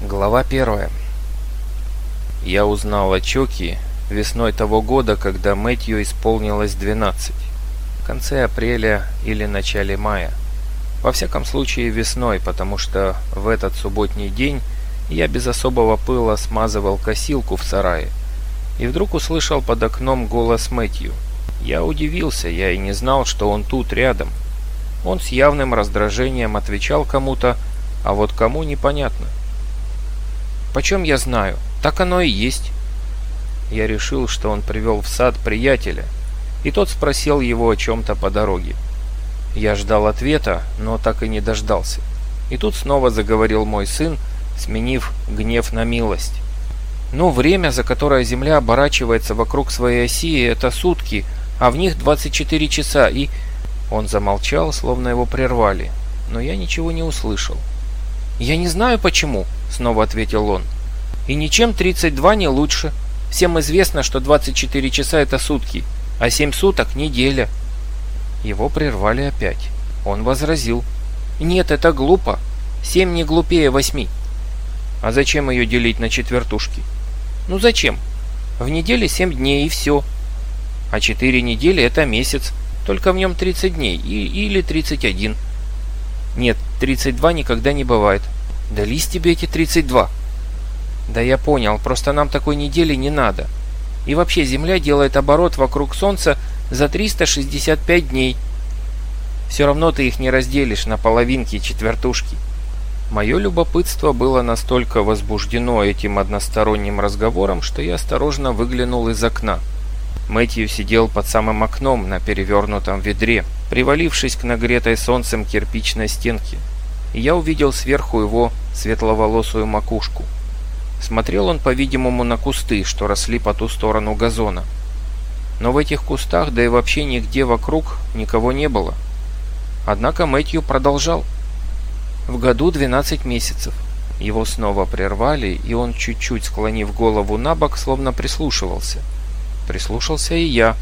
Глава 1. Я узнал о Чоки весной того года, когда Мэтью исполнилось 12. В конце апреля или начале мая. Во всяком случае весной, потому что в этот субботний день я без особого пыла смазывал косилку в сарае. И вдруг услышал под окном голос Мэтью. Я удивился, я и не знал, что он тут рядом. Он с явным раздражением отвечал кому-то, а вот кому непонятно. Почем я знаю? Так оно и есть. Я решил, что он привел в сад приятеля, и тот спросил его о чем-то по дороге. Я ждал ответа, но так и не дождался. И тут снова заговорил мой сын, сменив гнев на милость. «Ну, время, за которое Земля оборачивается вокруг своей оси, это сутки, а в них 24 часа, и...» Он замолчал, словно его прервали, но я ничего не услышал. «Я не знаю почему», — снова ответил он. «И ничем 32 не лучше. Всем известно, что 24 часа — это сутки, а 7 суток — неделя». Его прервали опять. Он возразил. «Нет, это глупо. 7 не глупее 8. «А зачем ее делить на четвертушки?» «Ну зачем? В неделе 7 дней и все. А 4 недели — это месяц, только в нем 30 дней и, или 31. Нет, 32 никогда не бывает. Дались тебе эти 32? Да я понял, просто нам такой недели не надо. И вообще Земля делает оборот вокруг Солнца за 365 дней. Все равно ты их не разделишь на половинки и четвертушки. Мое любопытство было настолько возбуждено этим односторонним разговором, что я осторожно выглянул из окна. Мэтью сидел под самым окном на перевернутом ведре, привалившись к нагретой солнцем кирпичной стенке и я увидел сверху его светловолосую макушку. Смотрел он, по-видимому, на кусты, что росли по ту сторону газона. Но в этих кустах, да и вообще нигде вокруг, никого не было. Однако Мэтью продолжал. В году 12 месяцев. Его снова прервали, и он, чуть-чуть склонив голову на бок, словно прислушивался. Прислушался и я,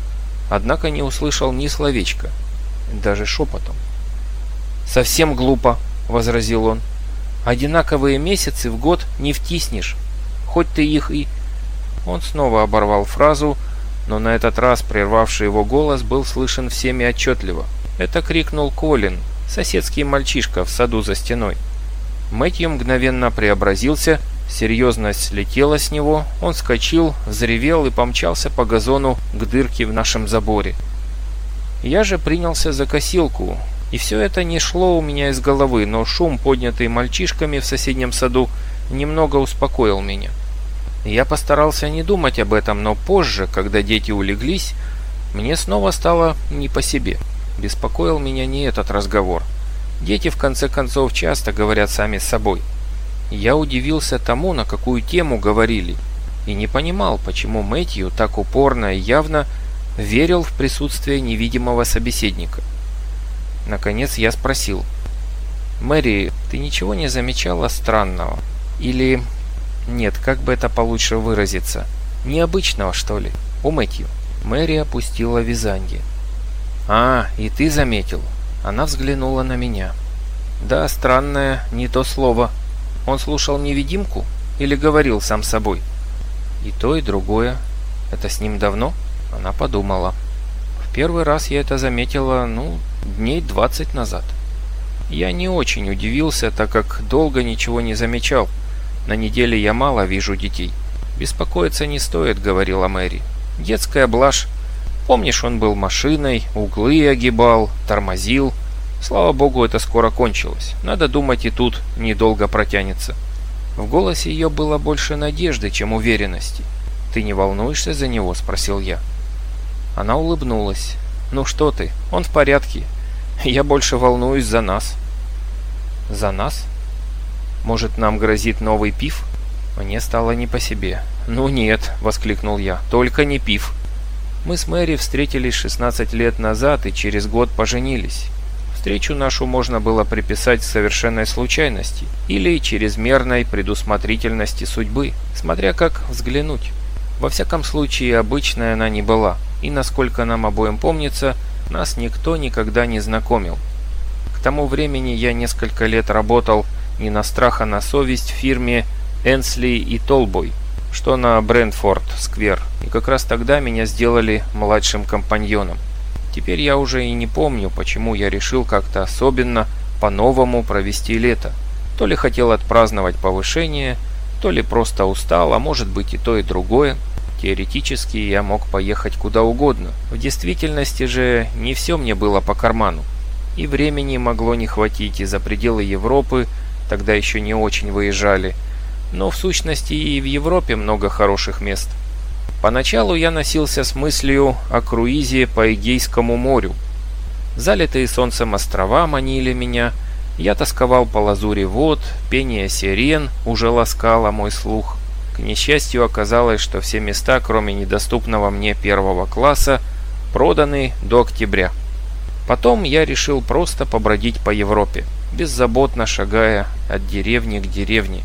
однако не услышал ни словечка, даже шепотом. «Совсем глупо», — возразил он. «Одинаковые месяцы в год не втиснешь, хоть ты их и...» Он снова оборвал фразу, но на этот раз прервавший его голос был слышен всеми отчетливо. Это крикнул Колин, соседский мальчишка в саду за стеной. Мэтью мгновенно преобразился Серьезность летела с него, он вскочил, взревел и помчался по газону к дырке в нашем заборе. Я же принялся за косилку, и все это не шло у меня из головы, но шум, поднятый мальчишками в соседнем саду, немного успокоил меня. Я постарался не думать об этом, но позже, когда дети улеглись, мне снова стало не по себе. Беспокоил меня не этот разговор. Дети, в конце концов, часто говорят сами с собой – я удивился тому, на какую тему говорили, и не понимал, почему Мэтью так упорно и явно верил в присутствие невидимого собеседника. Наконец я спросил. «Мэри, ты ничего не замечала странного? Или... нет, как бы это получше выразиться? Необычного, что ли? У Мэтью?» Мэри опустила вязанье. «А, и ты заметил?» Она взглянула на меня. «Да, странное, не то слово», он слушал невидимку или говорил сам собой? И то, и другое. Это с ним давно? Она подумала. В первый раз я это заметила, ну, дней 20 назад. Я не очень удивился, так как долго ничего не замечал. На неделе я мало вижу детей. «Беспокоиться не стоит», — говорила Мэри. «Детская блажь. Помнишь, он был машиной, углы огибал, тормозил». Слава богу, это скоро кончилось. Надо думать, и тут недолго протянется. В голосе ее было больше надежды, чем уверенности. «Ты не волнуешься за него?» – спросил я. Она улыбнулась. «Ну что ты, он в порядке. Я больше волнуюсь за нас». «За нас? Может, нам грозит новый пив?» Мне стало не по себе. «Ну нет», – воскликнул я, – «только не пив». Мы с Мэри встретились 16 лет назад и через год поженились встречу нашу можно было приписать совершенной случайности или чрезмерной предусмотрительности судьбы, смотря как взглянуть. Во всяком случае, обычная она не была, и, насколько нам обоим помнится, нас никто никогда не знакомил. К тому времени я несколько лет работал не на страх, а на совесть в фирме «Энсли и Толбой», что на Брентфорд-сквер, и как раз тогда меня сделали младшим компаньоном. Теперь я уже и не помню, почему я решил как-то особенно по-новому провести лето. То ли хотел отпраздновать повышение, то ли просто устал, а может быть и то, и другое. Теоретически я мог поехать куда угодно. В действительности же не все мне было по карману. И времени могло не хватить, и за пределы Европы тогда еще не очень выезжали. Но в сущности и в Европе много хороших мест – Поначалу я носился с мыслью о круизе по Эгейскому морю. Залитые солнцем острова манили меня, я тосковал по лазури вод, пение сирен уже ласкало мой слух. К несчастью оказалось, что все места, кроме недоступного мне первого класса, проданы до октября. Потом я решил просто побродить по Европе, беззаботно шагая от деревни к деревне.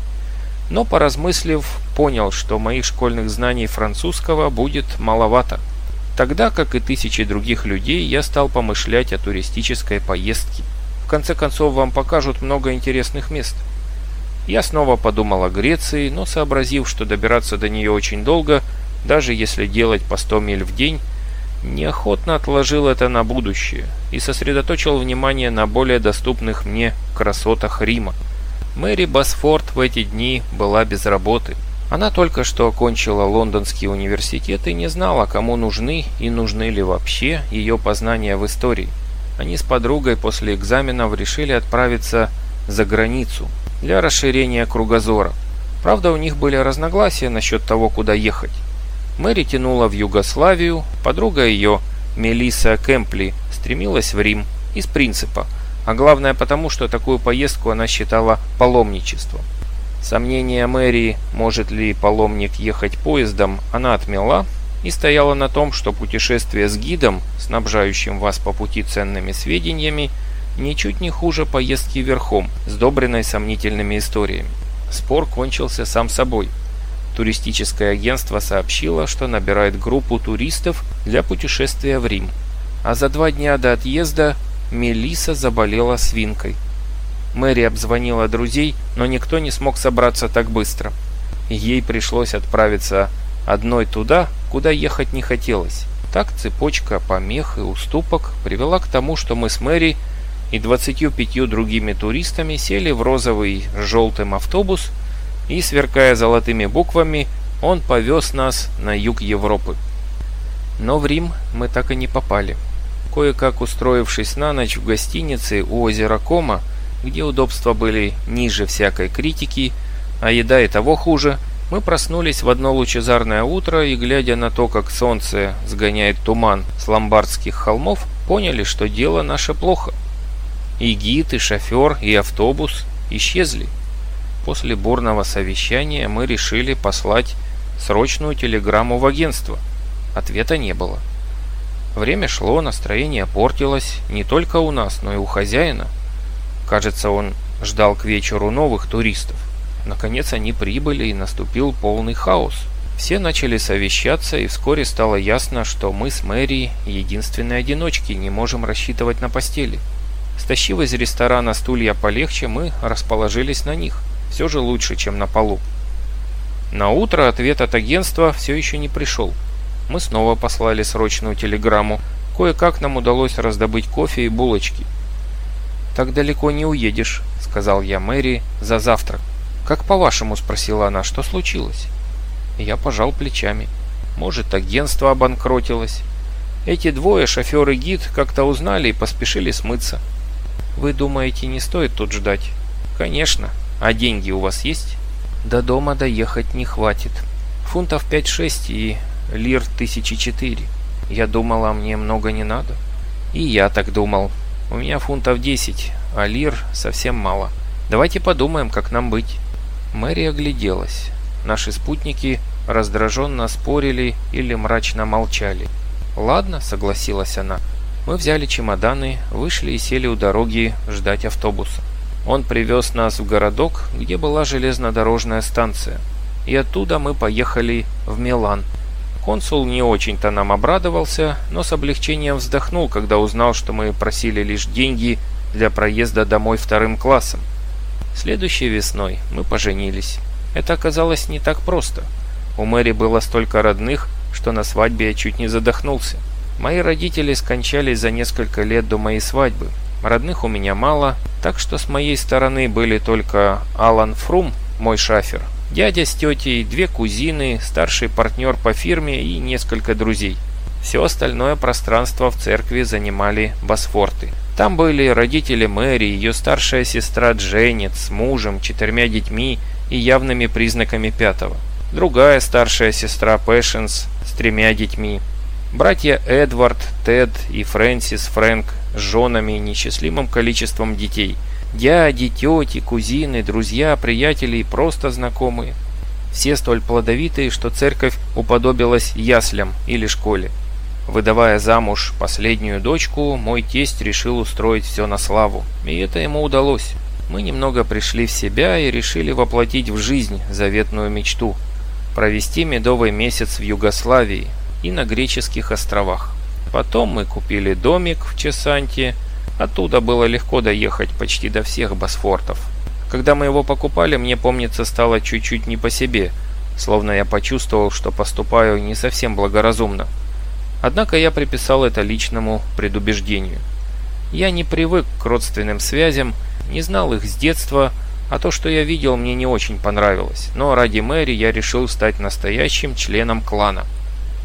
Но поразмыслив, понял, что моих школьных знаний французского будет маловато. Тогда, как и тысячи других людей, я стал помышлять о туристической поездке. В конце концов, вам покажут много интересных мест. Я снова подумал о Греции, но сообразив, что добираться до нее очень долго, даже если делать по 100 миль в день, неохотно отложил это на будущее и сосредоточил внимание на более доступных мне красотах Рима. Мэри Басфорд в эти дни была без работы – она только что окончила лондонский университет и не знала, кому нужны и нужны ли вообще ее познания в истории. Они с подругой после экзаменов решили отправиться за границу для расширения кругозора. Правда, у них были разногласия насчет того, куда ехать. Мэри тянула в Югославию, подруга ее, Мелисса Кэмпли стремилась в Рим из принципа, а главное потому, что такую поездку она считала паломничеством. Сомнение Мэри, может ли паломник ехать поездом, она отмела и стояла на том, что путешествие с гидом, снабжающим вас по пути ценными сведениями, ничуть не хуже поездки верхом, сдобренной сомнительными историями. Спор кончился сам собой. Туристическое агентство сообщило, что набирает группу туристов для путешествия в Рим. А за два дня до отъезда Мелиса заболела свинкой – Мэри обзвонила друзей, но никто не смог собраться так быстро. Ей пришлось отправиться одной туда, куда ехать не хотелось. Так цепочка помех и уступок привела к тому, что мы с Мэри и 25 другими туристами сели в розовый с желтым автобус и, сверкая золотыми буквами, он повез нас на юг Европы. Но в Рим мы так и не попали. Кое-как устроившись на ночь в гостинице у озера Кома, где удобства были ниже всякой критики, а еда и того хуже, мы проснулись в одно лучезарное утро и, глядя на то, как солнце сгоняет туман с ломбардских холмов, поняли, что дело наше плохо. И гид, и шофер, и автобус исчезли. После бурного совещания мы решили послать срочную телеграмму в агентство. Ответа не было. Время шло, настроение портилось не только у нас, но и у хозяина – Кажется, он ждал к вечеру новых туристов. Наконец они прибыли и наступил полный хаос. Все начали совещаться, и вскоре стало ясно, что мы с Мэри, единственные одиночки, не можем рассчитывать на постели. Стащив из ресторана стулья полегче, мы расположились на них. Все же лучше, чем на полу. На утро ответ от агентства все еще не пришел. Мы снова послали срочную телеграмму. Кое-как нам удалось раздобыть кофе и булочки – «Так далеко не уедешь», — сказал я Мэри за завтрак. «Как по-вашему?» — спросила она, — «что случилось?» Я пожал плечами. «Может, агентство обанкротилось?» Эти двое, шофер и гид, как-то узнали и поспешили смыться. «Вы думаете, не стоит тут ждать?» «Конечно. А деньги у вас есть?» «До дома доехать не хватит. Фунтов 5-6 и лир 1004. Я думала, мне много не надо». «И я так думал», у меня фунтов 10, а лир совсем мало. Давайте подумаем, как нам быть». Мэри огляделась. Наши спутники раздраженно спорили или мрачно молчали. «Ладно», — согласилась она. Мы взяли чемоданы, вышли и сели у дороги ждать автобуса. Он привез нас в городок, где была железнодорожная станция. И оттуда мы поехали в Милан, Консул не очень-то нам обрадовался, но с облегчением вздохнул, когда узнал, что мы просили лишь деньги для проезда домой вторым классом. Следующей весной мы поженились. Это оказалось не так просто. У Мэри было столько родных, что на свадьбе я чуть не задохнулся. Мои родители скончались за несколько лет до моей свадьбы. Родных у меня мало, так что с моей стороны были только Алан Фрум, мой шафер, Дядя с тетей, две кузины, старший партнер по фирме и несколько друзей. Все остальное пространство в церкви занимали босфорты. Там были родители Мэри, ее старшая сестра Дженнет с мужем, четырьмя детьми и явными признаками пятого. Другая старшая сестра Пэшенс с тремя детьми. Братья Эдвард, Тед и Фрэнсис Фрэнк с женами и несчастливым количеством детей – Дяди, тети, кузины, друзья, приятели и просто знакомые. Все столь плодовитые, что церковь уподобилась яслям или школе. Выдавая замуж последнюю дочку, мой тесть решил устроить все на славу. И это ему удалось. Мы немного пришли в себя и решили воплотить в жизнь заветную мечту – провести медовый месяц в Югославии и на греческих островах. Потом мы купили домик в Чесанте – Оттуда было легко доехать почти до всех Босфортов. Когда мы его покупали, мне, помнится, стало чуть-чуть не по себе, словно я почувствовал, что поступаю не совсем благоразумно. Однако я приписал это личному предубеждению. Я не привык к родственным связям, не знал их с детства, а то, что я видел, мне не очень понравилось, но ради Мэри я решил стать настоящим членом клана.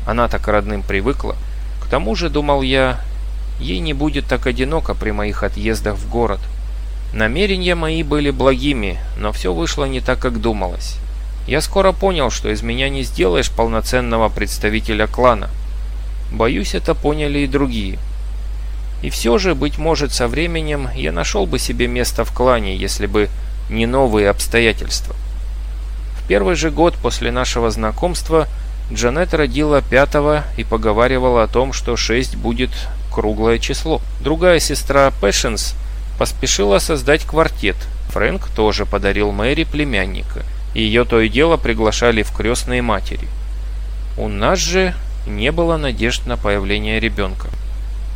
Она так родным привыкла. К тому же, думал я, ей не будет так одиноко при моих отъездах в город. Намерения мои были благими, но все вышло не так, как думалось. Я скоро понял, что из меня не сделаешь полноценного представителя клана. Боюсь, это поняли и другие. И все же, быть может, со временем я нашел бы себе место в клане, если бы не новые обстоятельства. В первый же год после нашего знакомства Джанет родила пятого и поговаривала о том, что шесть будет круглое число. Другая сестра Пэшенс поспешила создать квартет. Фрэнк тоже подарил Мэри племянника. Ее то и дело приглашали в крестные матери. У нас же не было надежд на появление ребенка.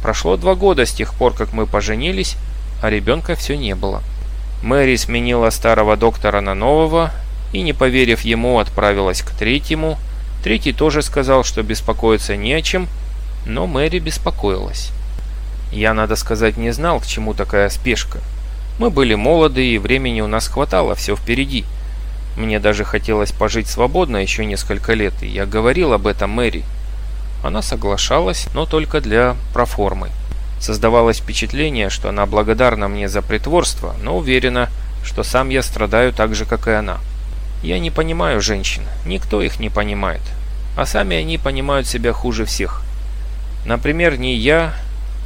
Прошло два года с тех пор, как мы поженились, а ребенка все не было. Мэри сменила старого доктора на нового и, не поверив ему, отправилась к третьему. Третий тоже сказал, что беспокоиться не о чем – но Мэри беспокоилась. Я, надо сказать, не знал, к чему такая спешка. Мы были молоды, и времени у нас хватало, все впереди. Мне даже хотелось пожить свободно еще несколько лет, и я говорил об этом Мэри. Она соглашалась, но только для проформы. Создавалось впечатление, что она благодарна мне за притворство, но уверена, что сам я страдаю так же, как и она. Я не понимаю женщин, никто их не понимает. А сами они понимают себя хуже всех – Например, ни я,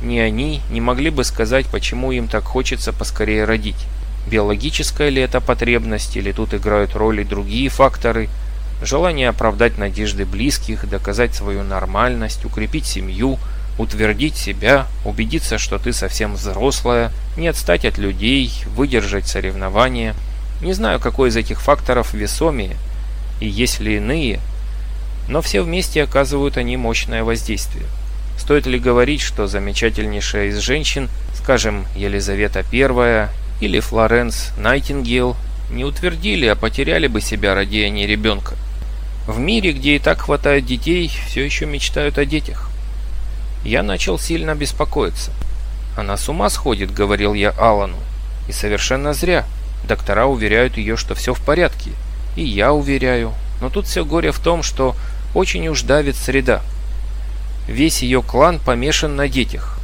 ни они не могли бы сказать, почему им так хочется поскорее родить. Биологическая ли это потребность, или тут играют роль и другие факторы – желание оправдать надежды близких, доказать свою нормальность, укрепить семью, утвердить себя, убедиться, что ты совсем взрослая, не отстать от людей, выдержать соревнования. Не знаю, какой из этих факторов весомее, и есть ли иные, но все вместе оказывают они мощное воздействие. Стоит ли говорить, что замечательнейшая из женщин, скажем, Елизавета I или Флоренс Найтингейл, не утвердили, а потеряли бы себя ради они ребенка. В мире, где и так хватает детей, все еще мечтают о детях. Я начал сильно беспокоиться. «Она с ума сходит», — говорил я Алану. «И совершенно зря. Доктора уверяют ее, что все в порядке. И я уверяю. Но тут все горе в том, что очень уж давит среда». Весь ее клан помешан на детях.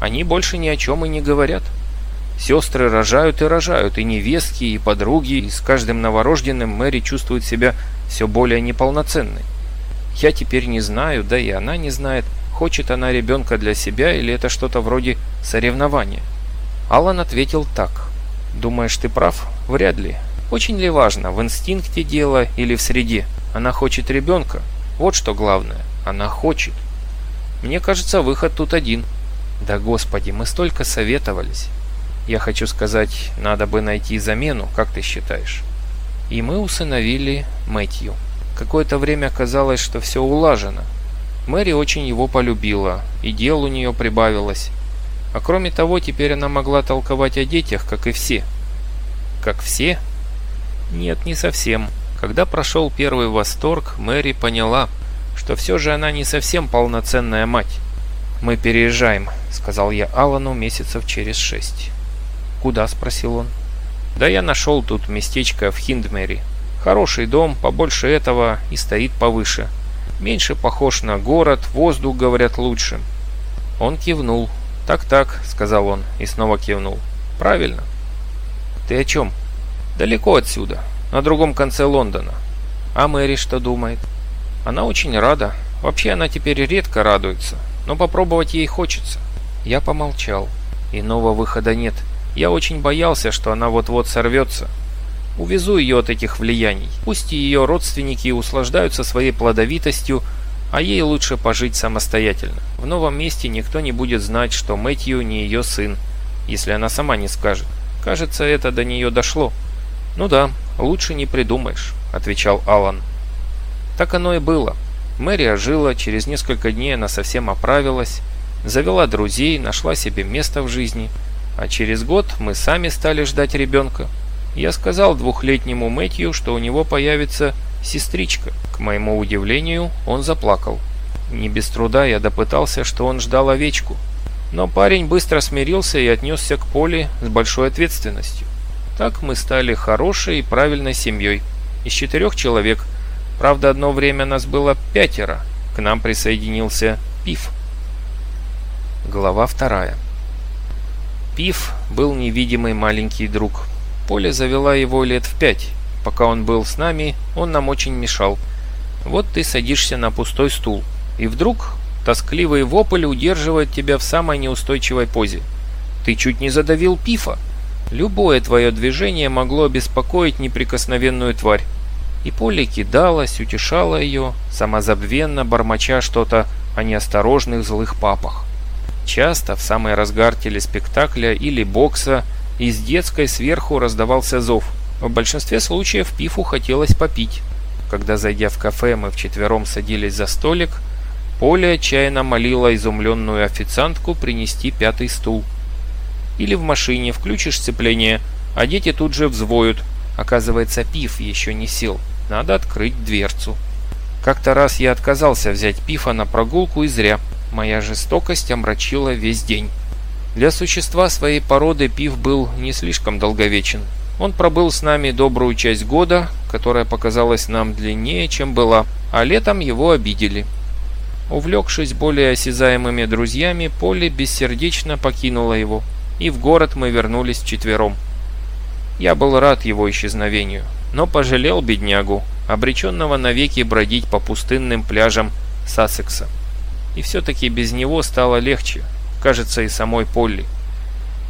Они больше ни о чем и не говорят. Сестры рожают и рожают, и невестки, и подруги, и с каждым новорожденным Мэри чувствует себя все более неполноценной. Я теперь не знаю, да и она не знает, хочет она ребенка для себя или это что-то вроде соревнования. Алан ответил так. «Думаешь, ты прав? Вряд ли. Очень ли важно, в инстинкте дело или в среде? Она хочет ребенка. Вот что главное. Она хочет. Мне кажется, выход тут один. Да господи, мы столько советовались. Я хочу сказать, надо бы найти замену, как ты считаешь? И мы усыновили Мэтью. Какое-то время казалось, что все улажено. Мэри очень его полюбила, и дел у нее прибавилось. А кроме того, теперь она могла толковать о детях, как и все. Как все? Нет, не совсем. Когда прошел первый восторг, Мэри поняла – что все же она не совсем полноценная мать. «Мы переезжаем», — сказал я Алану месяцев через шесть. «Куда?» — спросил он. «Да я нашел тут местечко в Хиндмери. Хороший дом, побольше этого и стоит повыше. Меньше похож на город, воздух, говорят, лучше». Он кивнул. «Так-так», — сказал он, и снова кивнул. «Правильно». «Ты о чем?» «Далеко отсюда, на другом конце Лондона». «А Мэри что думает?» Она очень рада. Вообще она теперь редко радуется, но попробовать ей хочется. Я помолчал. Иного выхода нет. Я очень боялся, что она вот-вот сорвется. Увезу ее от этих влияний. Пусть ее родственники услаждаются своей плодовитостью, а ей лучше пожить самостоятельно. В новом месте никто не будет знать, что Мэтью не ее сын, если она сама не скажет. Кажется, это до нее дошло. «Ну да, лучше не придумаешь», — отвечал Алан. Так оно и было. Мэри ожила, через несколько дней она совсем оправилась, завела друзей, нашла себе место в жизни. А через год мы сами стали ждать ребенка. Я сказал двухлетнему Мэтью, что у него появится сестричка. К моему удивлению, он заплакал. Не без труда я допытался, что он ждал овечку. Но парень быстро смирился и отнесся к Поле с большой ответственностью. Так мы стали хорошей и правильной семьей. Из четырех человек – Правда, одно время нас было пятеро. К нам присоединился Пиф. Глава вторая. Пиф был невидимый маленький друг. Поля завела его лет в пять. Пока он был с нами, он нам очень мешал. Вот ты садишься на пустой стул, и вдруг тоскливый вопль удерживает тебя в самой неустойчивой позе. Ты чуть не задавил пифа. Любое твое движение могло обеспокоить неприкосновенную тварь, и поле кидалась, утешала ее, самозабвенно бормоча что-то о неосторожных злых папах. Часто в самый разгар телеспектакля или бокса из детской сверху раздавался зов. В большинстве случаев пифу хотелось попить. Когда, зайдя в кафе, мы вчетвером садились за столик, Поля отчаянно молила изумленную официантку принести пятый стул. Или в машине включишь сцепление, а дети тут же взвоют. Оказывается, пив еще не сел. Надо открыть дверцу. Как-то раз я отказался взять пифа на прогулку и зря. Моя жестокость омрачила весь день. Для существа своей породы Пиф был не слишком долговечен. Он пробыл с нами добрую часть года, которая показалась нам длиннее, чем была, а летом его обидели. Увлекшись более осязаемыми друзьями, Поле бессердечно покинула его, и в город мы вернулись вчетвером. Я был рад его исчезновению но пожалел беднягу, обреченного навеки бродить по пустынным пляжам Сассекса. И все-таки без него стало легче, кажется, и самой Полли.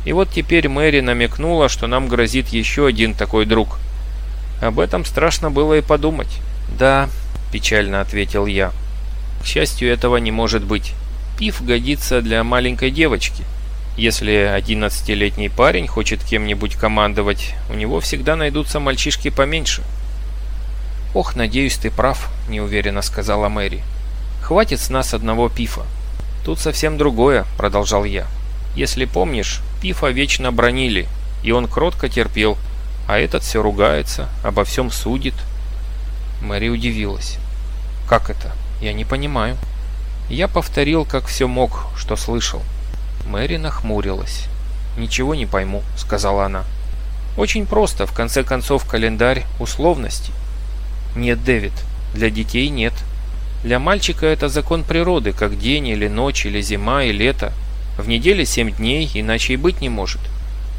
И вот теперь Мэри намекнула, что нам грозит еще один такой друг. Об этом страшно было и подумать. «Да», – печально ответил я. «К счастью, этого не может быть. Пив годится для маленькой девочки». Если 11-летний парень хочет кем-нибудь командовать, у него всегда найдутся мальчишки поменьше. «Ох, надеюсь, ты прав», – неуверенно сказала Мэри. «Хватит с нас одного пифа». «Тут совсем другое», – продолжал я. «Если помнишь, пифа вечно бронили, и он кротко терпел, а этот все ругается, обо всем судит». Мэри удивилась. «Как это? Я не понимаю». Я повторил, как все мог, что слышал. Мэри нахмурилась. «Ничего не пойму», — сказала она. «Очень просто, в конце концов, календарь условностей». «Нет, Дэвид, для детей нет. Для мальчика это закон природы, как день или ночь, или зима, и лето. В неделе семь дней, иначе и быть не может».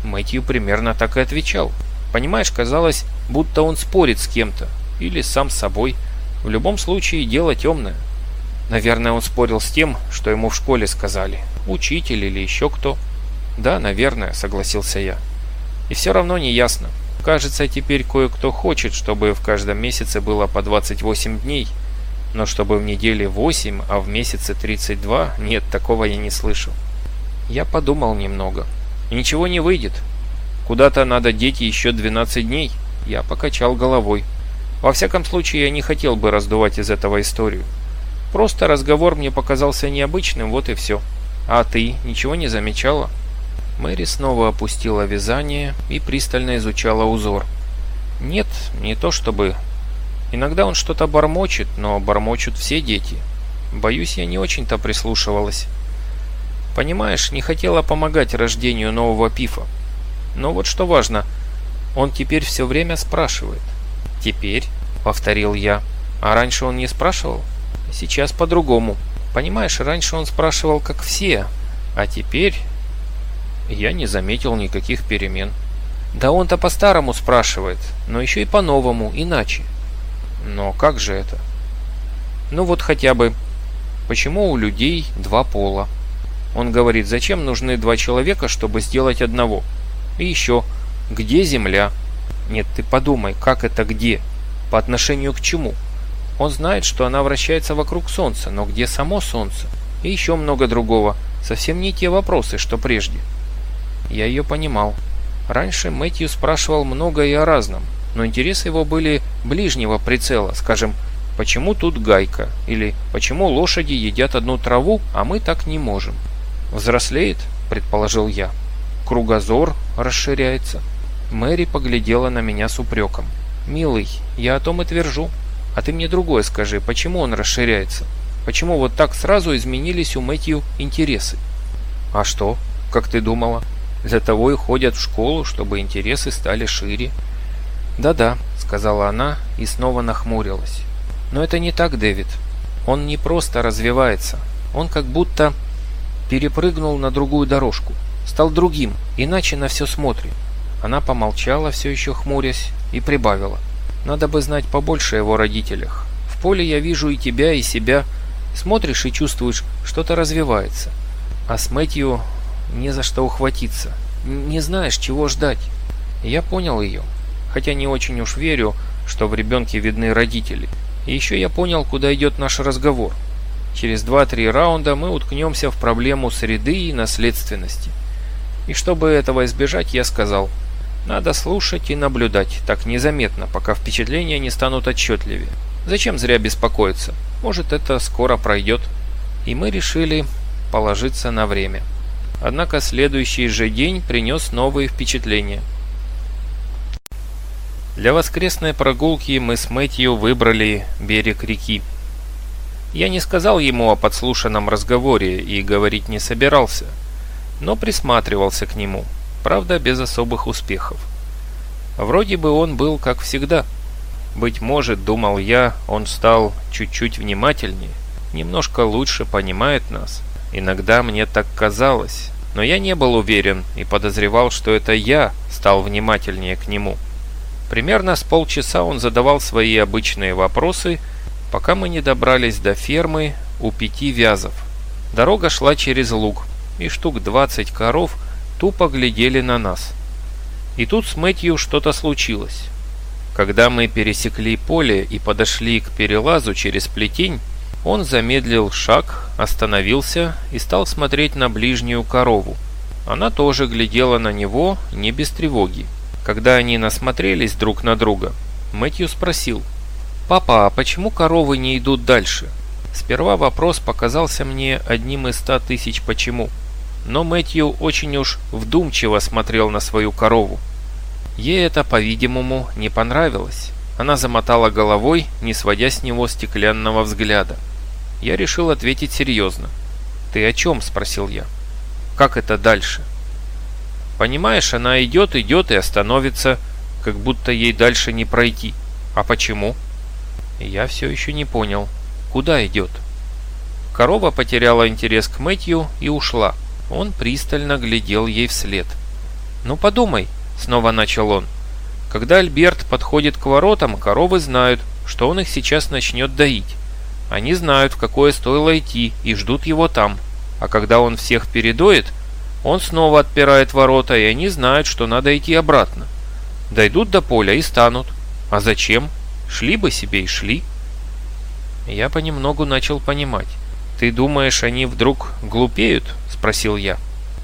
Мэтью примерно так и отвечал. Понимаешь, казалось, будто он спорит с кем-то. Или сам с собой. В любом случае, дело темное. Наверное, он спорил с тем, что ему в школе сказали учитель или еще кто. Да, наверное, согласился я. И все равно не ясно. Кажется, теперь кое-кто хочет, чтобы в каждом месяце было по 28 дней, но чтобы в неделе 8, а в месяце 32, нет, такого я не слышал. Я подумал немного. Ничего не выйдет. Куда-то надо деть еще 12 дней. Я покачал головой. Во всяком случае, я не хотел бы раздувать из этого историю. Просто разговор мне показался необычным, вот и все. А ты ничего не замечала? Мэри снова опустила вязание и пристально изучала узор. Нет, не то чтобы. Иногда он что-то бормочет, но бормочут все дети. Боюсь, я не очень-то прислушивалась. Понимаешь, не хотела помогать рождению нового пифа. Но вот что важно, он теперь все время спрашивает. «Теперь?» — повторил я. «А раньше он не спрашивал?» «Сейчас по-другому», Понимаешь, раньше он спрашивал, как все, а теперь я не заметил никаких перемен. Да он-то по-старому спрашивает, но еще и по-новому, иначе. Но как же это? Ну вот хотя бы, почему у людей два пола? Он говорит, зачем нужны два человека, чтобы сделать одного? И еще, где земля? Нет, ты подумай, как это где? По отношению к чему? Он знает, что она вращается вокруг Солнца, но где само Солнце? И еще много другого. Совсем не те вопросы, что прежде. Я ее понимал. Раньше Мэтью спрашивал многое о разном, но интересы его были ближнего прицела, скажем, почему тут гайка, или почему лошади едят одну траву, а мы так не можем. Взрослеет, предположил я. Кругозор расширяется. Мэри поглядела на меня с упреком. «Милый, я о том и твержу. А ты мне другое скажи, почему он расширяется? Почему вот так сразу изменились у Мэтью интересы? А что, как ты думала? Для того и ходят в школу, чтобы интересы стали шире. «Да-да», — сказала она и снова нахмурилась. «Но это не так, Дэвид. Он не просто развивается. Он как будто перепрыгнул на другую дорожку. Стал другим, иначе на все смотрит». Она помолчала, все еще хмурясь, и прибавила. Надо бы знать побольше о его родителях. В поле я вижу и тебя, и себя. Смотришь и чувствуешь, что-то развивается. А с Мэтью не за что ухватиться. Не знаешь, чего ждать. Я понял ее. Хотя не очень уж верю, что в ребенке видны родители. И еще я понял, куда идет наш разговор. Через 2-3 раунда мы уткнемся в проблему среды и наследственности. И чтобы этого избежать, я сказал – надо слушать и наблюдать, так незаметно, пока впечатления не станут отчетливее. Зачем зря беспокоиться? Может, это скоро пройдет. И мы решили положиться на время. Однако следующий же день принес новые впечатления. Для воскресной прогулки мы с Мэтью выбрали берег реки. Я не сказал ему о подслушанном разговоре и говорить не собирался, но присматривался к нему – правда без особых успехов. Вроде бы он был как всегда. Быть может, думал я, он стал чуть-чуть внимательнее, немножко лучше понимает нас. Иногда мне так казалось, но я не был уверен и подозревал, что это я стал внимательнее к нему. Примерно с полчаса он задавал свои обычные вопросы, пока мы не добрались до фермы у пяти вязов. Дорога шла через луг, и штук 20 коров – тупо глядели на нас. И тут с Мэтью что-то случилось. Когда мы пересекли поле и подошли к перелазу через плетень, он замедлил шаг, остановился и стал смотреть на ближнюю корову. Она тоже глядела на него не без тревоги. Когда они насмотрелись друг на друга, Мэтью спросил, «Папа, а почему коровы не идут дальше?» Сперва вопрос показался мне одним из ста тысяч «почему» но Мэтью очень уж вдумчиво смотрел на свою корову. Ей это, по-видимому, не понравилось. Она замотала головой, не сводя с него стеклянного взгляда. Я решил ответить серьезно. «Ты о чем?» – спросил я. «Как это дальше?» «Понимаешь, она идет, идет и остановится, как будто ей дальше не пройти. А почему?» Я все еще не понял. «Куда идет?» Корова потеряла интерес к Мэтью и ушла. Он пристально глядел ей вслед. «Ну подумай», — снова начал он. «Когда Альберт подходит к воротам, коровы знают, что он их сейчас начнет доить. Они знают, в какое стоило идти, и ждут его там. А когда он всех передоит, он снова отпирает ворота, и они знают, что надо идти обратно. Дойдут до поля и станут. А зачем? Шли бы себе и шли». Я понемногу начал понимать. «Ты думаешь, они вдруг глупеют?» спросил я.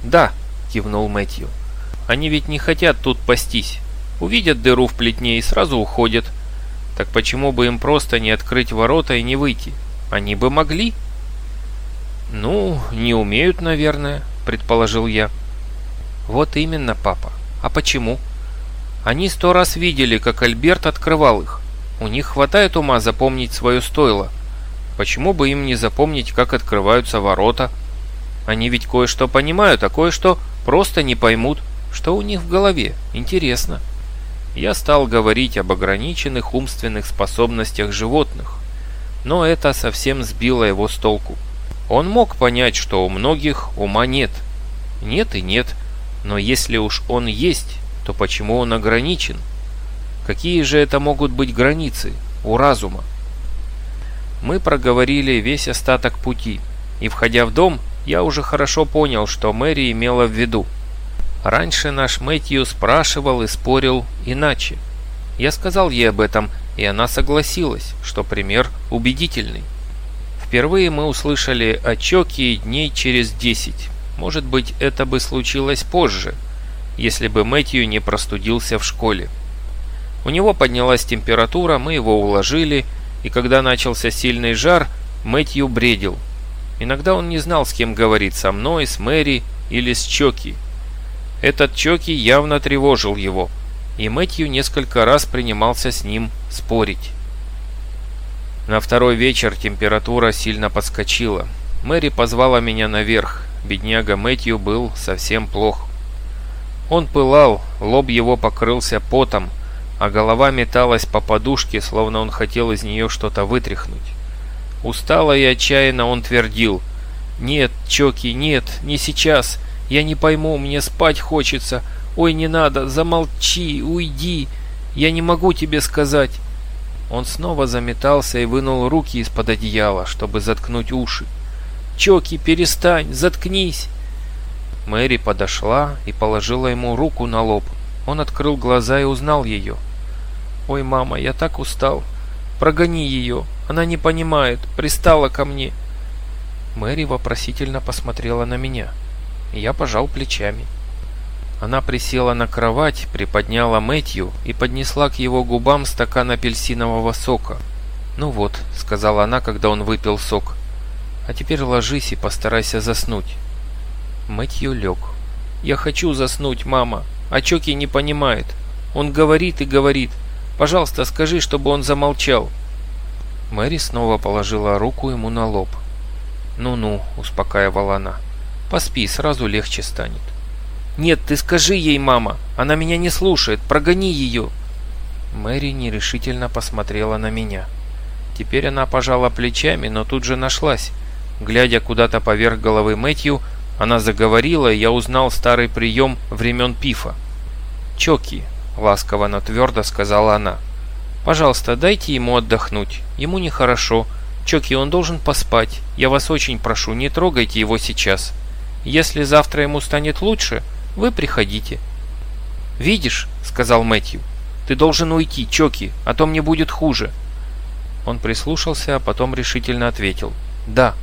«Да», – кивнул Мэтью. «Они ведь не хотят тут пастись. Увидят дыру в плетне и сразу уходят. Так почему бы им просто не открыть ворота и не выйти? Они бы могли?» «Ну, не умеют, наверное», – предположил я. «Вот именно, папа. А почему?» «Они сто раз видели, как Альберт открывал их. У них хватает ума запомнить свое стойло. Почему бы им не запомнить, как открываются ворота?» Они ведь кое-что понимают, а кое-что просто не поймут, что у них в голове. Интересно. Я стал говорить об ограниченных умственных способностях животных, но это совсем сбило его с толку. Он мог понять, что у многих ума нет. Нет и нет, но если уж он есть, то почему он ограничен? Какие же это могут быть границы у разума? Мы проговорили весь остаток пути, и, входя в дом, я уже хорошо понял, что Мэри имела в виду. Раньше наш Мэтью спрашивал и спорил иначе. Я сказал ей об этом, и она согласилась, что пример убедительный. Впервые мы услышали о Чоке дней через десять. Может быть, это бы случилось позже, если бы Мэтью не простудился в школе. У него поднялась температура, мы его уложили, и когда начался сильный жар, Мэтью бредил – Иногда он не знал, с кем говорить, со мной, с Мэри или с Чоки. Этот Чоки явно тревожил его, и Мэтью несколько раз принимался с ним спорить. На второй вечер температура сильно подскочила. Мэри позвала меня наверх. Бедняга Мэтью был совсем плох. Он пылал, лоб его покрылся потом, а голова металась по подушке, словно он хотел из нее что-то вытряхнуть. Устало и отчаянно он твердил. «Нет, Чоки, нет, не сейчас. Я не пойму, мне спать хочется. Ой, не надо, замолчи, уйди. Я не могу тебе сказать». Он снова заметался и вынул руки из-под одеяла, чтобы заткнуть уши. «Чоки, перестань, заткнись!» Мэри подошла и положила ему руку на лоб. Он открыл глаза и узнал ее. «Ой, мама, я так устал. Прогони ее, она не понимает, пристала ко мне. Мэри вопросительно посмотрела на меня. Я пожал плечами. Она присела на кровать, приподняла Мэтью и поднесла к его губам стакан апельсинового сока. «Ну вот», — сказала она, когда он выпил сок. «А теперь ложись и постарайся заснуть». Мэтью лег. «Я хочу заснуть, мама. А Чоки не понимает. Он говорит и говорит. Пожалуйста, скажи, чтобы он замолчал». Мэри снова положила руку ему на лоб. «Ну-ну», — успокаивала она. «Поспи, сразу легче станет». «Нет, ты скажи ей, мама! Она меня не слушает! Прогони ее!» Мэри нерешительно посмотрела на меня. Теперь она пожала плечами, но тут же нашлась. Глядя куда-то поверх головы Мэтью, она заговорила, и я узнал старый прием времен Пифа. «Чоки», — ласково, но твердо сказала она. Пожалуйста, дайте ему отдохнуть. Ему нехорошо. Чоки, он должен поспать. Я вас очень прошу, не трогайте его сейчас. Если завтра ему станет лучше, вы приходите». «Видишь», — сказал Мэтью, — «ты должен уйти, Чоки, а то мне будет хуже». Он прислушался, а потом решительно ответил. «Да».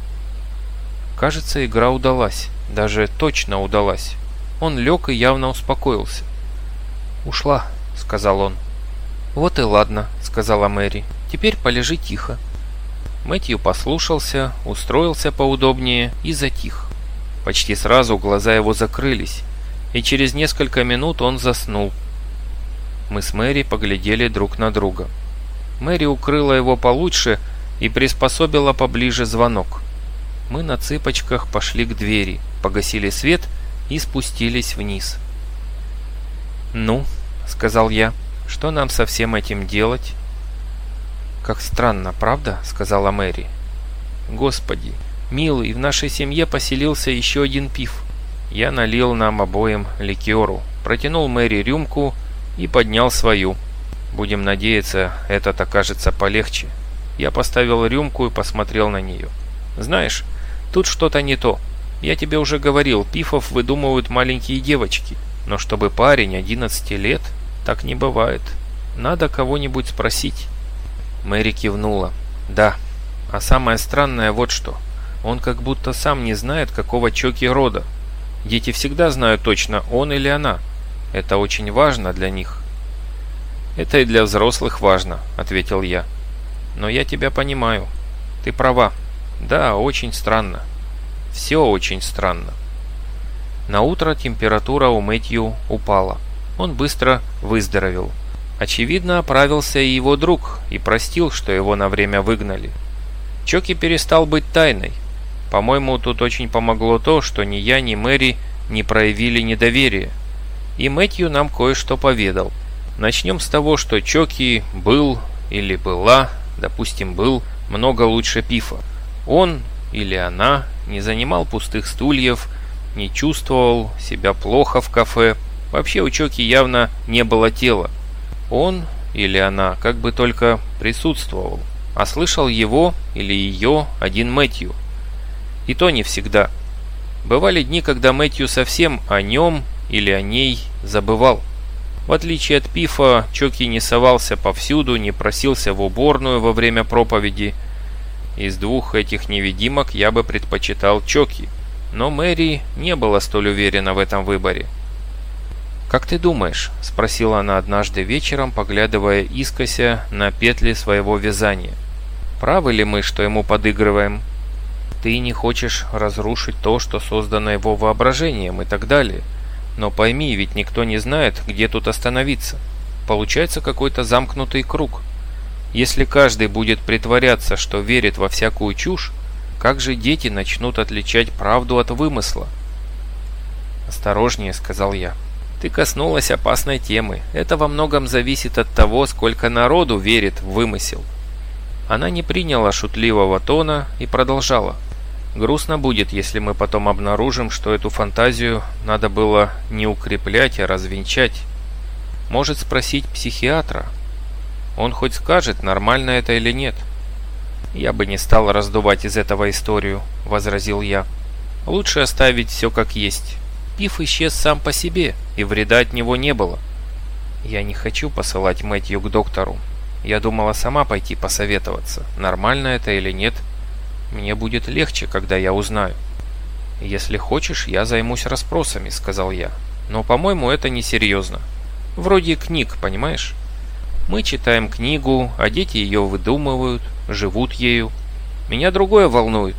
Кажется, игра удалась. Даже точно удалась. Он лег и явно успокоился. «Ушла», — сказал он. «Вот и ладно», — сказала Мэри. «Теперь полежи тихо». Мэтью послушался, устроился поудобнее и затих. Почти сразу глаза его закрылись, и через несколько минут он заснул. Мы с Мэри поглядели друг на друга. Мэри укрыла его получше и приспособила поближе звонок. Мы на цыпочках пошли к двери, погасили свет и спустились вниз. «Ну», — сказал я, — что нам со всем этим делать? Как странно, правда? Сказала Мэри. Господи, милый, в нашей семье поселился еще один пив. Я налил нам обоим ликеру, протянул Мэри рюмку и поднял свою. Будем надеяться, этот окажется полегче. Я поставил рюмку и посмотрел на нее. Знаешь, тут что-то не то. Я тебе уже говорил, пифов выдумывают маленькие девочки. Но чтобы парень 11 лет так не бывает. Надо кого-нибудь спросить». Мэри кивнула. «Да. А самое странное вот что. Он как будто сам не знает, какого Чоки рода. Дети всегда знают точно, он или она. Это очень важно для них». «Это и для взрослых важно», — ответил я. «Но я тебя понимаю. Ты права. Да, очень странно. Все очень странно». На утро температура у Мэтью упала он быстро выздоровел. Очевидно, оправился и его друг, и простил, что его на время выгнали. Чоки перестал быть тайной. По-моему, тут очень помогло то, что ни я, ни Мэри не проявили недоверия. И Мэтью нам кое-что поведал. Начнем с того, что Чоки был или была, допустим, был много лучше Пифа. Он или она не занимал пустых стульев, не чувствовал себя плохо в кафе, Вообще у Чоки явно не было тела. Он или она как бы только присутствовал, а слышал его или ее один Мэтью. И то не всегда. Бывали дни, когда Мэтью совсем о нем или о ней забывал. В отличие от Пифа, Чоки не совался повсюду, не просился в уборную во время проповеди. Из двух этих невидимок я бы предпочитал Чоки, но Мэри не была столь уверена в этом выборе. «Как ты думаешь?» – спросила она однажды вечером, поглядывая искося на петли своего вязания. «Правы ли мы, что ему подыгрываем?» «Ты не хочешь разрушить то, что создано его воображением и так далее. Но пойми, ведь никто не знает, где тут остановиться. Получается какой-то замкнутый круг. Если каждый будет притворяться, что верит во всякую чушь, как же дети начнут отличать правду от вымысла?» «Осторожнее», – сказал я. Ты коснулась опасной темы. Это во многом зависит от того, сколько народу верит в вымысел. Она не приняла шутливого тона и продолжала. Грустно будет, если мы потом обнаружим, что эту фантазию надо было не укреплять, а развенчать. Может спросить психиатра. Он хоть скажет, нормально это или нет. «Я бы не стал раздувать из этого историю», — возразил я. «Лучше оставить все как есть». Пиф исчез сам по себе, и вреда от него не было. Я не хочу посылать Мэтью к доктору. Я думала сама пойти посоветоваться, нормально это или нет. Мне будет легче, когда я узнаю. «Если хочешь, я займусь расспросами», — сказал я. «Но, по-моему, это несерьезно. Вроде книг, понимаешь? Мы читаем книгу, а дети ее выдумывают, живут ею. Меня другое волнует.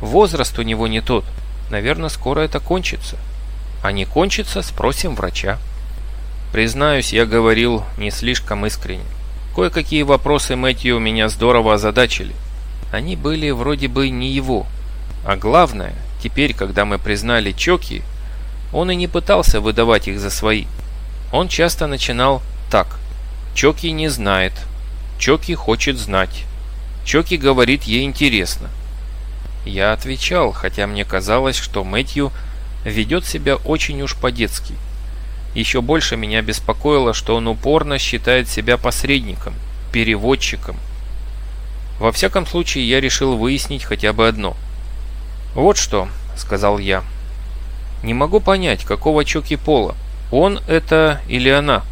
Возраст у него не тот. Наверное, скоро это кончится». А не кончится, спросим врача. Признаюсь, я говорил не слишком искренне. Кое-какие вопросы Мэтью меня здорово озадачили. Они были вроде бы не его. А главное, теперь, когда мы признали Чоки, он и не пытался выдавать их за свои. Он часто начинал так. Чоки не знает. Чоки хочет знать. Чоки говорит ей интересно. Я отвечал, хотя мне казалось, что Мэтью – ведет себя очень уж по-детски. Еще больше меня беспокоило, что он упорно считает себя посредником, переводчиком. Во всяком случае, я решил выяснить хотя бы одно. «Вот что», — сказал я. «Не могу понять, какого Чоки Пола, он это или она?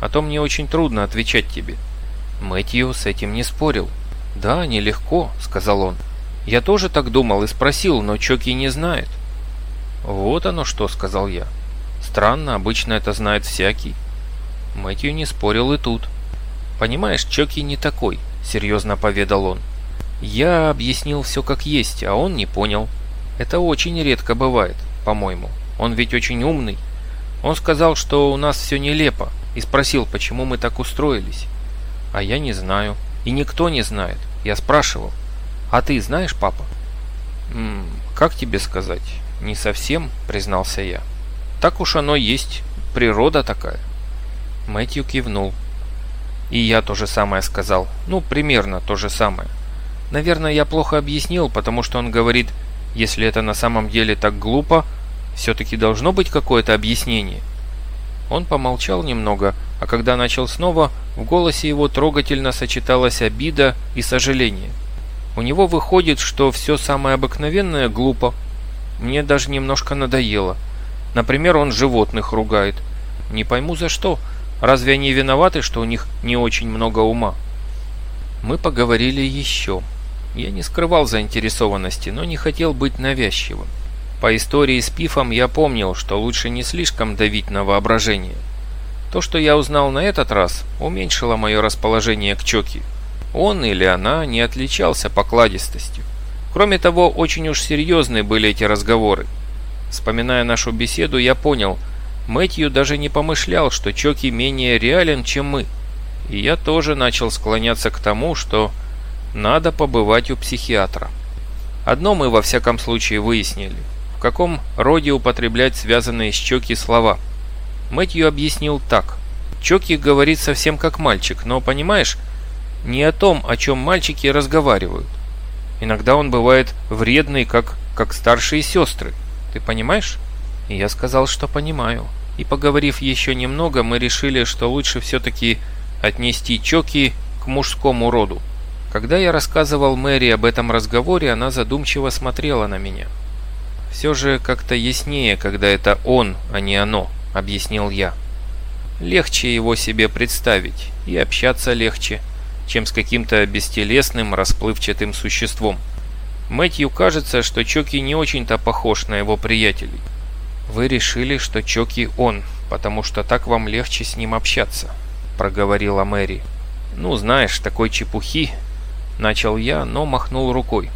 А то мне очень трудно отвечать тебе». Мэтью с этим не спорил. «Да, нелегко», — сказал он. «Я тоже так думал и спросил, но Чоки не знает». «Вот оно что», — сказал я. «Странно, обычно это знает всякий». Мэтью не спорил и тут. «Понимаешь, Чоки не такой», — серьезно поведал он. «Я объяснил все как есть, а он не понял. Это очень редко бывает, по-моему. Он ведь очень умный. Он сказал, что у нас все нелепо, и спросил, почему мы так устроились. А я не знаю. И никто не знает. Я спрашивал. А ты знаешь, папа? М как тебе сказать? «Не совсем», — признался я. «Так уж оно есть. Природа такая». Мэтью кивнул. «И я то же самое сказал. Ну, примерно то же самое. Наверное, я плохо объяснил, потому что он говорит, если это на самом деле так глупо, все-таки должно быть какое-то объяснение». Он помолчал немного, а когда начал снова, в голосе его трогательно сочеталась обида и сожаление. У него выходит, что все самое обыкновенное глупо, мне даже немножко надоело. Например, он животных ругает. Не пойму за что. Разве они виноваты, что у них не очень много ума? Мы поговорили еще. Я не скрывал заинтересованности, но не хотел быть навязчивым. По истории с Пифом я помнил, что лучше не слишком давить на воображение. То, что я узнал на этот раз, уменьшило мое расположение к Чоки. Он или она не отличался покладистостью. Кроме того, очень уж серьезные были эти разговоры. Вспоминая нашу беседу, я понял, Мэтью даже не помышлял, что Чоки менее реален, чем мы. И я тоже начал склоняться к тому, что надо побывать у психиатра. Одно мы во всяком случае выяснили, в каком роде употреблять связанные с Чоки слова. Мэтью объяснил так. Чоки говорит совсем как мальчик, но, понимаешь, не о том, о чем мальчики разговаривают. Иногда он бывает вредный, как, как старшие сестры. Ты понимаешь? И я сказал, что понимаю. И поговорив еще немного, мы решили, что лучше все-таки отнести Чоки к мужскому роду. Когда я рассказывал Мэри об этом разговоре, она задумчиво смотрела на меня. «Все же как-то яснее, когда это он, а не оно», — объяснил я. «Легче его себе представить и общаться легче» чем с каким-то бестелесным расплывчатым существом. Мэтью кажется, что Чоки не очень-то похож на его приятелей. «Вы решили, что Чоки он, потому что так вам легче с ним общаться», — проговорила Мэри. «Ну, знаешь, такой чепухи», — начал я, но махнул рукой.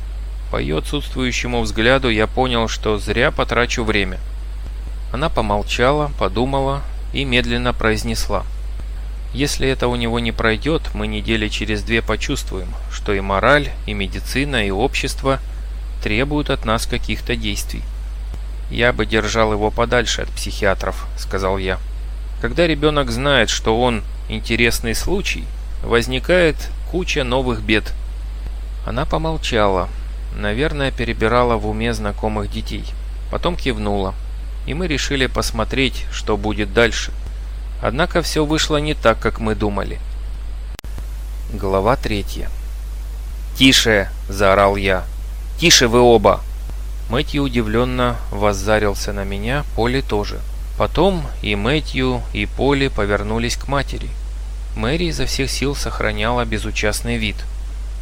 По ее отсутствующему взгляду я понял, что зря потрачу время. Она помолчала, подумала и медленно произнесла. Если это у него не пройдет, мы недели через две почувствуем, что и мораль, и медицина, и общество требуют от нас каких-то действий. «Я бы держал его подальше от психиатров», — сказал я. Когда ребенок знает, что он интересный случай, возникает куча новых бед. Она помолчала, наверное, перебирала в уме знакомых детей. Потом кивнула, и мы решили посмотреть, что будет дальше. Однако все вышло не так, как мы думали. Глава третья. «Тише!» – заорал я. «Тише вы оба!» Мэтью удивленно воззарился на меня, Поли тоже. Потом и Мэтью, и Поли повернулись к матери. Мэри изо всех сил сохраняла безучастный вид.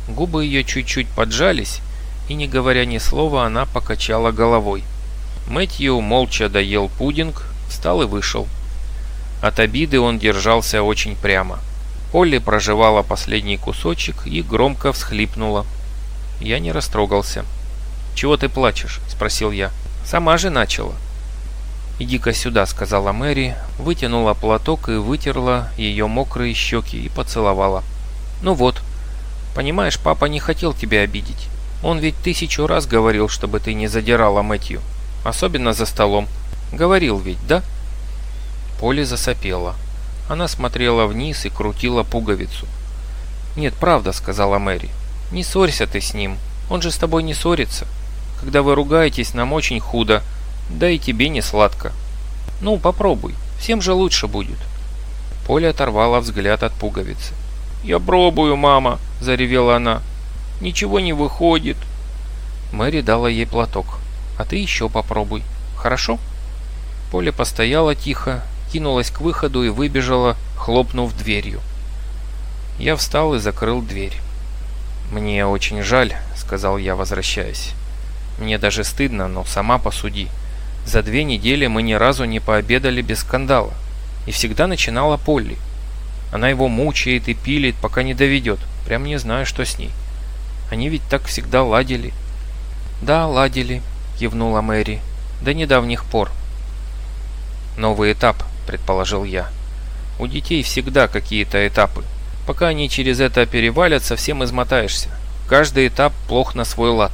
Губы ее чуть-чуть поджались, и, не говоря ни слова, она покачала головой. Мэтью молча доел пудинг, встал и вышел. От обиды он держался очень прямо. Олли проживала последний кусочек и громко всхлипнула. Я не растрогался. «Чего ты плачешь?» – спросил я. «Сама же начала». «Иди-ка сюда», – сказала Мэри, вытянула платок и вытерла ее мокрые щеки и поцеловала. «Ну вот. Понимаешь, папа не хотел тебя обидеть. Он ведь тысячу раз говорил, чтобы ты не задирала Мэтью. Особенно за столом. Говорил ведь, да?» Поле засопела. Она смотрела вниз и крутила пуговицу. «Нет, правда», — сказала Мэри. «Не ссорься ты с ним. Он же с тобой не ссорится. Когда вы ругаетесь, нам очень худо. Да и тебе не сладко. Ну, попробуй. Всем же лучше будет». Поля оторвала взгляд от пуговицы. «Я пробую, мама!» – заревела она. «Ничего не выходит!» Мэри дала ей платок. «А ты еще попробуй. Хорошо?» Поля постояла тихо, кинулась к выходу и выбежала, хлопнув дверью. Я встал и закрыл дверь. «Мне очень жаль», — сказал я, возвращаясь. «Мне даже стыдно, но сама посуди. За две недели мы ни разу не пообедали без скандала. И всегда начинала Полли. Она его мучает и пилит, пока не доведет. Прям не знаю, что с ней. Они ведь так всегда ладили». «Да, ладили», — кивнула Мэри. «До недавних пор». «Новый этап», предположил я. У детей всегда какие-то этапы. Пока они через это перевалят, совсем измотаешься. Каждый этап плох на свой лад.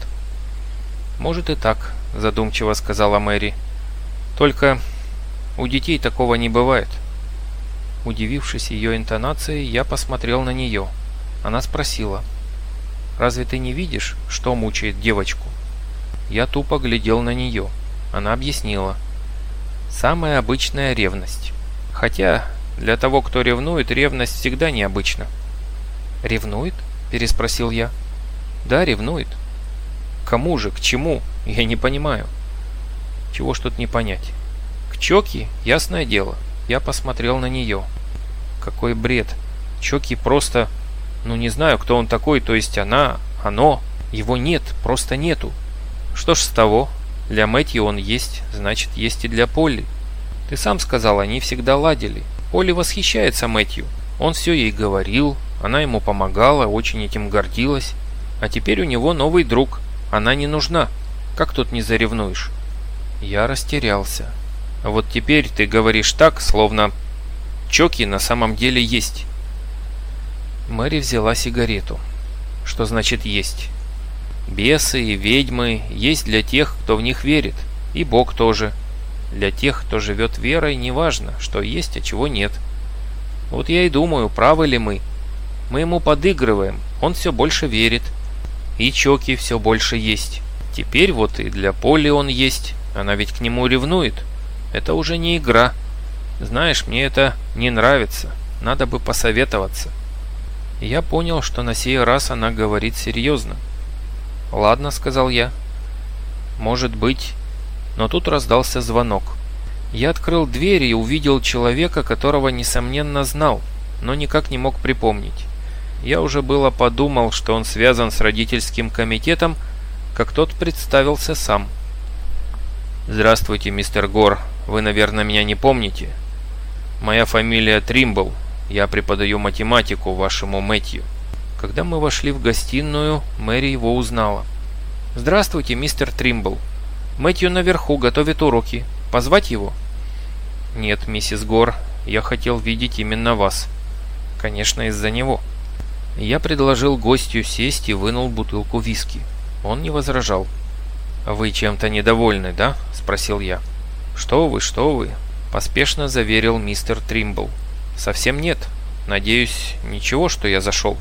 «Может и так», – задумчиво сказала Мэри. «Только у детей такого не бывает». Удивившись ее интонации, я посмотрел на нее. Она спросила, «Разве ты не видишь, что мучает девочку?» Я тупо глядел на нее. Она объяснила, Самая обычная ревность. Хотя для того, кто ревнует, ревность всегда необычна. «Ревнует?» – переспросил я. «Да, ревнует. Кому же, к чему, я не понимаю». Чего ж тут не понять? К Чоки, ясное дело, я посмотрел на нее. Какой бред. Чоки просто... Ну не знаю, кто он такой, то есть она, оно. Его нет, просто нету. Что ж с того, для Мэтью он есть, значит есть и для Полли. Ты сам сказал, они всегда ладили. Полли восхищается Мэтью. Он все ей говорил, она ему помогала, очень этим гордилась. А теперь у него новый друг. Она не нужна. Как тут не заревнуешь? Я растерялся. Вот теперь ты говоришь так, словно чоки на самом деле есть. Мэри взяла сигарету. Что значит «есть»? Бесы и ведьмы есть для тех, кто в них верит, и Бог тоже. Для тех, кто живет верой, неважно, что есть, а чего нет. Вот я и думаю, правы ли мы. Мы ему подыгрываем, он все больше верит. И чоки все больше есть. Теперь вот и для Поли он есть, она ведь к нему ревнует. Это уже не игра. Знаешь, мне это не нравится, надо бы посоветоваться. Я понял, что на сей раз она говорит серьезно. «Ладно», — сказал я. «Может быть». Но тут раздался звонок. Я открыл дверь и увидел человека, которого, несомненно, знал, но никак не мог припомнить. Я уже было подумал, что он связан с родительским комитетом, как тот представился сам. «Здравствуйте, мистер Гор. Вы, наверное, меня не помните. Моя фамилия Тримбл. Я преподаю математику вашему Мэтью». Когда мы вошли в гостиную, Мэри его узнала. «Здравствуйте, мистер Тримбл. Мэтью наверху готовит уроки. Позвать его?» «Нет, миссис Гор, я хотел видеть именно вас. Конечно, из-за него». Я предложил гостю сесть и вынул бутылку виски. Он не возражал. «Вы чем-то недовольны, да?» – спросил я. «Что вы, что вы?» – поспешно заверил мистер Тримбл. «Совсем нет. Надеюсь, ничего, что я зашел».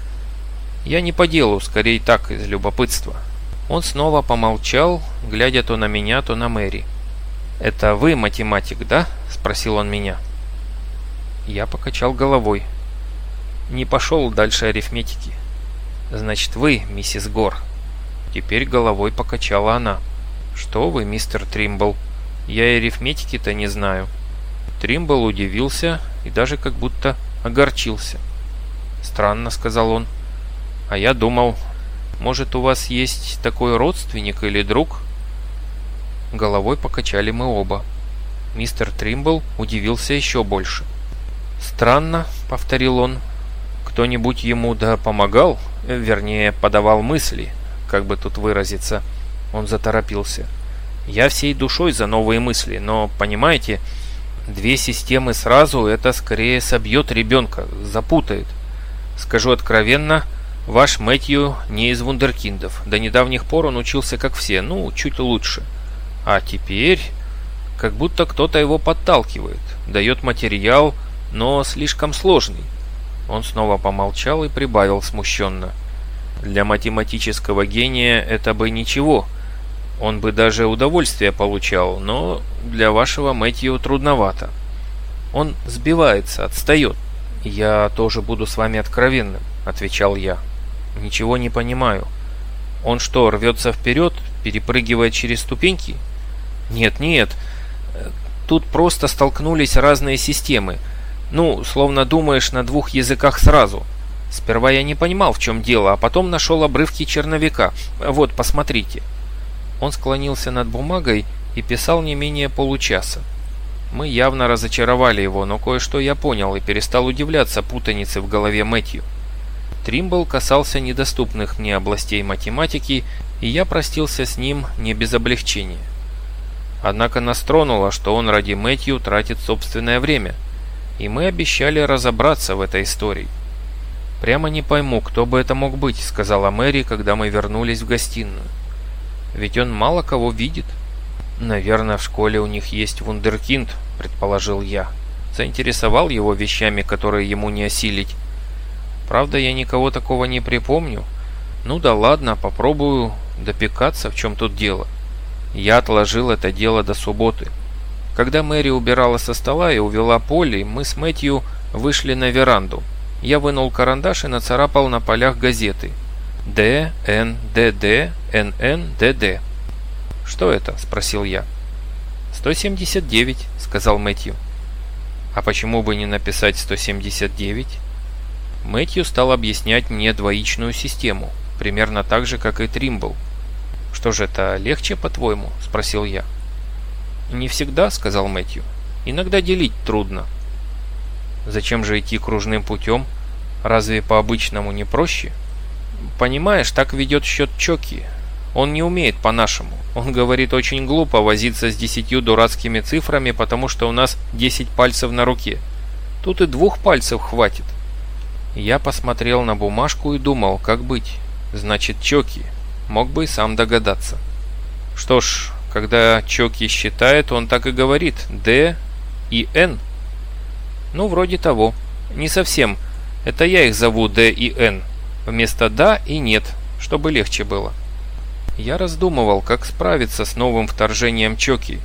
Я не по делу, скорее так, из любопытства. Он снова помолчал, глядя то на меня, то на Мэри. «Это вы математик, да?» – спросил он меня. Я покачал головой. Не пошел дальше арифметики. «Значит, вы, миссис Гор». Теперь головой покачала она. «Что вы, мистер Тримбл? Я и арифметики-то не знаю». Тримбл удивился и даже как будто огорчился. «Странно», — сказал он. А я думал, может у вас есть такой родственник или друг? Головой покачали мы оба. Мистер Тримбл удивился еще больше. «Странно», — повторил он, — «кто-нибудь ему да помогал, э, вернее, подавал мысли, как бы тут выразиться». Он заторопился. «Я всей душой за новые мысли, но, понимаете, две системы сразу это скорее собьет ребенка, запутает. Скажу откровенно, — Ваш Мэтью не из вундеркиндов. До недавних пор он учился как все, ну, чуть лучше. А теперь... Как будто кто-то его подталкивает, дает материал, но слишком сложный. Он снова помолчал и прибавил смущенно. Для математического гения это бы ничего. Он бы даже удовольствие получал, но для вашего Мэтью трудновато. Он сбивается, отстает. «Я тоже буду с вами откровенным», — отвечал я. «Ничего не понимаю. Он что, рвется вперед, перепрыгивает через ступеньки?» «Нет, нет. Э, тут просто столкнулись разные системы. Ну, словно думаешь на двух языках сразу. Сперва я не понимал, в чем дело, а потом нашел обрывки черновика. Вот, посмотрите». Он склонился над бумагой и писал не менее получаса. Мы явно разочаровали его, но кое-что я понял и перестал удивляться путанице в голове Мэтью. Тримбл касался недоступных мне областей математики, и я простился с ним не без облегчения. Однако нас тронуло, что он ради Мэтью тратит собственное время, и мы обещали разобраться в этой истории. «Прямо не пойму, кто бы это мог быть», — сказала Мэри, когда мы вернулись в гостиную. «Ведь он мало кого видит». «Наверное, в школе у них есть вундеркинд», — предположил я. Заинтересовал его вещами, которые ему не осилить, Правда, я никого такого не припомню. Ну да ладно, попробую допекаться, в чем тут дело. Я отложил это дело до субботы. Когда Мэри убирала со стола и увела Полли, мы с Мэтью вышли на веранду. Я вынул карандаш и нацарапал на полях газеты. «Д, Н, Д, Д, Н, Н, Д, Д». «Что это?» – спросил я. «179», – сказал Мэтью. «А почему бы не написать 179?» Мэтью стал объяснять мне двоичную систему, примерно так же, как и Тримбл. «Что же это, легче, по-твоему?» – спросил я. «Не всегда», – сказал Мэтью. «Иногда делить трудно». «Зачем же идти кружным путем? Разве по-обычному не проще?» «Понимаешь, так ведет счет Чоки. Он не умеет по-нашему. Он говорит, очень глупо возиться с десятью дурацкими цифрами, потому что у нас десять пальцев на руке. Тут и двух пальцев хватит. Я посмотрел на бумажку и думал, как быть. Значит, Чоки. Мог бы и сам догадаться. Что ж, когда Чоки считает, он так и говорит «Д» и «Н». Ну, вроде того. Не совсем. Это я их зову «Д» и «Н». Вместо «да» и «нет», чтобы легче было. Я раздумывал, как справиться с новым вторжением Чоки.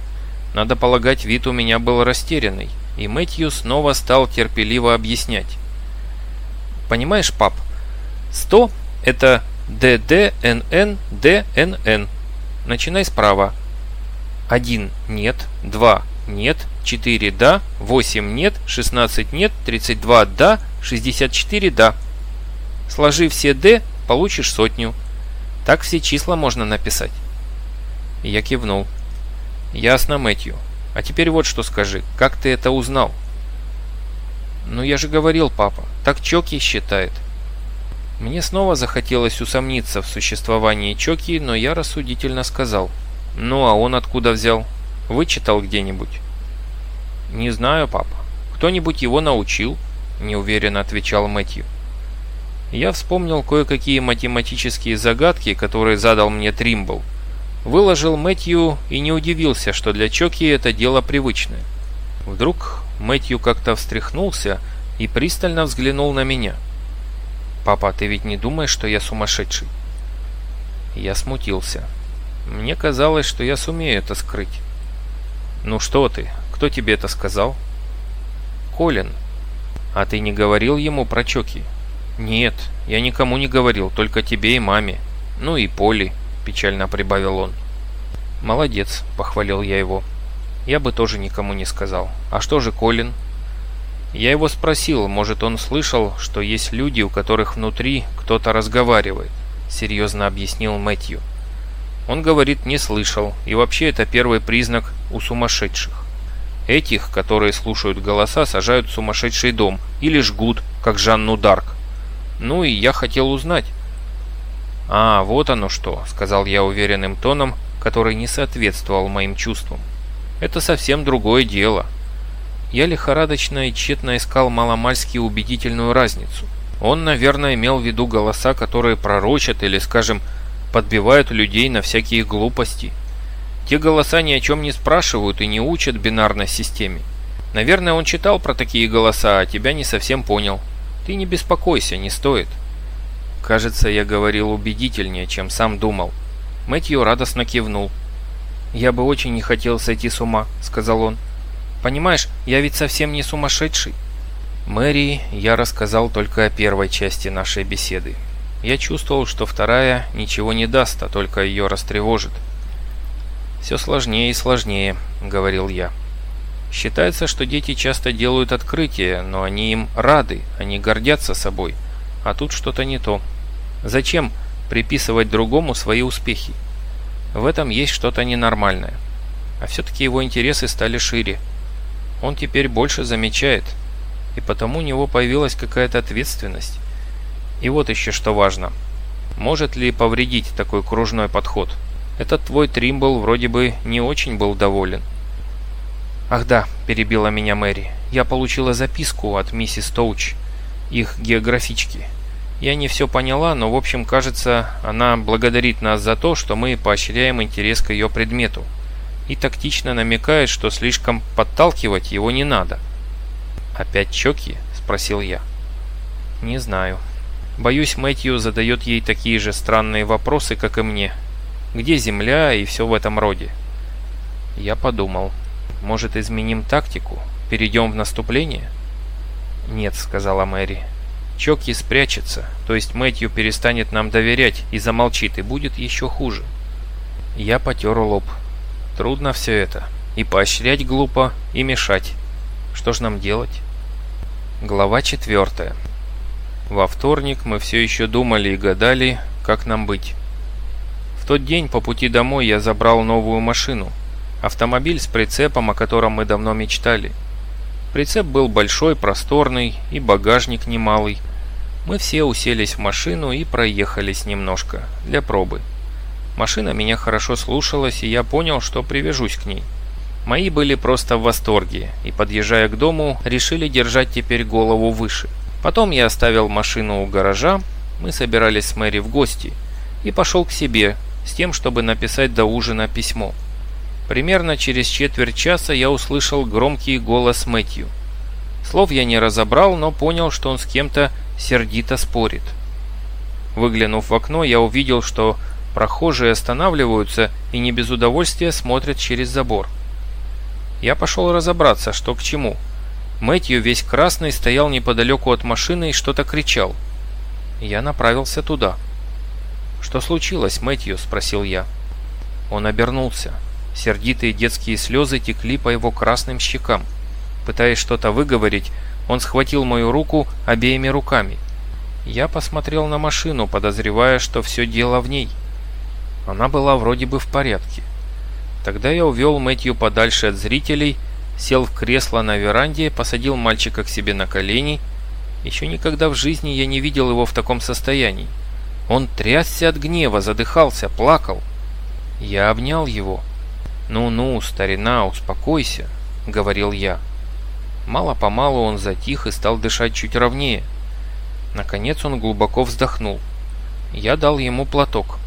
Надо полагать, вид у меня был растерянный, и Мэтью снова стал терпеливо объяснять. Понимаешь, пап? 100 – это ДДНН Начинай справа. 1 – нет, 2 – нет, 4 – да, 8 – нет, 16 – нет, 32 – да, 64 – да. Сложи все «д», получишь сотню. Так все числа можно написать. Я кивнул. Ясно, Мэтью. А теперь вот что скажи. Как ты это узнал? «Ну я же говорил, папа, так Чоки считает». Мне снова захотелось усомниться в существовании Чоки, но я рассудительно сказал. «Ну а он откуда взял? Вычитал где-нибудь?» «Не знаю, папа. Кто-нибудь его научил?» – неуверенно отвечал Мэтью. Я вспомнил кое-какие математические загадки, которые задал мне Тримбл. Выложил Мэтью и не удивился, что для Чоки это дело привычное. Вдруг Мэтью как-то встряхнулся и пристально взглянул на меня. «Папа, ты ведь не думаешь, что я сумасшедший?» Я смутился. Мне казалось, что я сумею это скрыть. «Ну что ты? Кто тебе это сказал?» «Колин. А ты не говорил ему про Чоки?» «Нет, я никому не говорил, только тебе и маме. Ну и Поли, печально прибавил он. «Молодец», – похвалил я его я бы тоже никому не сказал. А что же Колин? Я его спросил, может он слышал, что есть люди, у которых внутри кто-то разговаривает, серьезно объяснил Мэтью. Он говорит, не слышал, и вообще это первый признак у сумасшедших. Этих, которые слушают голоса, сажают в сумасшедший дом или жгут, как Жанну Дарк. Ну и я хотел узнать. «А, вот оно что», — сказал я уверенным тоном, который не соответствовал моим чувствам. Это совсем другое дело. Я лихорадочно и тщетно искал маломальски убедительную разницу. Он, наверное, имел в виду голоса, которые пророчат или, скажем, подбивают людей на всякие глупости. Те голоса ни о чем не спрашивают и не учат бинарной системе. Наверное, он читал про такие голоса, а тебя не совсем понял. Ты не беспокойся, не стоит. Кажется, я говорил убедительнее, чем сам думал. Мэтью радостно кивнул. «Я бы очень не хотел сойти с ума», — сказал он. «Понимаешь, я ведь совсем не сумасшедший». Мэри я рассказал только о первой части нашей беседы. Я чувствовал, что вторая ничего не даст, а только ее растревожит. «Все сложнее и сложнее», — говорил я. «Считается, что дети часто делают открытия, но они им рады, они гордятся собой. А тут что-то не то. Зачем приписывать другому свои успехи? В этом есть что-то ненормальное. А все-таки его интересы стали шире. Он теперь больше замечает, и потому у него появилась какая-то ответственность. И вот еще что важно. Может ли повредить такой кружной подход? Этот твой Тримбл вроде бы не очень был доволен. «Ах да», – перебила меня Мэри, – «я получила записку от миссис Тоуч, их географички, я не все поняла, но в общем кажется, она благодарит нас за то, что мы поощряем интерес к ее предмету. И тактично намекает, что слишком подталкивать его не надо. «Опять чоки?» – спросил я. «Не знаю. Боюсь, Мэтью задает ей такие же странные вопросы, как и мне. Где земля и все в этом роде?» Я подумал. «Может, изменим тактику? Перейдем в наступление?» «Нет», – сказала Мэри. Чокьи спрячется, то есть Мэтью перестанет нам доверять и замолчит, и будет еще хуже. Я потер лоб. Трудно все это. И поощрять глупо, и мешать. Что ж нам делать? Глава четвертая. Во вторник мы все еще думали и гадали, как нам быть. В тот день по пути домой я забрал новую машину. Автомобиль с прицепом, о котором мы давно мечтали – Прицеп был большой, просторный и багажник немалый. Мы все уселись в машину и проехались немножко, для пробы. Машина меня хорошо слушалась, и я понял, что привяжусь к ней. Мои были просто в восторге, и, подъезжая к дому, решили держать теперь голову выше. Потом я оставил машину у гаража, мы собирались с Мэри в гости, и пошел к себе, с тем, чтобы написать до ужина письмо. Примерно через четверть часа я услышал громкий голос Мэтью. Слов я не разобрал, но понял, что он с кем-то сердито спорит. Выглянув в окно, я увидел, что прохожие останавливаются и не без удовольствия смотрят через забор. Я пошел разобраться, что к чему. Мэтью весь красный стоял неподалеку от машины и что-то кричал. Я направился туда. «Что случилось, Мэтью?» – спросил я. Он обернулся. Сердитые детские слезы текли по его красным щекам. Пытаясь что-то выговорить, он схватил мою руку обеими руками. Я посмотрел на машину, подозревая, что все дело в ней. Она была вроде бы в порядке. Тогда я увел Мэтью подальше от зрителей, сел в кресло на веранде, посадил мальчика к себе на колени. Еще никогда в жизни я не видел его в таком состоянии. Он трясся от гнева, задыхался, плакал. Я обнял его. «Ну, ну, старина, успокойся», — говорил я. Мало-помалу он затих и стал дышать чуть ровнее. Наконец он глубоко вздохнул. Я дал ему платок.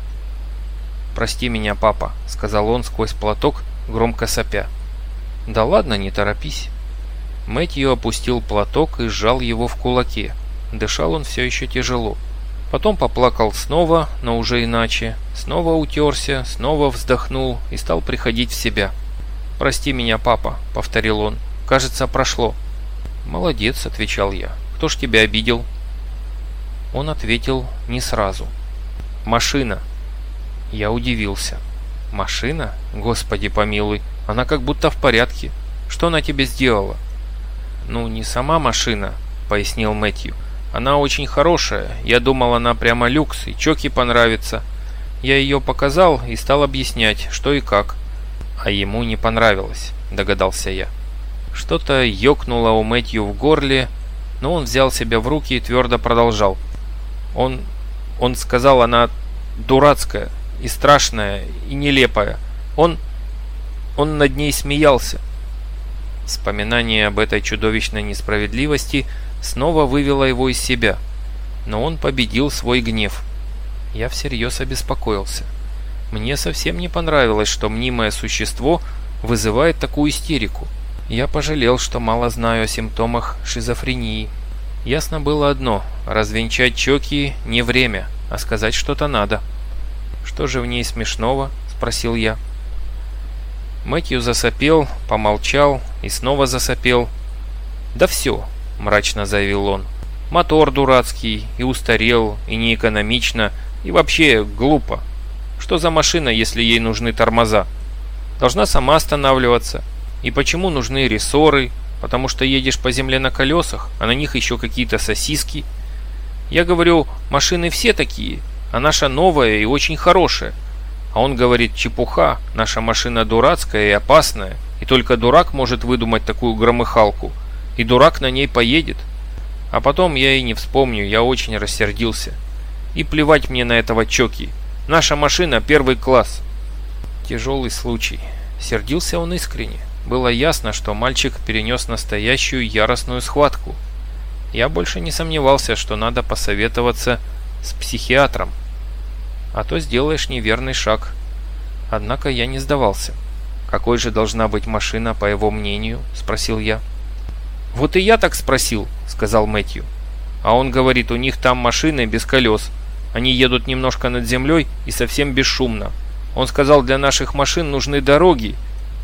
«Прости меня, папа», — сказал он сквозь платок, громко сопя. «Да ладно, не торопись». Мэтью опустил платок и сжал его в кулаке. Дышал он все еще тяжело. Потом поплакал снова, но уже иначе. Снова утерся, снова вздохнул и стал приходить в себя. «Прости меня, папа», — повторил он. «Кажется, прошло». «Молодец», — отвечал я. «Кто ж тебя обидел?» Он ответил не сразу. «Машина». Я удивился. «Машина? Господи помилуй, она как будто в порядке. Что она тебе сделала?» «Ну, не сама машина», — пояснил Мэтью. Она очень хорошая. Я думал, она прямо люкс, и Чоки понравится. Я ее показал и стал объяснять, что и как. А ему не понравилось, догадался я. Что-то ёкнуло у Мэтью в горле, но он взял себя в руки и твердо продолжал. Он... он сказал, она дурацкая и страшная и нелепая. Он... он над ней смеялся. Вспоминание об этой чудовищной несправедливости – снова вывела его из себя, но он победил свой гнев. Я всерьез обеспокоился. Мне совсем не понравилось, что мнимое существо вызывает такую истерику. Я пожалел, что мало знаю о симптомах шизофрении. Ясно было одно – развенчать чоки не время, а сказать что-то надо. «Что же в ней смешного?» – спросил я. Мэтью засопел, помолчал и снова засопел. «Да все, мрачно заявил он. Мотор дурацкий, и устарел, и неэкономично, и вообще глупо. Что за машина, если ей нужны тормоза? Должна сама останавливаться. И почему нужны рессоры? Потому что едешь по земле на колесах, а на них еще какие-то сосиски. Я говорю, машины все такие, а наша новая и очень хорошая. А он говорит, чепуха, наша машина дурацкая и опасная, и только дурак может выдумать такую громыхалку и дурак на ней поедет. А потом я и не вспомню, я очень рассердился. И плевать мне на этого Чоки. Наша машина первый класс. Тяжелый случай. Сердился он искренне. Было ясно, что мальчик перенес настоящую яростную схватку. Я больше не сомневался, что надо посоветоваться с психиатром. А то сделаешь неверный шаг. Однако я не сдавался. «Какой же должна быть машина, по его мнению?» – спросил я. «Вот и я так спросил», — сказал Мэтью. «А он говорит, у них там машины без колес. Они едут немножко над землей и совсем бесшумно. Он сказал, для наших машин нужны дороги,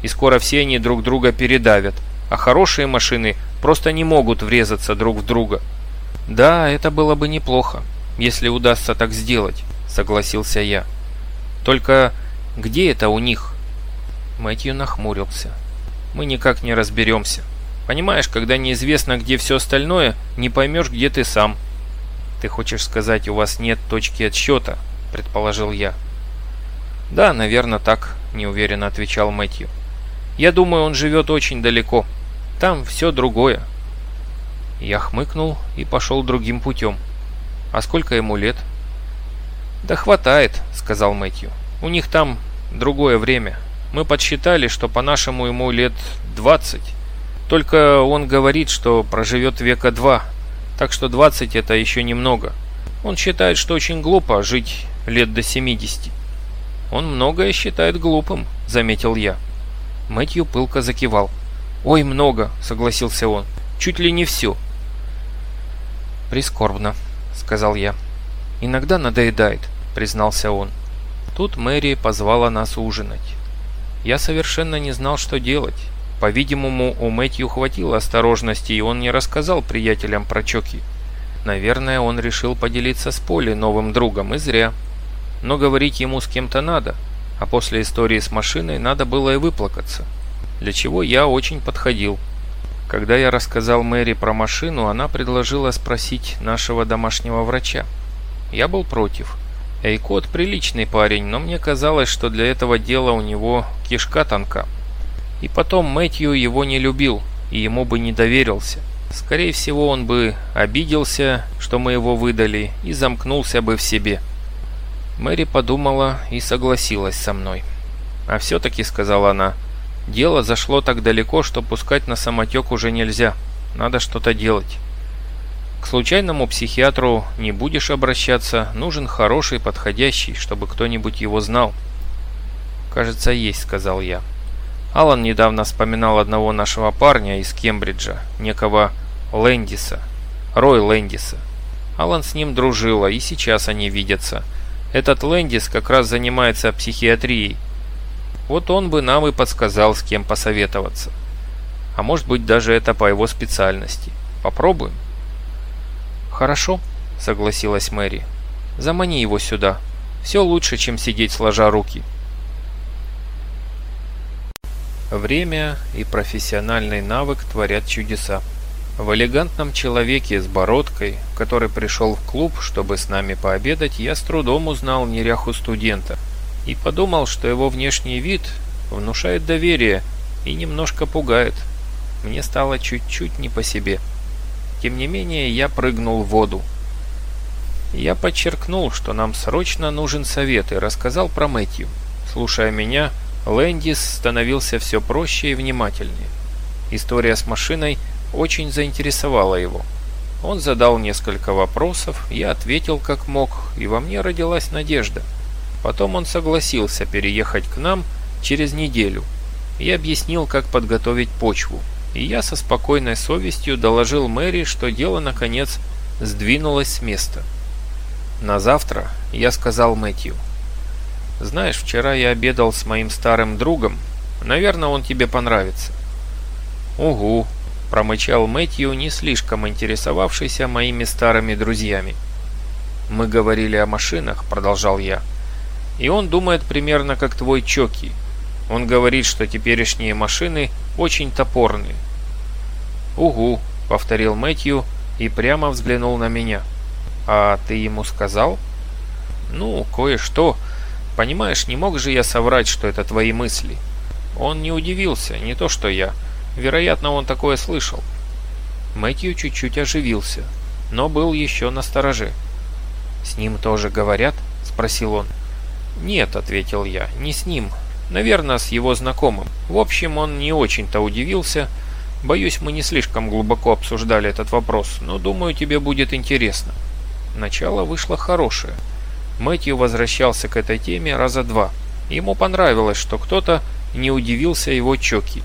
и скоро все они друг друга передавят. А хорошие машины просто не могут врезаться друг в друга». «Да, это было бы неплохо, если удастся так сделать», — согласился я. «Только где это у них?» Мэтью нахмурился. «Мы никак не разберемся». Понимаешь, когда неизвестно, где все остальное, не поймешь, где ты сам. Ты хочешь сказать, у вас нет точки отсчета, предположил я. Да, наверное, так, неуверенно отвечал Мэтью. Я думаю, он живет очень далеко. Там все другое. Я хмыкнул и пошел другим путем. А сколько ему лет? Да хватает, сказал Мэтью. У них там другое время. Мы подсчитали, что по-нашему ему лет двадцать. Только он говорит, что проживет века два, так что 20 это еще немного. Он считает, что очень глупо жить лет до 70. Он многое считает глупым, заметил я. Мэтью пылко закивал. «Ой, много», — согласился он. «Чуть ли не все». «Прискорбно», — сказал я. «Иногда надоедает», — признался он. Тут Мэри позвала нас ужинать. Я совершенно не знал, что делать. По-видимому, у Мэтью хватило осторожности, и он не рассказал приятелям про Чоки. Наверное, он решил поделиться с Поли новым другом, и зря. Но говорить ему с кем-то надо, а после истории с машиной надо было и выплакаться, для чего я очень подходил. Когда я рассказал Мэри про машину, она предложила спросить нашего домашнего врача. Я был против. Эйкот приличный парень, но мне казалось, что для этого дела у него кишка тонка. И потом Мэтью его не любил и ему бы не доверился. Скорее всего, он бы обиделся, что мы его выдали, и замкнулся бы в себе. Мэри подумала и согласилась со мной. «А все-таки», — сказала она, — «дело зашло так далеко, что пускать на самотек уже нельзя. Надо что-то делать». К случайному психиатру не будешь обращаться, нужен хороший, подходящий, чтобы кто-нибудь его знал. «Кажется, есть», — сказал я. Алан недавно вспоминал одного нашего парня из Кембриджа, некого Лэндиса, Рой Лэндиса. Алан с ним дружил, и сейчас они видятся. Этот Лэндис как раз занимается психиатрией. Вот он бы нам и подсказал, с кем посоветоваться. А может быть даже это по его специальности. Попробуем? Хорошо, согласилась Мэри. Замани его сюда. Все лучше, чем сидеть сложа руки. Время и профессиональный навык творят чудеса. В элегантном человеке с бородкой, который пришел в клуб, чтобы с нами пообедать, я с трудом узнал неряху студента и подумал, что его внешний вид внушает доверие и немножко пугает. Мне стало чуть-чуть не по себе. Тем не менее, я прыгнул в воду. Я подчеркнул, что нам срочно нужен совет и рассказал про Мэтью. Слушая меня, Лэндис становился все проще и внимательнее. История с машиной очень заинтересовала его. Он задал несколько вопросов, я ответил как мог, и во мне родилась надежда. Потом он согласился переехать к нам через неделю и объяснил, как подготовить почву. И я со спокойной совестью доложил Мэри, что дело, наконец, сдвинулось с места. На завтра я сказал Мэтью – знаешь, вчера я обедал с моим старым другом. Наверное, он тебе понравится». «Угу», – промычал Мэтью, не слишком интересовавшийся моими старыми друзьями. «Мы говорили о машинах», – продолжал я. «И он думает примерно как твой Чоки. Он говорит, что теперешние машины очень топорные». «Угу», – повторил Мэтью и прямо взглянул на меня. «А ты ему сказал?» «Ну, кое-что», – Понимаешь, не мог же я соврать, что это твои мысли. Он не удивился, не то что я. Вероятно, он такое слышал. Мэтью чуть-чуть оживился, но был еще на стороже. «С ним тоже говорят?» – спросил он. «Нет», – ответил я, – «не с ним. Наверное, с его знакомым. В общем, он не очень-то удивился. Боюсь, мы не слишком глубоко обсуждали этот вопрос, но думаю, тебе будет интересно». Начало вышло хорошее – Мэтью возвращался к этой теме раза два. Ему понравилось, что кто-то не удивился его чоки.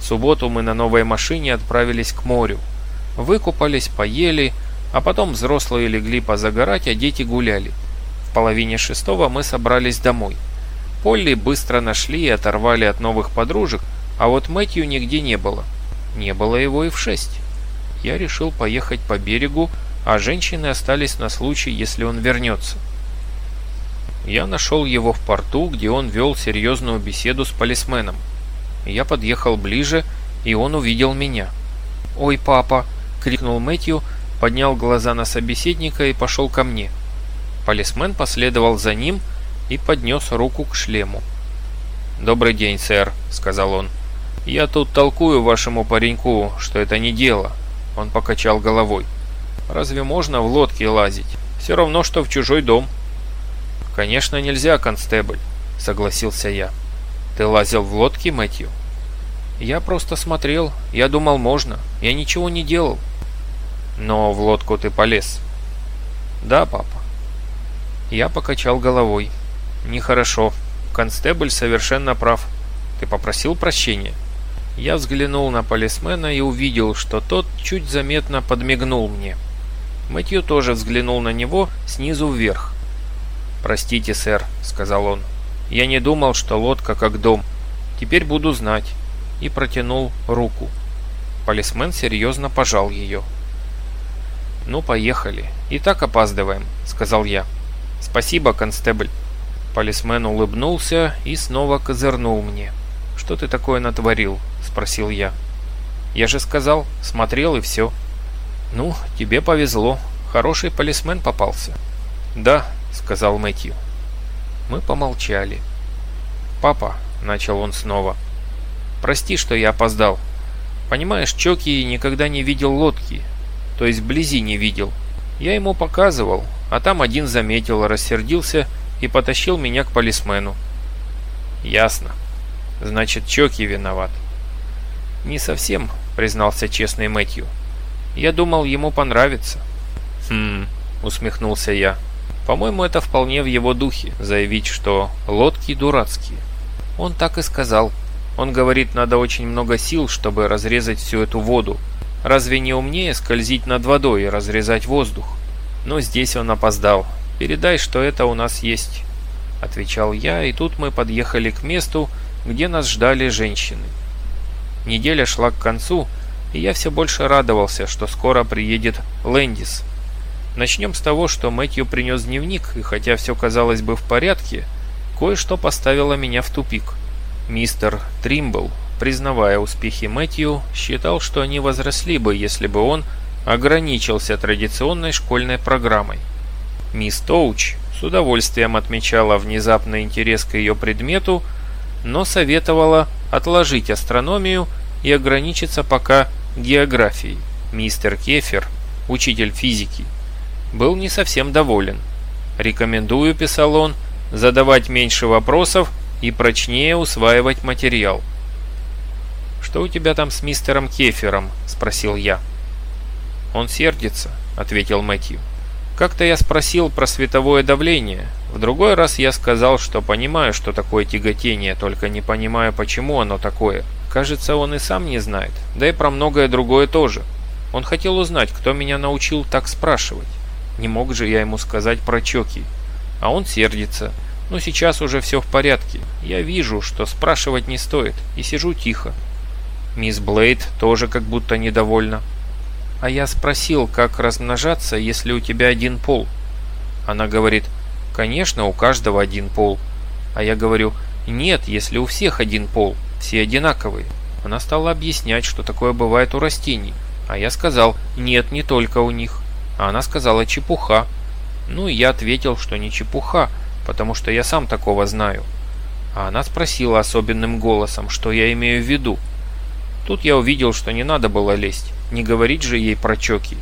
В субботу мы на новой машине отправились к морю. Выкупались, поели, а потом взрослые легли позагорать, а дети гуляли. В половине шестого мы собрались домой. Полли быстро нашли и оторвали от новых подружек, а вот Мэтью нигде не было. Не было его и в шесть. Я решил поехать по берегу, а женщины остались на Я нашел его в порту, где он вел серьезную беседу с полисменом. Я подъехал ближе, и он увидел меня. «Ой, папа!» — крикнул Мэтью, поднял глаза на собеседника и пошел ко мне. Полисмен последовал за ним и поднес руку к шлему. «Добрый день, сэр», — сказал он. «Я тут толкую вашему пареньку, что это не дело». Он покачал головой. «Разве можно в лодке лазить? Все равно, что в чужой дом». «Конечно, нельзя, констебль», — согласился я. «Ты лазил в лодке, Мэтью?» «Я просто смотрел. Я думал, можно. Я ничего не делал». «Но в лодку ты полез». «Да, папа». Я покачал головой. «Нехорошо. Констебль совершенно прав. Ты попросил прощения?» Я взглянул на полисмена и увидел, что тот чуть заметно подмигнул мне. Мэтью тоже взглянул на него снизу вверх. «Простите, сэр», — сказал он. «Я не думал, что лодка как дом. Теперь буду знать». И протянул руку. Полисмен серьезно пожал ее. «Ну, поехали. И так опаздываем», — сказал я. «Спасибо, констебль». Полисмен улыбнулся и снова козырнул мне. «Что ты такое натворил?» — спросил я. «Я же сказал, смотрел и все». «Ну, тебе повезло. Хороший полисмен попался». «Да, — сказал Мэтью. Мы помолчали. «Папа», — начал он снова, — «прости, что я опоздал. Понимаешь, Чоки никогда не видел лодки, то есть вблизи не видел. Я ему показывал, а там один заметил, рассердился и потащил меня к полисмену». «Ясно. Значит, Чоки виноват». «Не совсем», — признался честный Мэтью. «Я думал, ему понравится». «Хм», — усмехнулся я. По-моему, это вполне в его духе, заявить, что лодки дурацкие. Он так и сказал. Он говорит, надо очень много сил, чтобы разрезать всю эту воду. Разве не умнее скользить над водой и разрезать воздух? Но здесь он опоздал. Передай, что это у нас есть. Отвечал я, и тут мы подъехали к месту, где нас ждали женщины. Неделя шла к концу, и я все больше радовался, что скоро приедет Лэндис. Начнем с того, что Мэтью принес дневник, и хотя все казалось бы в порядке, кое-что поставило меня в тупик. Мистер Тримбл, признавая успехи Мэтью, считал, что они возросли бы, если бы он ограничился традиционной школьной программой. Мисс Тоуч с удовольствием отмечала внезапный интерес к ее предмету, но советовала отложить астрономию и ограничиться пока географией. Мистер Кефер, учитель физики, был не совсем доволен. «Рекомендую», – писал он, – «задавать меньше вопросов и прочнее усваивать материал». «Что у тебя там с мистером Кефером?» – спросил я. «Он сердится», – ответил Мэтью. «Как-то я спросил про световое давление. В другой раз я сказал, что понимаю, что такое тяготение, только не понимаю, почему оно такое. Кажется, он и сам не знает, да и про многое другое тоже. Он хотел узнать, кто меня научил так спрашивать». Не мог же я ему сказать про Чоки. А он сердится. Но ну, сейчас уже все в порядке. Я вижу, что спрашивать не стоит, и сижу тихо. Мисс Блейд тоже как будто недовольна. А я спросил, как размножаться, если у тебя один пол. Она говорит, конечно, у каждого один пол. А я говорю, нет, если у всех один пол, все одинаковые. Она стала объяснять, что такое бывает у растений. А я сказал, нет, не только у них. Она сказала «чепуха». Ну и я ответил, что не чепуха, потому что я сам такого знаю. А она спросила особенным голосом, что я имею в виду. Тут я увидел, что не надо было лезть, не говорить же ей про чоки.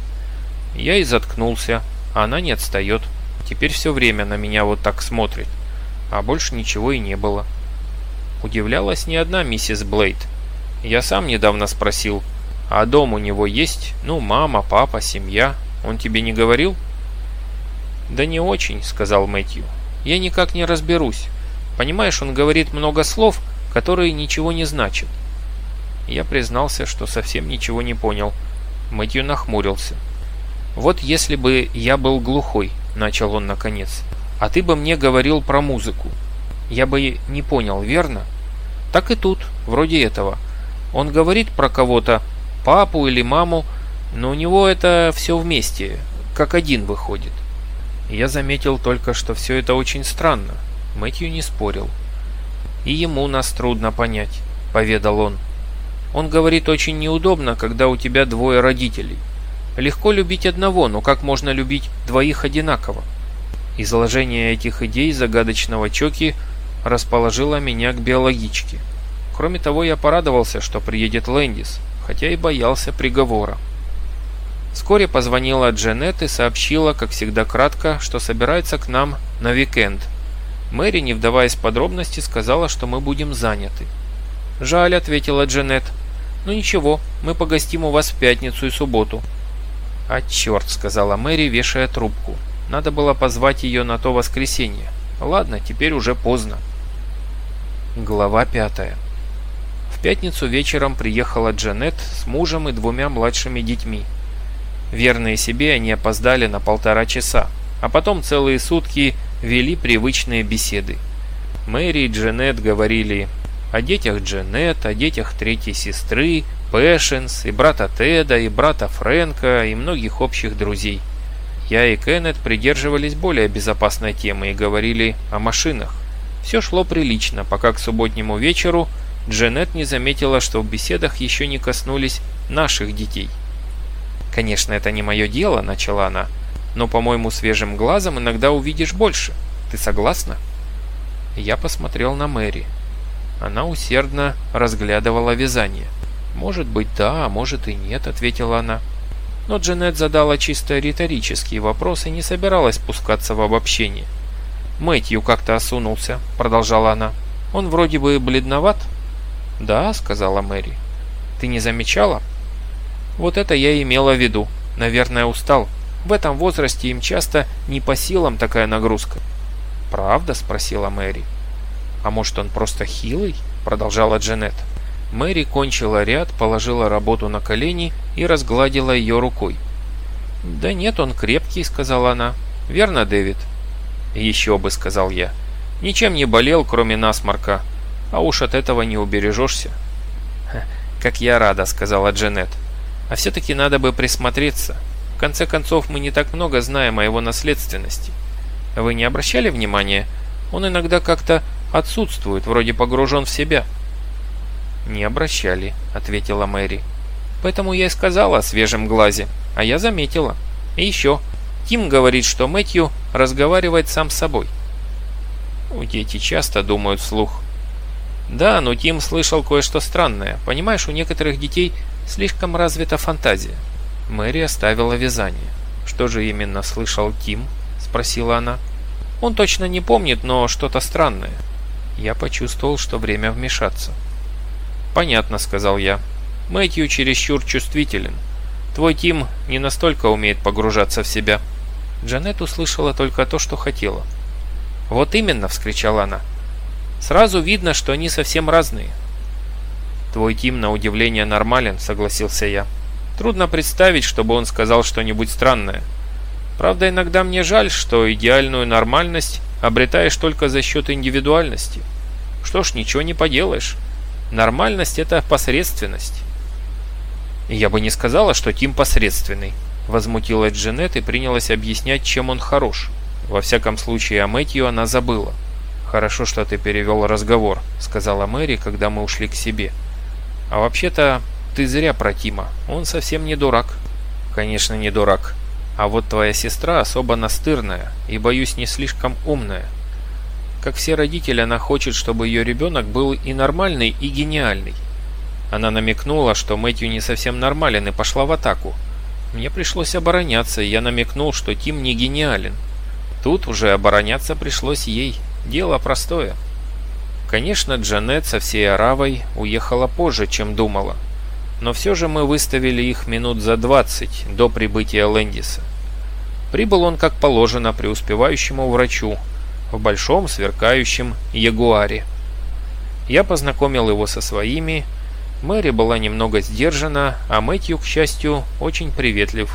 Я и заткнулся, а она не отстает. Теперь все время на меня вот так смотрит. А больше ничего и не было. Удивлялась не одна миссис Блейд. Я сам недавно спросил, а дом у него есть? Ну, мама, папа, семья, он тебе не говорил? Да не очень, сказал Мэтью. Я никак не разберусь. Понимаешь, он говорит много слов, которые ничего не значат. Я признался, что совсем ничего не понял. Мэтью нахмурился. «Вот если бы я был глухой», — начал он наконец, — «а ты бы мне говорил про музыку. Я бы не понял, верно?» «Так и тут, вроде этого. Он говорит про кого-то, папу или маму, но у него это все вместе, как один выходит. Я заметил только, что все это очень странно. Мэтью не спорил. «И ему нас трудно понять», — поведал он. «Он говорит, очень неудобно, когда у тебя двое родителей. Легко любить одного, но как можно любить двоих одинаково?» Изложение этих идей загадочного Чоки расположило меня к биологичке. Кроме того, я порадовался, что приедет Лэндис, хотя и боялся приговора. Вскоре позвонила Джанет и сообщила, как всегда кратко, что собирается к нам на уикенд. Мэри, не вдаваясь в подробности, сказала, что мы будем заняты. «Жаль», — ответила Джанет. «Ну ничего, мы погостим у вас в пятницу и субботу». «А черт», — сказала Мэри, вешая трубку. «Надо было позвать ее на то воскресенье. Ладно, теперь уже поздно». Глава пятая. В пятницу вечером приехала Джанет с мужем и двумя младшими детьми. Верные себе, они опоздали на полтора часа, а потом целые сутки вели привычные беседы. Мэри и Джанет говорили о детях Джанет, о детях третьей сестры, Пэшенс, и брата Теда, и брата Фрэнка, и многих общих друзей. Я и Кеннет придерживались более безопасной темы и говорили о машинах. Все шло прилично, пока к субботнему вечеру Джанет не заметила, что в беседах еще не коснулись наших детей. «Конечно, это не мое дело», — начала она. «Но, по-моему, свежим глазом иногда увидишь больше. Ты согласна?» Я посмотрел на Мэри. Она усердно разглядывала вязание. «Может быть, да, а может и нет», — ответила она. Но Джанет задала чисто риторический вопрос и не собиралась пускаться в обобщение. «Мэтью как-то осунулся», — продолжала она. «Он вроде бы бледноват». «Да», — сказала Мэри. «Ты не замечала?» Вот это я имела в виду. Наверное, устал. В этом возрасте им часто не по силам такая нагрузка. «Правда?» – спросила Мэри. «А может, он просто хилый?» – продолжала Джанет. Мэри кончила ряд, положила работу на колени и разгладила ее рукой. «Да нет, он крепкий», – сказала она. «Верно, Дэвид?» «Еще бы», – сказал я. «Ничем не болел, кроме насморка. А уж от этого не убережешься». «Как я рада», – сказала Джанет. А все-таки надо бы присмотреться. В конце концов, мы не так много знаем о его наследственности. Вы не обращали внимания? Он иногда как-то отсутствует, вроде погружен в себя». «Не обращали», — ответила Мэри. «Поэтому я и сказала о свежем глазе, а я заметила. И еще, Тим говорит, что Мэтью разговаривает сам с собой». У Дети часто думают вслух. «Да, но Тим слышал кое-что странное. Понимаешь, у некоторых детей Слишком развита фантазия. Мэри оставила вязание. Что же именно слышал Тим? Спросила она. Он точно не помнит, но что-то странное. Я почувствовал, что время вмешаться. «Понятно», — сказал я. «Мэтью чересчур чувствителен. Твой Тим не настолько умеет погружаться в себя». Джанет услышала только то, что хотела. «Вот именно!» — вскричала она. «Сразу видно, что они совсем разные. «Твой Тим, на удивление, нормален», — согласился я. «Трудно представить, чтобы он сказал что-нибудь странное. Правда, иногда мне жаль, что идеальную нормальность обретаешь только за счет индивидуальности. Что ж, ничего не поделаешь. Нормальность — это посредственность». «Я бы не сказала, что Тим посредственный», — возмутилась Джанет и принялась объяснять, чем он хорош. Во всяком случае, о Мэтью она забыла. «Хорошо, что ты перевел разговор», — сказала Мэри, когда мы ушли к себе. А вообще-то ты зря про Тима. Он совсем не дурак. Конечно, не дурак. А вот твоя сестра особо настырная и, боюсь, не слишком умная. Как все родители, она хочет, чтобы ее ребенок был и нормальный, и гениальный. Она намекнула, что Мэтью не совсем нормален и пошла в атаку. Мне пришлось обороняться, и я намекнул, что Тим не гениален. Тут уже обороняться пришлось ей. Дело простое. Конечно, Джанет со всей Аравой уехала позже, чем думала. Но все же мы выставили их минут за 20 до прибытия Лэндиса. Прибыл он, как положено, преуспевающему врачу в большом сверкающем Ягуаре. Я познакомил его со своими. Мэри была немного сдержана, а Мэтью, к счастью, очень приветлив.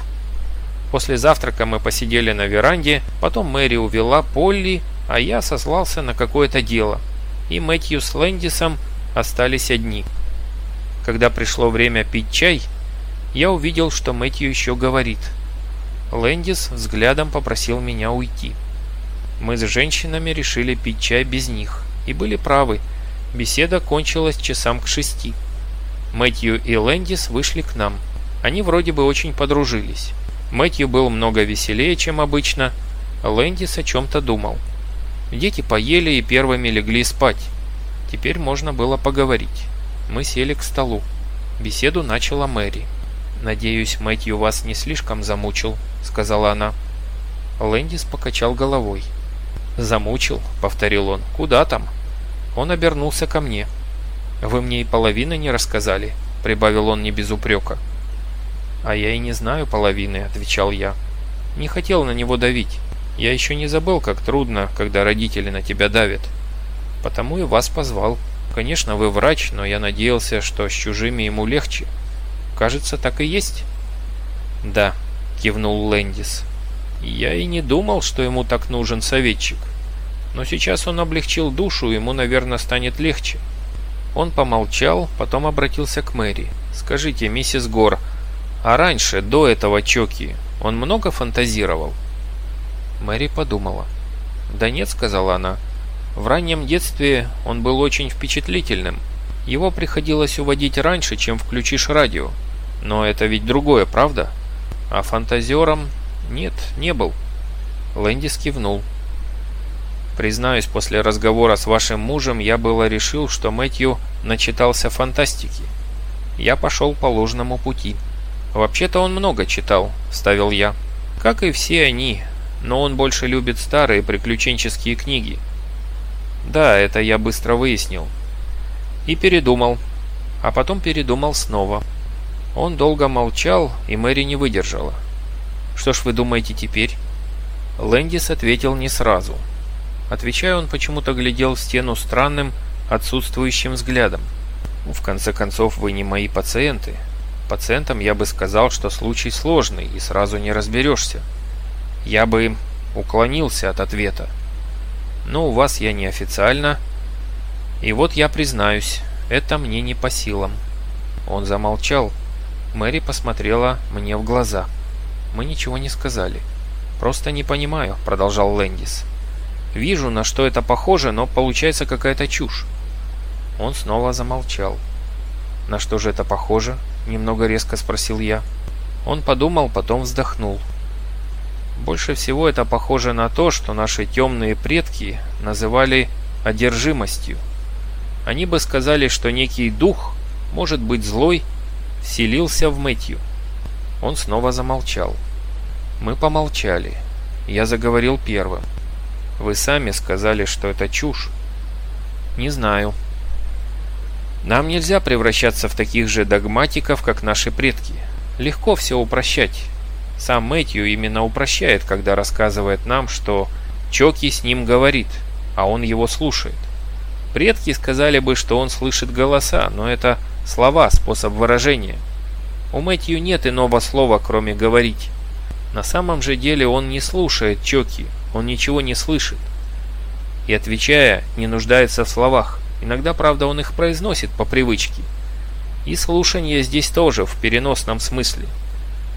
После завтрака мы посидели на веранде, потом Мэри увела Полли, а я сослался на какое-то дело – и Мэтью с Лэндисом остались одни. Когда пришло время пить чай, я увидел, что Мэтью еще говорит. Лэндис взглядом попросил меня уйти. Мы с женщинами решили пить чай без них и были правы. Беседа кончилась часам к шести. Мэтью и Лэндис вышли к нам. Они вроде бы очень подружились. Мэтью был много веселее, чем обычно. Лэндис о чем-то думал. Дети поели и первыми легли спать. Теперь можно было поговорить. Мы сели к столу. Беседу начала Мэри. «Надеюсь, Мэтью вас не слишком замучил», — сказала она. Лэндис покачал головой. «Замучил», — повторил он. «Куда там?» Он обернулся ко мне. «Вы мне и половины не рассказали», — прибавил он не без упрека. «А я и не знаю половины», — отвечал я. «Не хотел на него давить. Я еще не забыл, как трудно, когда родители на тебя давят. Потому и вас позвал. Конечно, вы врач, но я надеялся, что с чужими ему легче. Кажется, так и есть?» «Да», — кивнул Лэндис. «Я и не думал, что ему так нужен советчик. Но сейчас он облегчил душу, ему, наверное, станет легче». Он помолчал, потом обратился к Мэри. «Скажите, миссис Гор, а раньше, до этого Чоки, он много фантазировал?» Мэри подумала. «Да нет», — сказала она. «В раннем детстве он был очень впечатлительным. Его приходилось уводить раньше, чем включишь радио. Но это ведь другое, правда? А фантазером? Нет, не был». Лэндис кивнул. «Признаюсь, после разговора с вашим мужем я было решил, что Мэтью начитался фантастики. Я пошел по ложному пути». «Вообще-то он много читал», — вставил я. «Как и все они, но он больше любит старые приключенческие книги. Да, это я быстро выяснил. И передумал. А потом передумал снова. Он долго молчал, и Мэри не выдержала. «Что ж вы думаете теперь?» Лэндис ответил не сразу. Отвечая, он почему-то глядел в стену странным, отсутствующим взглядом. «В конце концов, вы не мои пациенты. Пациентам я бы сказал, что случай сложный, и сразу не разберешься» я бы уклонился от ответа. Но у вас я не официально. И вот я признаюсь, это мне не по силам. Он замолчал. Мэри посмотрела мне в глаза. Мы ничего не сказали. «Просто не понимаю», — продолжал Лэндис. «Вижу, на что это похоже, но получается какая-то чушь». Он снова замолчал. «На что же это похоже?» — немного резко спросил я. Он подумал, потом вздохнул. Больше всего это похоже на то, что наши темные предки называли одержимостью. Они бы сказали, что некий дух, может быть злой, вселился в Мэтью. Он снова замолчал. Мы помолчали. Я заговорил первым. Вы сами сказали, что это чушь. Не знаю. Нам нельзя превращаться в таких же догматиков, как наши предки. Легко все упрощать. Сам Мэтью именно упрощает, когда рассказывает нам, что Чоки с ним говорит, а он его слушает. Предки сказали бы, что он слышит голоса, но это слова, способ выражения. У Мэтью нет иного слова, кроме «говорить». На самом же деле он не слушает Чоки, он ничего не слышит. И отвечая, не нуждается в словах. Иногда, правда, он их произносит по привычке. И слушание здесь тоже в переносном смысле –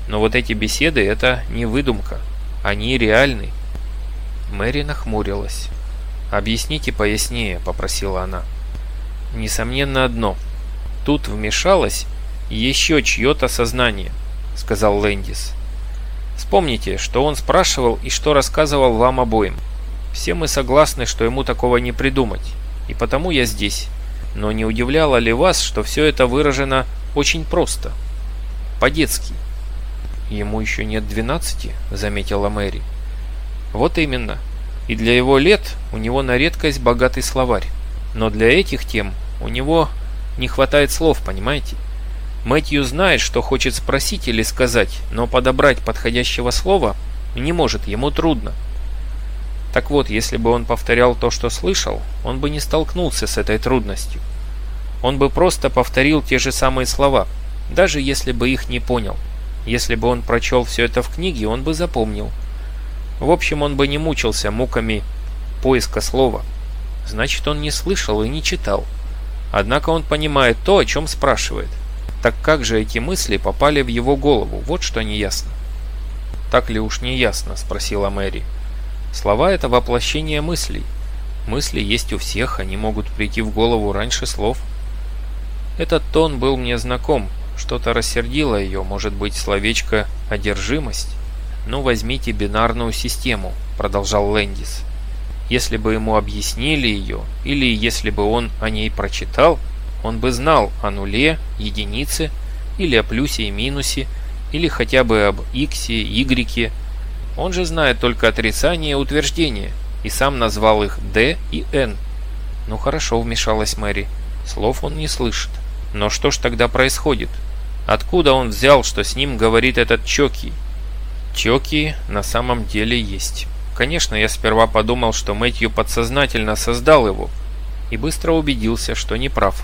но вот эти беседы – это не выдумка. Они реальны. Мэри нахмурилась. «Объясните пояснее», – попросила она. «Несомненно одно. Тут вмешалось еще чье-то сознание», – сказал Лэндис. «Вспомните, что он спрашивал и что рассказывал вам обоим. Все мы согласны, что ему такого не придумать, и потому я здесь. Но не удивляло ли вас, что все это выражено очень просто, по-детски?» ему еще нет двенадцати, заметила Мэри. Вот именно. И для его лет у него на редкость богатый словарь. Но для этих тем у него не хватает слов, понимаете? Мэтью знает, что хочет спросить или сказать, но подобрать подходящего слова не может, ему трудно. Так вот, если бы он повторял то, что слышал, он бы не столкнулся с этой трудностью. Он бы просто повторил те же самые слова, даже если бы их не понял. Если бы он прочел все это в книге, он бы запомнил. В общем, он бы не мучился муками поиска слова. Значит, он не слышал и не читал. Однако он понимает то, о чем спрашивает. Так как же эти мысли попали в его голову? Вот что неясно. «Так ли уж неясно?» – спросила Мэри. Слова – это воплощение мыслей. Мысли есть у всех, они могут прийти в голову раньше слов. Этот тон был мне знаком – что-то рассердило ее, может быть, словечко «одержимость»? «Ну, возьмите бинарную систему», — продолжал Лэндис. «Если бы ему объяснили ее, или если бы он о ней прочитал, он бы знал о нуле, единице, или о плюсе и минусе, или хотя бы об иксе, игреке. Он же знает только отрицание и утверждение, и сам назвал их «Д» и «Н». «Ну хорошо», — вмешалась Мэри. Слов он не слышит. «Но что ж тогда происходит?» Откуда он взял, что с ним говорит этот Чоки? Чоки на самом деле есть. Конечно, я сперва подумал, что Мэтью подсознательно создал его, и быстро убедился, что не прав.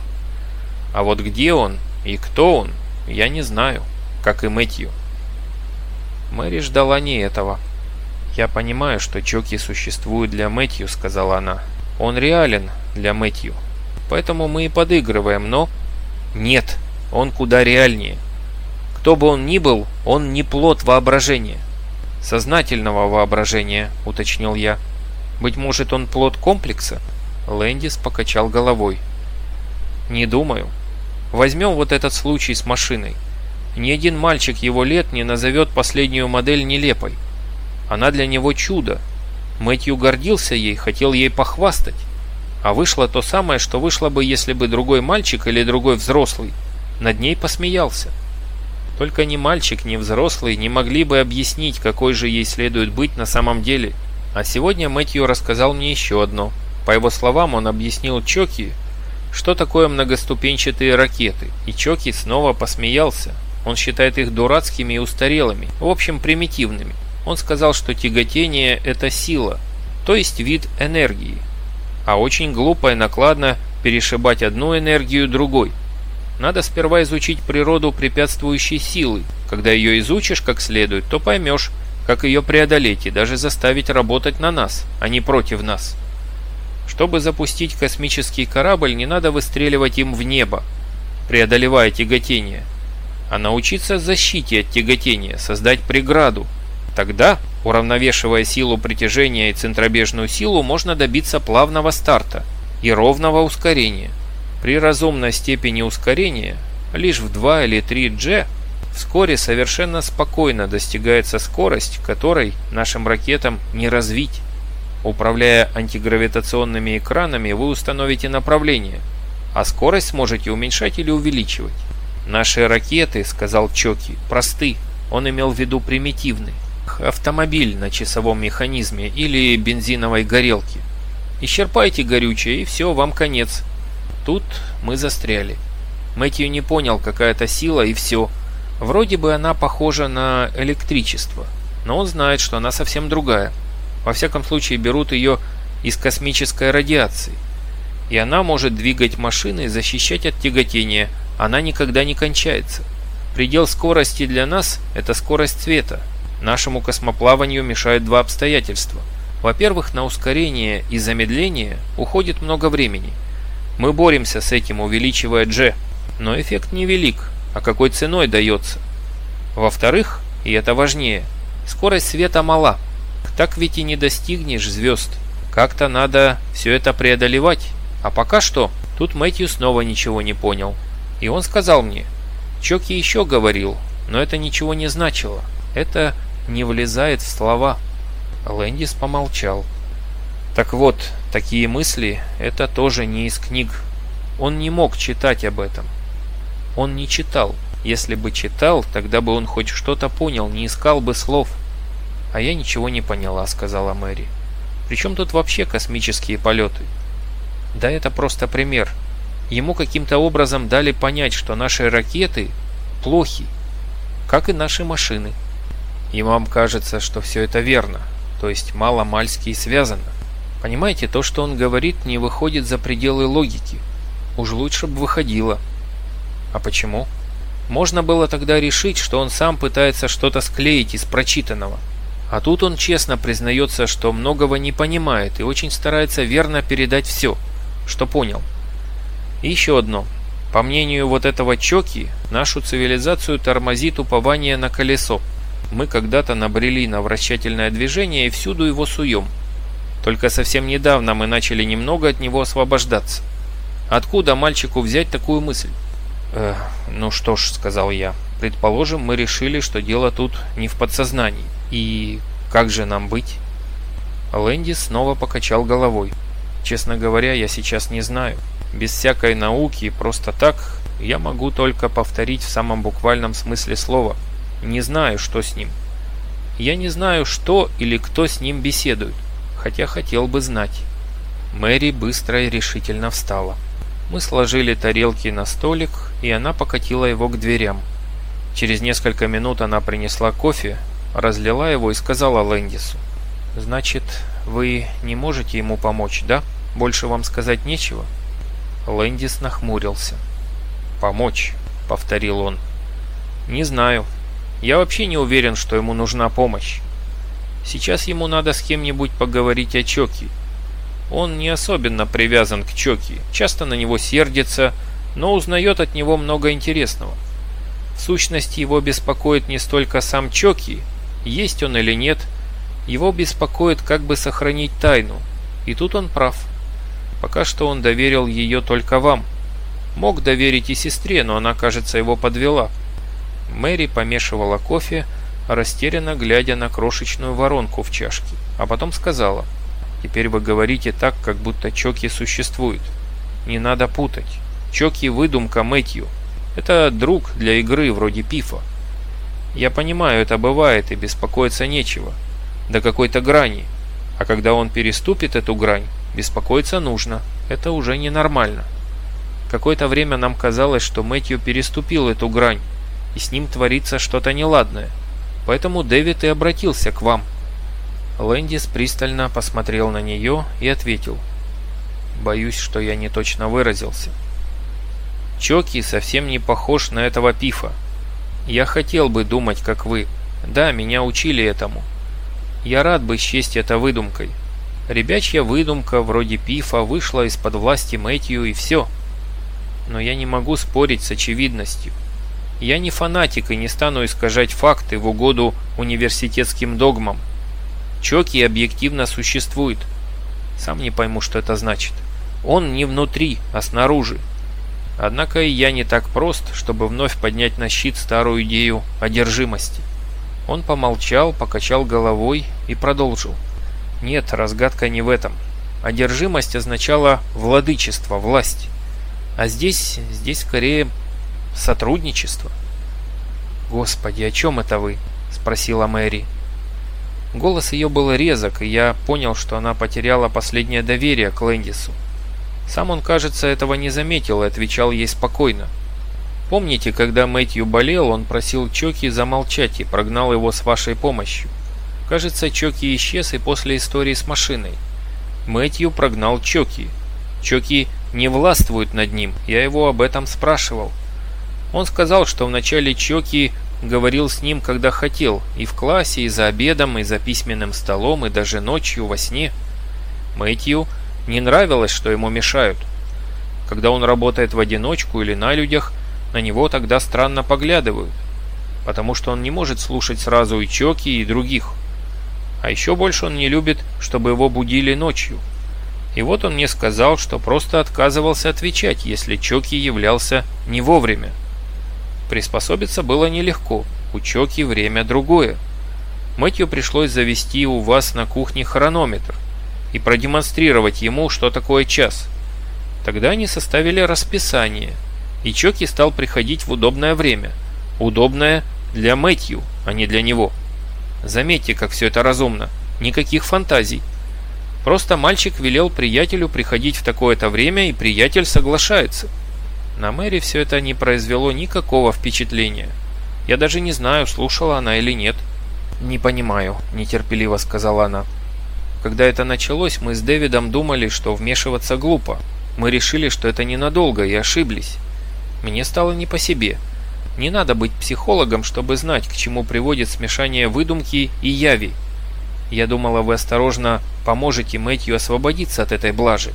А вот где он и кто он, я не знаю, как и Мэтью. Мэри ждала не этого. «Я понимаю, что Чоки существует для Мэтью», — сказала она. «Он реален для Мэтью. Поэтому мы и подыгрываем, но...» «Нет», он куда реальнее. Кто бы он ни был, он не плод воображения. Сознательного воображения, уточнил я. Быть может, он плод комплекса? Лэндис покачал головой. Не думаю. Возьмем вот этот случай с машиной. Ни один мальчик его лет не назовет последнюю модель нелепой. Она для него чудо. Мэтью гордился ей, хотел ей похвастать. А вышло то самое, что вышло бы, если бы другой мальчик или другой взрослый над ней посмеялся. Только ни мальчик, ни взрослый не могли бы объяснить, какой же ей следует быть на самом деле. А сегодня Мэтью рассказал мне еще одно. По его словам, он объяснил Чоки, что такое многоступенчатые ракеты, и Чоки снова посмеялся. Он считает их дурацкими и устарелыми, в общем, примитивными. Он сказал, что тяготение – это сила, то есть вид энергии. А очень глупо и накладно перешибать одну энергию другой. Надо сперва изучить природу препятствующей силы. Когда ее изучишь как следует, то поймешь, как ее преодолеть и даже заставить работать на нас, а не против нас. Чтобы запустить космический корабль, не надо выстреливать им в небо, преодолевая тяготение, а научиться защите от тяготения, создать преграду. Тогда, уравновешивая силу притяжения и центробежную силу, можно добиться плавного старта и ровного ускорения. При разумной степени ускорения лишь в 2 или 3G вскоре совершенно спокойно достигается скорость, которой нашим ракетам не развить. Управляя антигравитационными экранами, вы установите направление, а скорость сможете уменьшать или увеличивать. «Наши ракеты», — сказал Чоки, — «просты». Он имел в виду примитивный. Автомобиль на часовом механизме или бензиновой горелке. Исчерпайте горючее, и все, вам конец. Тут мы застряли. Мэтью не понял, какая-то сила и все. Вроде бы она похожа на электричество, но он знает, что она совсем другая. Во всяком случае, берут ее из космической радиации. И она может двигать машины и защищать от тяготения. Она никогда не кончается. Предел скорости для нас – это скорость света. Нашему космоплаванию мешают два обстоятельства. Во-первых, на ускорение и замедление уходит много времени – мы боремся с этим, увеличивая G, но эффект невелик, а какой ценой дается. Во-вторых, и это важнее, скорость света мала. Так ведь и не достигнешь звезд. Как-то надо все это преодолевать. А пока что, тут Мэтью снова ничего не понял. И он сказал мне, Чоки еще говорил, но это ничего не значило. Это не влезает в слова. Лэндис помолчал. «Так вот, Такие мысли – это тоже не из книг. Он не мог читать об этом. Он не читал. Если бы читал, тогда бы он хоть что-то понял, не искал бы слов. «А я ничего не поняла», – сказала Мэри. Причем тут вообще космические полеты?» «Да это просто пример. Ему каким-то образом дали понять, что наши ракеты плохи, как и наши машины. И вам кажется, что все это верно, то есть мало-мальски связано. Понимаете, то, что он говорит, не выходит за пределы логики. Уж лучше бы выходило. А почему? Можно было тогда решить, что он сам пытается что-то склеить из прочитанного. А тут он честно признается, что многого не понимает и очень старается верно передать все, что понял. И еще одно. По мнению вот этого Чоки, нашу цивилизацию тормозит упование на колесо. Мы когда-то набрели на вращательное движение и всюду его суем – только совсем недавно мы начали немного от него освобождаться. Откуда мальчику взять такую мысль? «Э, ну что ж», — сказал я, — «предположим, мы решили, что дело тут не в подсознании. И как же нам быть?» Лэнди снова покачал головой. «Честно говоря, я сейчас не знаю. Без всякой науки и просто так я могу только повторить в самом буквальном смысле слова. Не знаю, что с ним. Я не знаю, что или кто с ним беседует хотя хотел бы знать. Мэри быстро и решительно встала. Мы сложили тарелки на столик, и она покатила его к дверям. Через несколько минут она принесла кофе, разлила его и сказала Лэндису. «Значит, вы не можете ему помочь, да? Больше вам сказать нечего?» Лэндис нахмурился. «Помочь», — повторил он. «Не знаю. Я вообще не уверен, что ему нужна помощь. Сейчас ему надо с кем-нибудь поговорить о Чоки. Он не особенно привязан к Чоки, часто на него сердится, но узнает от него много интересного. В сущности, его беспокоит не столько сам Чоки, есть он или нет, его беспокоит, как бы сохранить тайну. И тут он прав. Пока что он доверил ее только вам. Мог доверить и сестре, но она, кажется, его подвела. Мэри помешивала кофе, растерянно глядя на крошечную воронку в чашке, а потом сказала, «Теперь вы говорите так, как будто Чоки существуют. Не надо путать. Чоки – выдумка Мэтью. Это друг для игры вроде пифа. Я понимаю, это бывает, и беспокоиться нечего. До какой-то грани. А когда он переступит эту грань, беспокоиться нужно. Это уже ненормально». Какое-то время нам казалось, что Мэтью переступил эту грань, и с ним творится что-то неладное поэтому Дэвид и обратился к вам». Лэндис пристально посмотрел на нее и ответил. «Боюсь, что я не точно выразился». «Чоки совсем не похож на этого пифа. Я хотел бы думать, как вы. Да, меня учили этому. Я рад бы счесть это выдумкой. Ребячья выдумка вроде пифа вышла из-под власти Мэтью и все. Но я не могу спорить с очевидностью». Я не фанатик и не стану искажать факты в угоду университетским догмам. Чоки объективно существует. Сам не пойму, что это значит. Он не внутри, а снаружи. Однако и я не так прост, чтобы вновь поднять на щит старую идею одержимости. Он помолчал, покачал головой и продолжил. Нет, разгадка не в этом. Одержимость означала владычество, власть. А здесь, здесь скорее сотрудничество. Господи, о чем это вы? Спросила Мэри. Голос ее был резок, и я понял, что она потеряла последнее доверие к Лэндису. Сам он, кажется, этого не заметил и отвечал ей спокойно. Помните, когда Мэтью болел, он просил Чоки замолчать и прогнал его с вашей помощью? Кажется, Чоки исчез и после истории с машиной. Мэтью прогнал Чоки. Чоки не властвует над ним, я его об этом спрашивал. Он сказал, что вначале Чоки говорил с ним, когда хотел, и в классе, и за обедом, и за письменным столом, и даже ночью во сне. Мэтью не нравилось, что ему мешают. Когда он работает в одиночку или на людях, на него тогда странно поглядывают, потому что он не может слушать сразу и Чоки, и других. А еще больше он не любит, чтобы его будили ночью. И вот он мне сказал, что просто отказывался отвечать, если Чоки являлся не вовремя. Приспособиться было нелегко, учек и время другое. Мэтью пришлось завести у вас на кухне хронометр и продемонстрировать ему, что такое час. Тогда они составили расписание, и Чоки стал приходить в удобное время. Удобное для Мэтью, а не для него. Заметьте, как все это разумно. Никаких фантазий. Просто мальчик велел приятелю приходить в такое-то время, и приятель соглашается – на Мэри все это не произвело никакого впечатления. Я даже не знаю, слушала она или нет. «Не понимаю», – нетерпеливо сказала она. Когда это началось, мы с Дэвидом думали, что вмешиваться глупо. Мы решили, что это ненадолго, и ошиблись. Мне стало не по себе. Не надо быть психологом, чтобы знать, к чему приводит смешание выдумки и яви. Я думала, вы осторожно поможете Мэтью освободиться от этой блажи.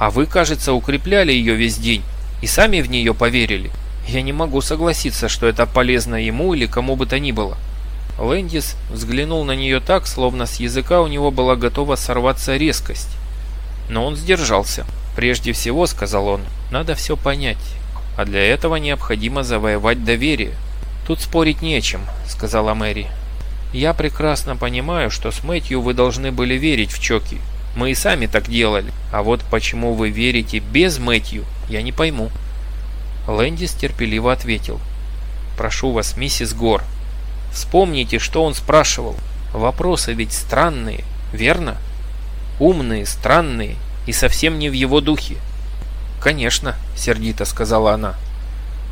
А вы, кажется, укрепляли ее весь день и сами в нее поверили. Я не могу согласиться, что это полезно ему или кому бы то ни было». Лэндис взглянул на нее так, словно с языка у него была готова сорваться резкость. Но он сдержался. «Прежде всего, — сказал он, — надо все понять, а для этого необходимо завоевать доверие». «Тут спорить нечем», — сказала Мэри. «Я прекрасно понимаю, что с Мэтью вы должны были верить в Чоки, мы и сами так делали. А вот почему вы верите без Мэтью, я не пойму». Лэндис терпеливо ответил. «Прошу вас, миссис Гор, вспомните, что он спрашивал. Вопросы ведь странные, верно? Умные, странные и совсем не в его духе». «Конечно», — сердито сказала она.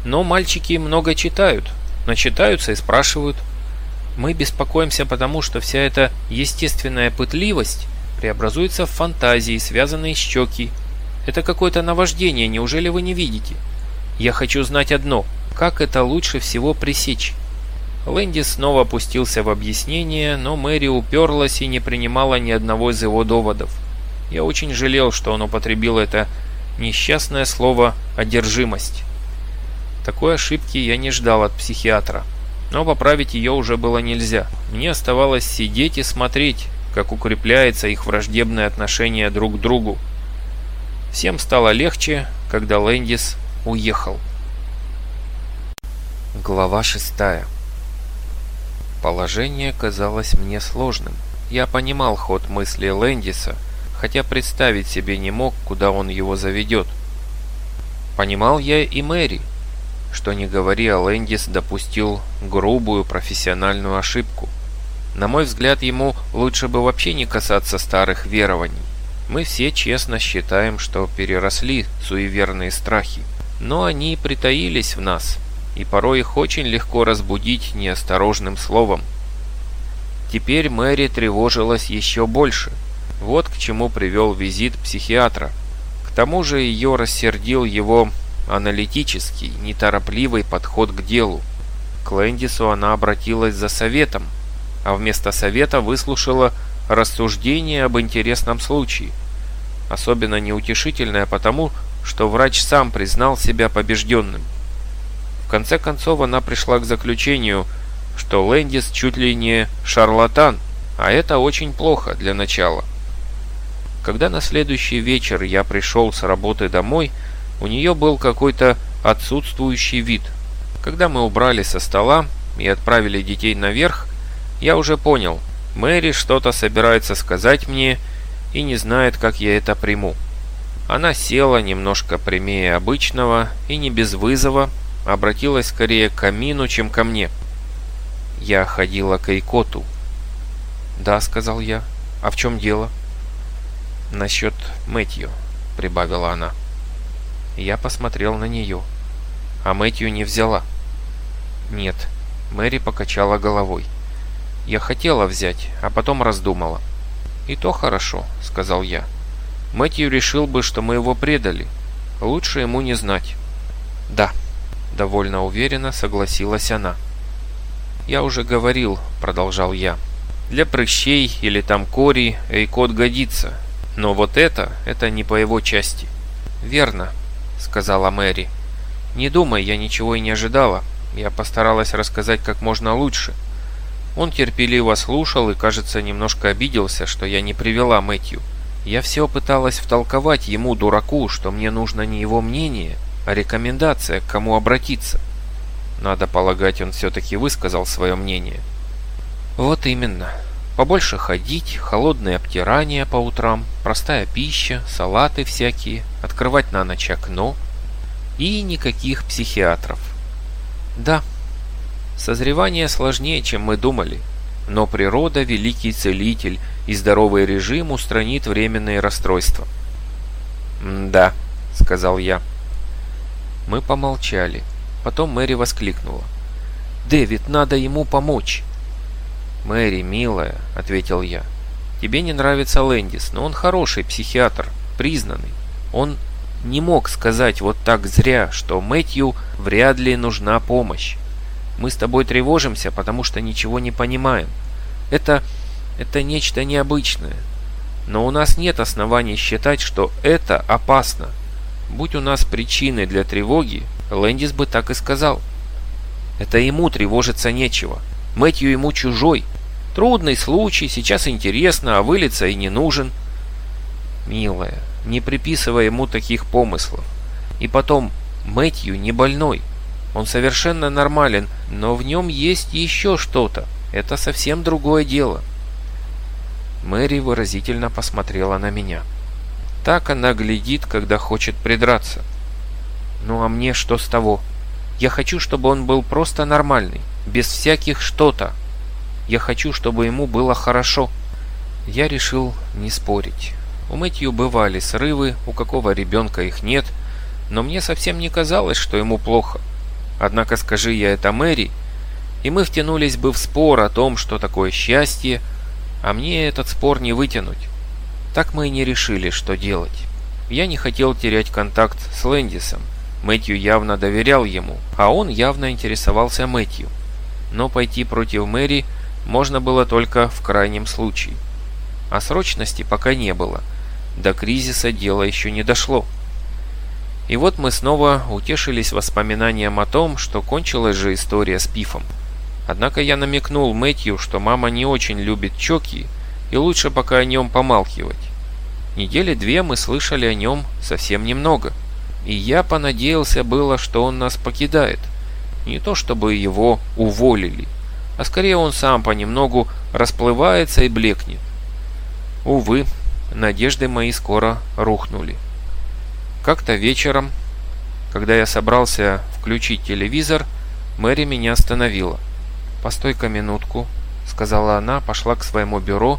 «Но мальчики много читают, начитаются и спрашивают». Мы беспокоимся потому, что вся эта естественная пытливость преобразуется в фантазии, связанные щеки. Это какое-то наваждение, неужели вы не видите? Я хочу знать одно, как это лучше всего пресечь? Лэнди снова опустился в объяснение, но Мэри уперлась и не принимала ни одного из его доводов. Я очень жалел, что он употребил это несчастное слово «одержимость». Такой ошибки я не ждал от психиатра. Но поправить ее уже было нельзя. Мне оставалось сидеть и смотреть, как укрепляется их враждебное отношение друг к другу. Всем стало легче, когда Лэндис уехал. Глава 6 Положение казалось мне сложным. Я понимал ход мысли Лэндиса, хотя представить себе не мог, куда он его заведет. Понимал я и Мэри, что не говоря, Лэндис допустил грубую профессиональную ошибку – На мой взгляд, ему лучше бы вообще не касаться старых верований. Мы все честно считаем, что переросли суеверные страхи. Но они притаились в нас, и порой их очень легко разбудить неосторожным словом. Теперь Мэри тревожилась еще больше. Вот к чему привел визит психиатра. К тому же ее рассердил его аналитический, неторопливый подход к делу. К Лэндису она обратилась за советом, а вместо совета выслушала рассуждение об интересном случае. Особенно неутешительное потому, что врач сам признал себя побежденным. В конце концов она пришла к заключению, что Лэндис чуть ли не шарлатан, а это очень плохо для начала. Когда на следующий вечер я пришел с работы домой, у нее был какой-то отсутствующий вид. Когда мы убрали со стола и отправили детей наверх, я уже понял, Мэри что-то собирается сказать мне и не знает, как я это приму. Она села немножко прямее обычного и не без вызова, обратилась скорее к камину, чем ко мне. Я ходила к Эйкоту. «Да», — сказал я. «А в чем дело?» «Насчет Мэтью», — прибавила она. Я посмотрел на нее. А Мэтью не взяла. «Нет», — Мэри покачала головой. Я хотела взять, а потом раздумала. «И то хорошо», — сказал я. Мэтью решил бы, что мы его предали. Лучше ему не знать. «Да», — довольно уверенно согласилась она. «Я уже говорил», — продолжал я. «Для прыщей или там кори эйкот годится, но вот это, это не по его части». «Верно», — сказала Мэри. «Не думай, я ничего и не ожидала. Я постаралась рассказать как можно лучше». Он терпеливо слушал и, кажется, немножко обиделся, что я не привела Мэтью. Я все пыталась втолковать ему, дураку, что мне нужно не его мнение, а рекомендация, к кому обратиться. Надо полагать, он все-таки высказал свое мнение. Вот именно. Побольше ходить, холодные обтирания по утрам, простая пища, салаты всякие, открывать на ночь окно и никаких психиатров. Да, Созревание сложнее, чем мы думали, но природа – великий целитель, и здоровый режим устранит временные расстройства. «Да», – сказал я. Мы помолчали. Потом Мэри воскликнула. «Дэвид, надо ему помочь!» «Мэри, милая», – ответил я. «Тебе не нравится Лэндис, но он хороший психиатр, признанный. Он не мог сказать вот так зря, что Мэтью вряд ли нужна помощь. Мы с тобой тревожимся, потому что ничего не понимаем. Это... это нечто необычное. Но у нас нет оснований считать, что это опасно. Будь у нас причины для тревоги, Лэндис бы так и сказал. Это ему тревожиться нечего. Мэтью ему чужой. Трудный случай, сейчас интересно, а вылиться и не нужен. Милая, не приписывай ему таких помыслов. И потом, Мэтью не больной. Он совершенно нормален, но в нем есть еще что-то. Это совсем другое дело». Мэри выразительно посмотрела на меня. Так она глядит, когда хочет придраться. Ну а мне что с того? Я хочу, чтобы он был просто нормальный, без всяких что-то. Я хочу, чтобы ему было хорошо. Я решил не спорить. У Мэтью бывали срывы, у какого ребенка их нет, но мне совсем не казалось, что ему плохо. Однако скажи я это Мэри, и мы втянулись бы в спор о том, что такое счастье, а мне этот спор не вытянуть. Так мы и не решили, что делать. Я не хотел терять контакт с Лэндисом. Мэтью явно доверял ему, а он явно интересовался Мэтью. Но пойти против Мэри можно было только в крайнем случае. А срочности пока не было. До кризиса дело еще не дошло. И вот мы снова утешились воспоминанием о том, что кончилась же история с Пифом. Однако я намекнул Мэтью, что мама не очень любит Чоки, и лучше пока о нем помалкивать. Недели две мы слышали о нем совсем немного, и я понадеялся было, что он нас покидает. Не то чтобы его уволили, а скорее он сам понемногу расплывается и блекнет. Увы, надежды мои скоро рухнули. Как-то вечером, когда я собрался включить телевизор, Мэри меня остановила. «Постой-ка минутку», — сказала она, пошла к своему бюро,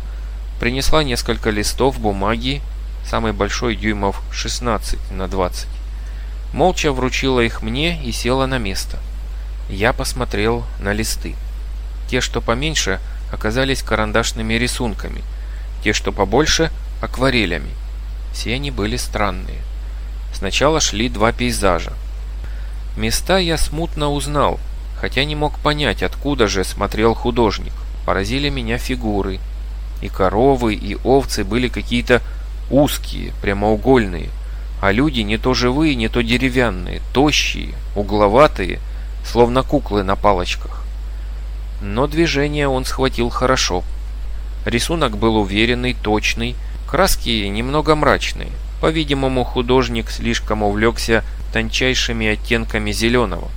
принесла несколько листов бумаги, самый большой дюймов 16 на 20. Молча вручила их мне и села на место. Я посмотрел на листы. Те, что поменьше, оказались карандашными рисунками, те, что побольше — акварелями. Все они были странные. Сначала шли два пейзажа. Места я смутно узнал, хотя не мог понять, откуда же смотрел художник. Поразили меня фигуры. И коровы, и овцы были какие-то узкие, прямоугольные, а люди не то живые, не то деревянные, тощие, угловатые, словно куклы на палочках. Но движение он схватил хорошо. Рисунок был уверенный, точный, краски немного мрачные. По-видимому, художник слишком увлекся тончайшими оттенками зеленого.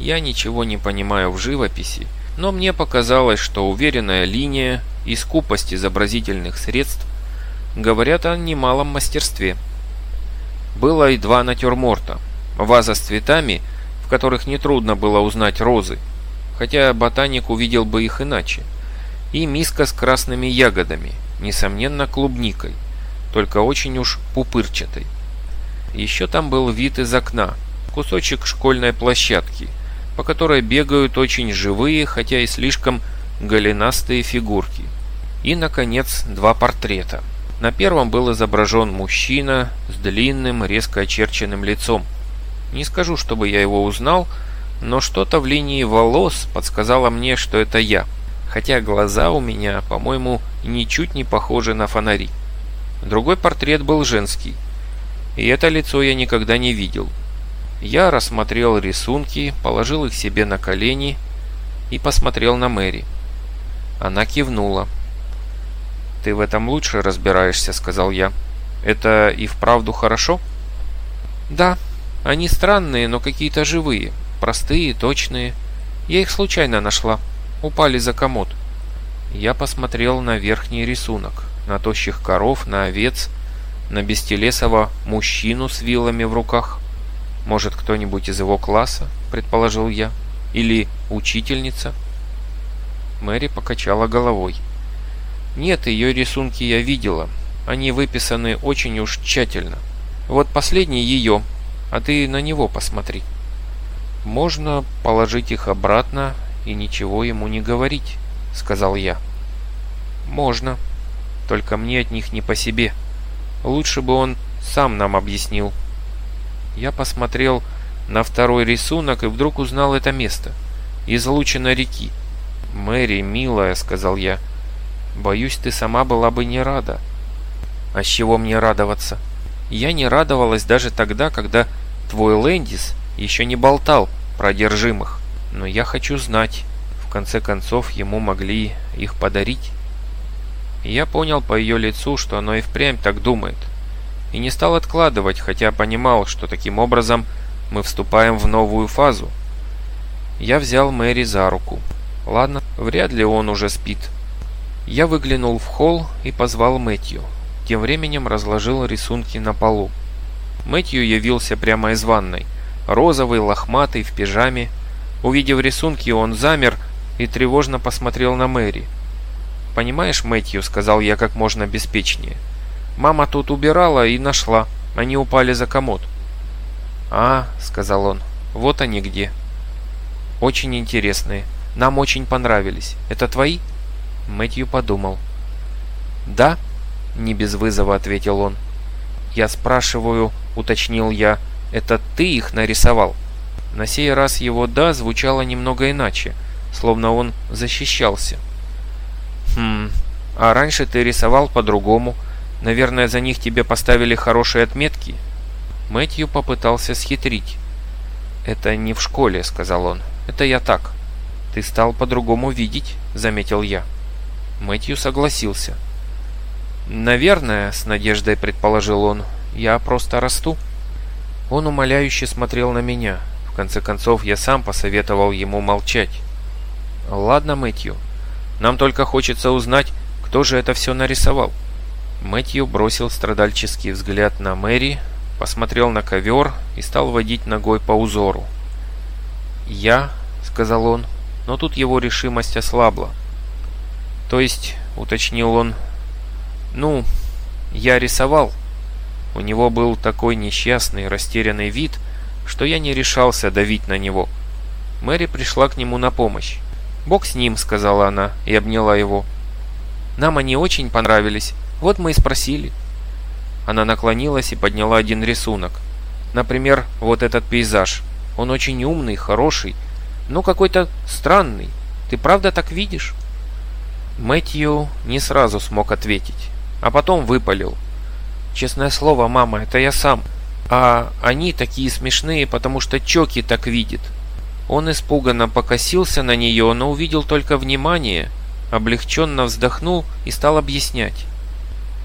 Я ничего не понимаю в живописи, но мне показалось, что уверенная линия и скупость изобразительных средств говорят о немалом мастерстве. Было и два натюрморта. Ваза с цветами, в которых нетрудно было узнать розы, хотя ботаник увидел бы их иначе, и миска с красными ягодами, несомненно клубникой только очень уж пупырчатый. Еще там был вид из окна, кусочек школьной площадки, по которой бегают очень живые, хотя и слишком голенастые фигурки. И, наконец, два портрета. На первом был изображен мужчина с длинным, резко очерченным лицом. Не скажу, чтобы я его узнал, но что-то в линии волос подсказало мне, что это я, хотя глаза у меня, по-моему, ничуть не похожи на фонари. Другой портрет был женский, и это лицо я никогда не видел. Я рассмотрел рисунки, положил их себе на колени и посмотрел на Мэри. Она кивнула. «Ты в этом лучше разбираешься», — сказал я. «Это и вправду хорошо?» «Да. Они странные, но какие-то живые. Простые, точные. Я их случайно нашла. Упали за комод». Я посмотрел на верхний рисунок на тощих коров, на овец, на бестелесого мужчину с вилами в руках. Может, кто-нибудь из его класса, предположил я, или учительница? Мэри покачала головой. Нет, ее рисунки я видела. Они выписаны очень уж тщательно. Вот последний ее, а ты на него посмотри. Можно положить их обратно и ничего ему не говорить, сказал я. Можно. Только мне от них не по себе. Лучше бы он сам нам объяснил. Я посмотрел на второй рисунок и вдруг узнал это место. Излучина реки. «Мэри, милая», — сказал я, — «боюсь, ты сама была бы не рада». «А с чего мне радоваться?» «Я не радовалась даже тогда, когда твой Лэндис еще не болтал про одержимых. Но я хочу знать. В конце концов, ему могли их подарить». Я понял по ее лицу, что она и впрямь так думает. И не стал откладывать, хотя понимал, что таким образом мы вступаем в новую фазу. Я взял Мэри за руку. Ладно, вряд ли он уже спит. Я выглянул в холл и позвал Мэтью. Тем временем разложил рисунки на полу. Мэтью явился прямо из ванной. Розовый, лохматый, в пижаме. Увидев рисунки, он замер и тревожно посмотрел на Мэри. «Понимаешь, Мэтью», — сказал я как можно беспечнее. «Мама тут убирала и нашла. Они упали за комод». «А», — сказал он, — «вот они где». «Очень интересные. Нам очень понравились. Это твои?» Мэтью подумал. «Да?» — не без вызова ответил он. «Я спрашиваю», — уточнил я, — «это ты их нарисовал?» На сей раз его «да» звучало немного иначе, словно он защищался. Хм. А раньше ты рисовал по-другому. Наверное, за них тебе поставили хорошие отметки?» Мэтью попытался схитрить. «Это не в школе», — сказал он. «Это я так». «Ты стал по-другому видеть», — заметил я. Мэтью согласился. «Наверное», — с надеждой предположил он, — «я просто расту». Он умоляюще смотрел на меня. В конце концов, я сам посоветовал ему молчать. «Ладно, Мэтью, нам только хочется узнать, кто же это все нарисовал». Мэтью бросил страдальческий взгляд на Мэри, посмотрел на ковер и стал водить ногой по узору. «Я», — сказал он, — но тут его решимость ослабла. «То есть», — уточнил он, — «ну, я рисовал». У него был такой несчастный, растерянный вид, что я не решался давить на него. Мэри пришла к нему на помощь. «Бог с ним», — сказала она и обняла его. «Нам они очень понравились. Вот мы и спросили». Она наклонилась и подняла один рисунок. Например, вот этот пейзаж. Он очень умный, хороший, но какой-то странный. Ты правда так видишь?» Мэтью не сразу смог ответить, а потом выпалил. «Честное слово, мама, это я сам. А они такие смешные, потому что Чоки так видит». Он испуганно покосился на нее, но увидел только внимание, облегченно вздохнул и стал объяснять.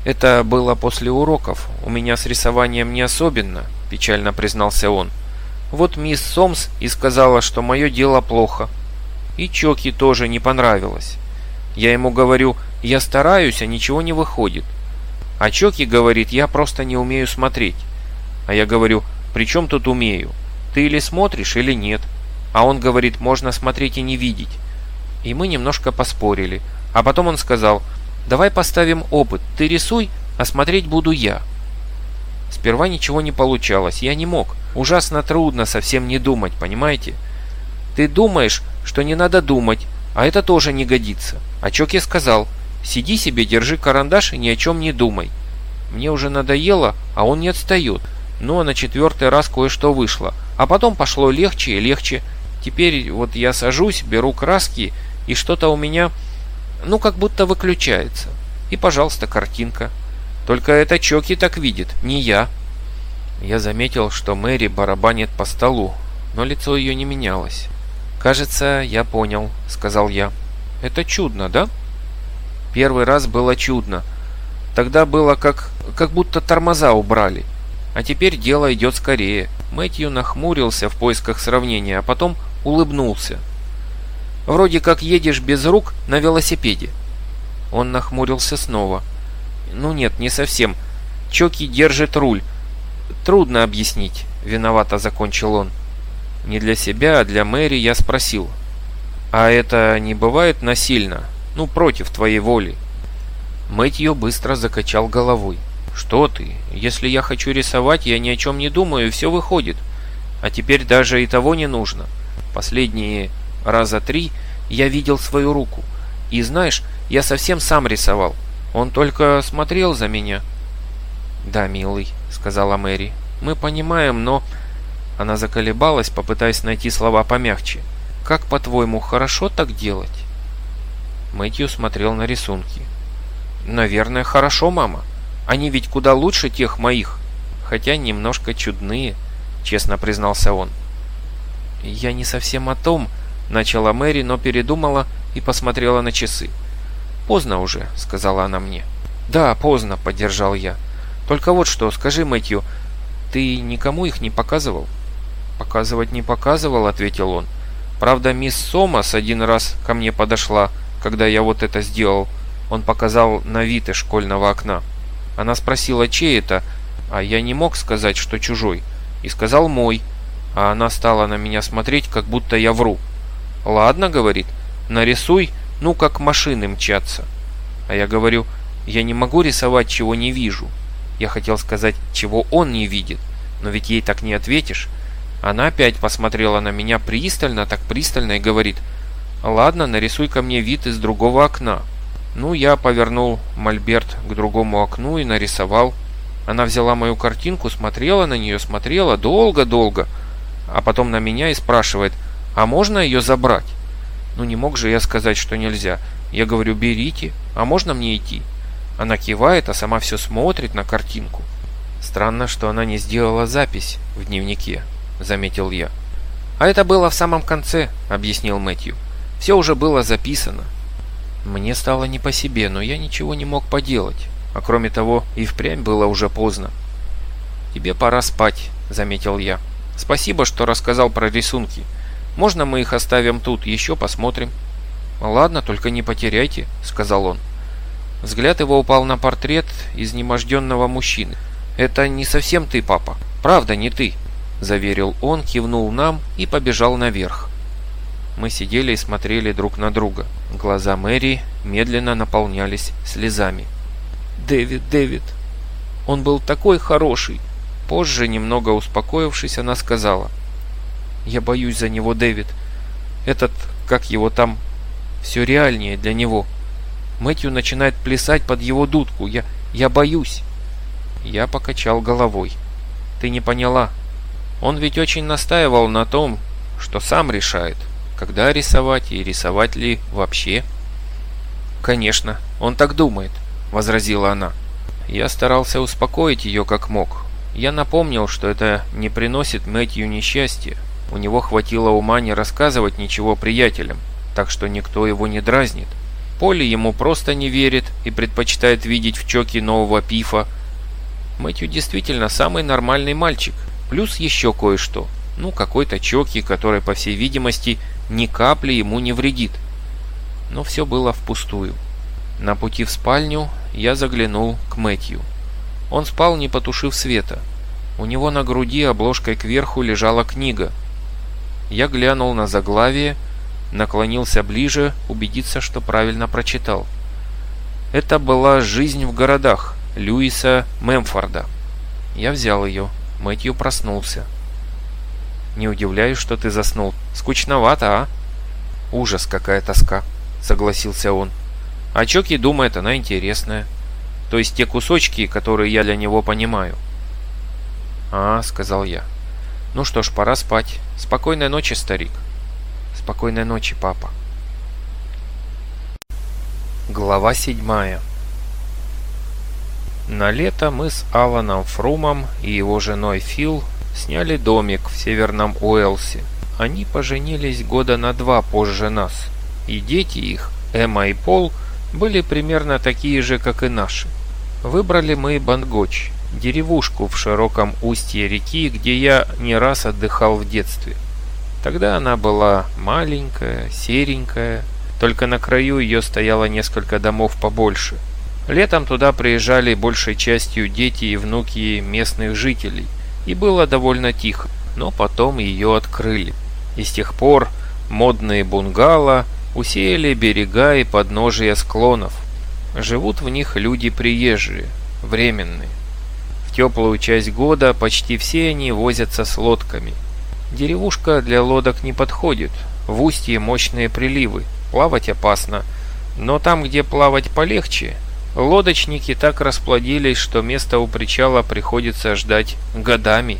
«Это было после уроков, у меня с рисованием не особенно», – печально признался он. «Вот мисс Сомс и сказала, что мое дело плохо. И Чоки тоже не понравилось. Я ему говорю, я стараюсь, а ничего не выходит. А Чоки говорит, я просто не умею смотреть. А я говорю, при чем тут умею? Ты или смотришь, или нет. А он говорит, можно смотреть и не видеть. И мы немножко поспорили. А потом он сказал, давай поставим опыт, ты рисуй, а смотреть буду я. Сперва ничего не получалось, я не мог. Ужасно трудно совсем не думать, понимаете? Ты думаешь, что не надо думать, а это тоже не годится. А я сказал, сиди себе, держи карандаш и ни о чем не думай. Мне уже надоело, а он не отстает. Но ну, а на четвертый раз кое-что вышло. А потом пошло легче и легче. Теперь вот я сажусь, беру краски, и что-то у меня, ну, как будто выключается. И, пожалуйста, картинка. Только это Чоки так видит, не я. Я заметил, что Мэри барабанит по столу, но лицо ее не менялось. «Кажется, я понял», — сказал я. «Это чудно, да?» Первый раз было чудно. Тогда было как... как будто тормоза убрали. А теперь дело идет скорее. Мэтью нахмурился в поисках сравнения, а потом улыбнулся. «Вроде как едешь без рук на велосипеде». Он нахмурился снова. «Ну нет, не совсем. Чоки держит руль. Трудно объяснить», — виновато закончил он. Не для себя, а для Мэри я спросил. «А это не бывает насильно? Ну, против твоей воли?» Мэтью быстро закачал головой. «Что ты? Если я хочу рисовать, я ни о чем не думаю, и все выходит. А теперь даже и того не нужно. Последние раза три я видел свою руку. И знаешь, я совсем сам рисовал. Он только смотрел за меня. «Да, милый», — сказала Мэри. «Мы понимаем, но...» Она заколебалась, попытаясь найти слова помягче. «Как, по-твоему, хорошо так делать?» Мэтью смотрел на рисунки. «Наверное, хорошо, мама. Они ведь куда лучше тех моих. Хотя немножко чудные», — честно признался он. «Я не совсем о том», — начала Мэри, но передумала и посмотрела на часы. «Поздно уже», — сказала она мне. «Да, поздно», — поддержал я. «Только вот что, скажи, Мэтью, ты никому их не показывал?» «Показывать не показывал», — ответил он. «Правда, мисс Сомас один раз ко мне подошла, когда я вот это сделал. Он показал на вид из школьного окна. Она спросила, чей это, а я не мог сказать, что чужой, и сказал «мой» а она стала на меня смотреть, как будто я вру. «Ладно», — говорит, — «нарисуй, ну как машины мчатся». А я говорю, «Я не могу рисовать, чего не вижу». Я хотел сказать, чего он не видит, но ведь ей так не ответишь. Она опять посмотрела на меня пристально, так пристально и говорит, «Ладно, ко мне вид из другого окна». Ну, я повернул мольберт к другому окну и нарисовал. Она взяла мою картинку, смотрела на нее, смотрела долго-долго, а потом на меня и спрашивает, а можно ее забрать? Ну не мог же я сказать, что нельзя. Я говорю, берите, а можно мне идти? Она кивает, а сама все смотрит на картинку. Странно, что она не сделала запись в дневнике, заметил я. А это было в самом конце, объяснил Мэтью. Все уже было записано. Мне стало не по себе, но я ничего не мог поделать. А кроме того, и впрямь было уже поздно. «Тебе пора спать», — заметил я. Спасибо, что рассказал про рисунки. Можно мы их оставим тут, еще посмотрим?» «Ладно, только не потеряйте», — сказал он. Взгляд его упал на портрет изнеможденного мужчины. «Это не совсем ты, папа. Правда, не ты», — заверил он, кивнул нам и побежал наверх. Мы сидели и смотрели друг на друга. Глаза Мэри медленно наполнялись слезами. «Дэвид, Дэвид, он был такой хороший!» Позже, немного успокоившись, она сказала. «Я боюсь за него, Дэвид. Этот, как его там, все реальнее для него. Мэтью начинает плясать под его дудку. Я, я боюсь». Я покачал головой. «Ты не поняла. Он ведь очень настаивал на том, что сам решает, когда рисовать и рисовать ли вообще». «Конечно, он так думает», — возразила она. Я старался успокоить ее как мог, я напомнил, что это не приносит Мэтью несчастья. У него хватило ума не рассказывать ничего приятелям, так что никто его не дразнит. Поли ему просто не верит и предпочитает видеть в Чоке нового пифа. Мэтью действительно самый нормальный мальчик. Плюс еще кое-что. Ну, какой-то Чоки, который, по всей видимости, ни капли ему не вредит. Но все было впустую. На пути в спальню я заглянул к Мэтью. Он спал, не потушив света. У него на груди обложкой кверху лежала книга. Я глянул на заглавие, наклонился ближе, убедиться, что правильно прочитал. Это была «Жизнь в городах» Льюиса Мемфорда. Я взял ее. Мэтью проснулся. «Не удивляюсь, что ты заснул. Скучновато, а?» «Ужас, какая тоска», — согласился он. «А Чоки думает, она интересная» то есть те кусочки, которые я для него понимаю. «А», — сказал я. «Ну что ж, пора спать. Спокойной ночи, старик». «Спокойной ночи, папа». Глава седьмая На лето мы с Аланом Фрумом и его женой Фил сняли домик в Северном Уэлсе. Они поженились года на два позже нас, и дети их, Эмма и Пол, — были примерно такие же, как и наши. Выбрали мы Бангоч, деревушку в широком устье реки, где я не раз отдыхал в детстве. Тогда она была маленькая, серенькая, только на краю ее стояло несколько домов побольше. Летом туда приезжали большей частью дети и внуки местных жителей, и было довольно тихо, но потом ее открыли. И с тех пор модные бунгало усеяли берега и подножия склонов. Живут в них люди приезжие, временные. В теплую часть года почти все они возятся с лодками. Деревушка для лодок не подходит, в устье мощные приливы, плавать опасно. Но там, где плавать полегче, лодочники так расплодились, что место у причала приходится ждать годами.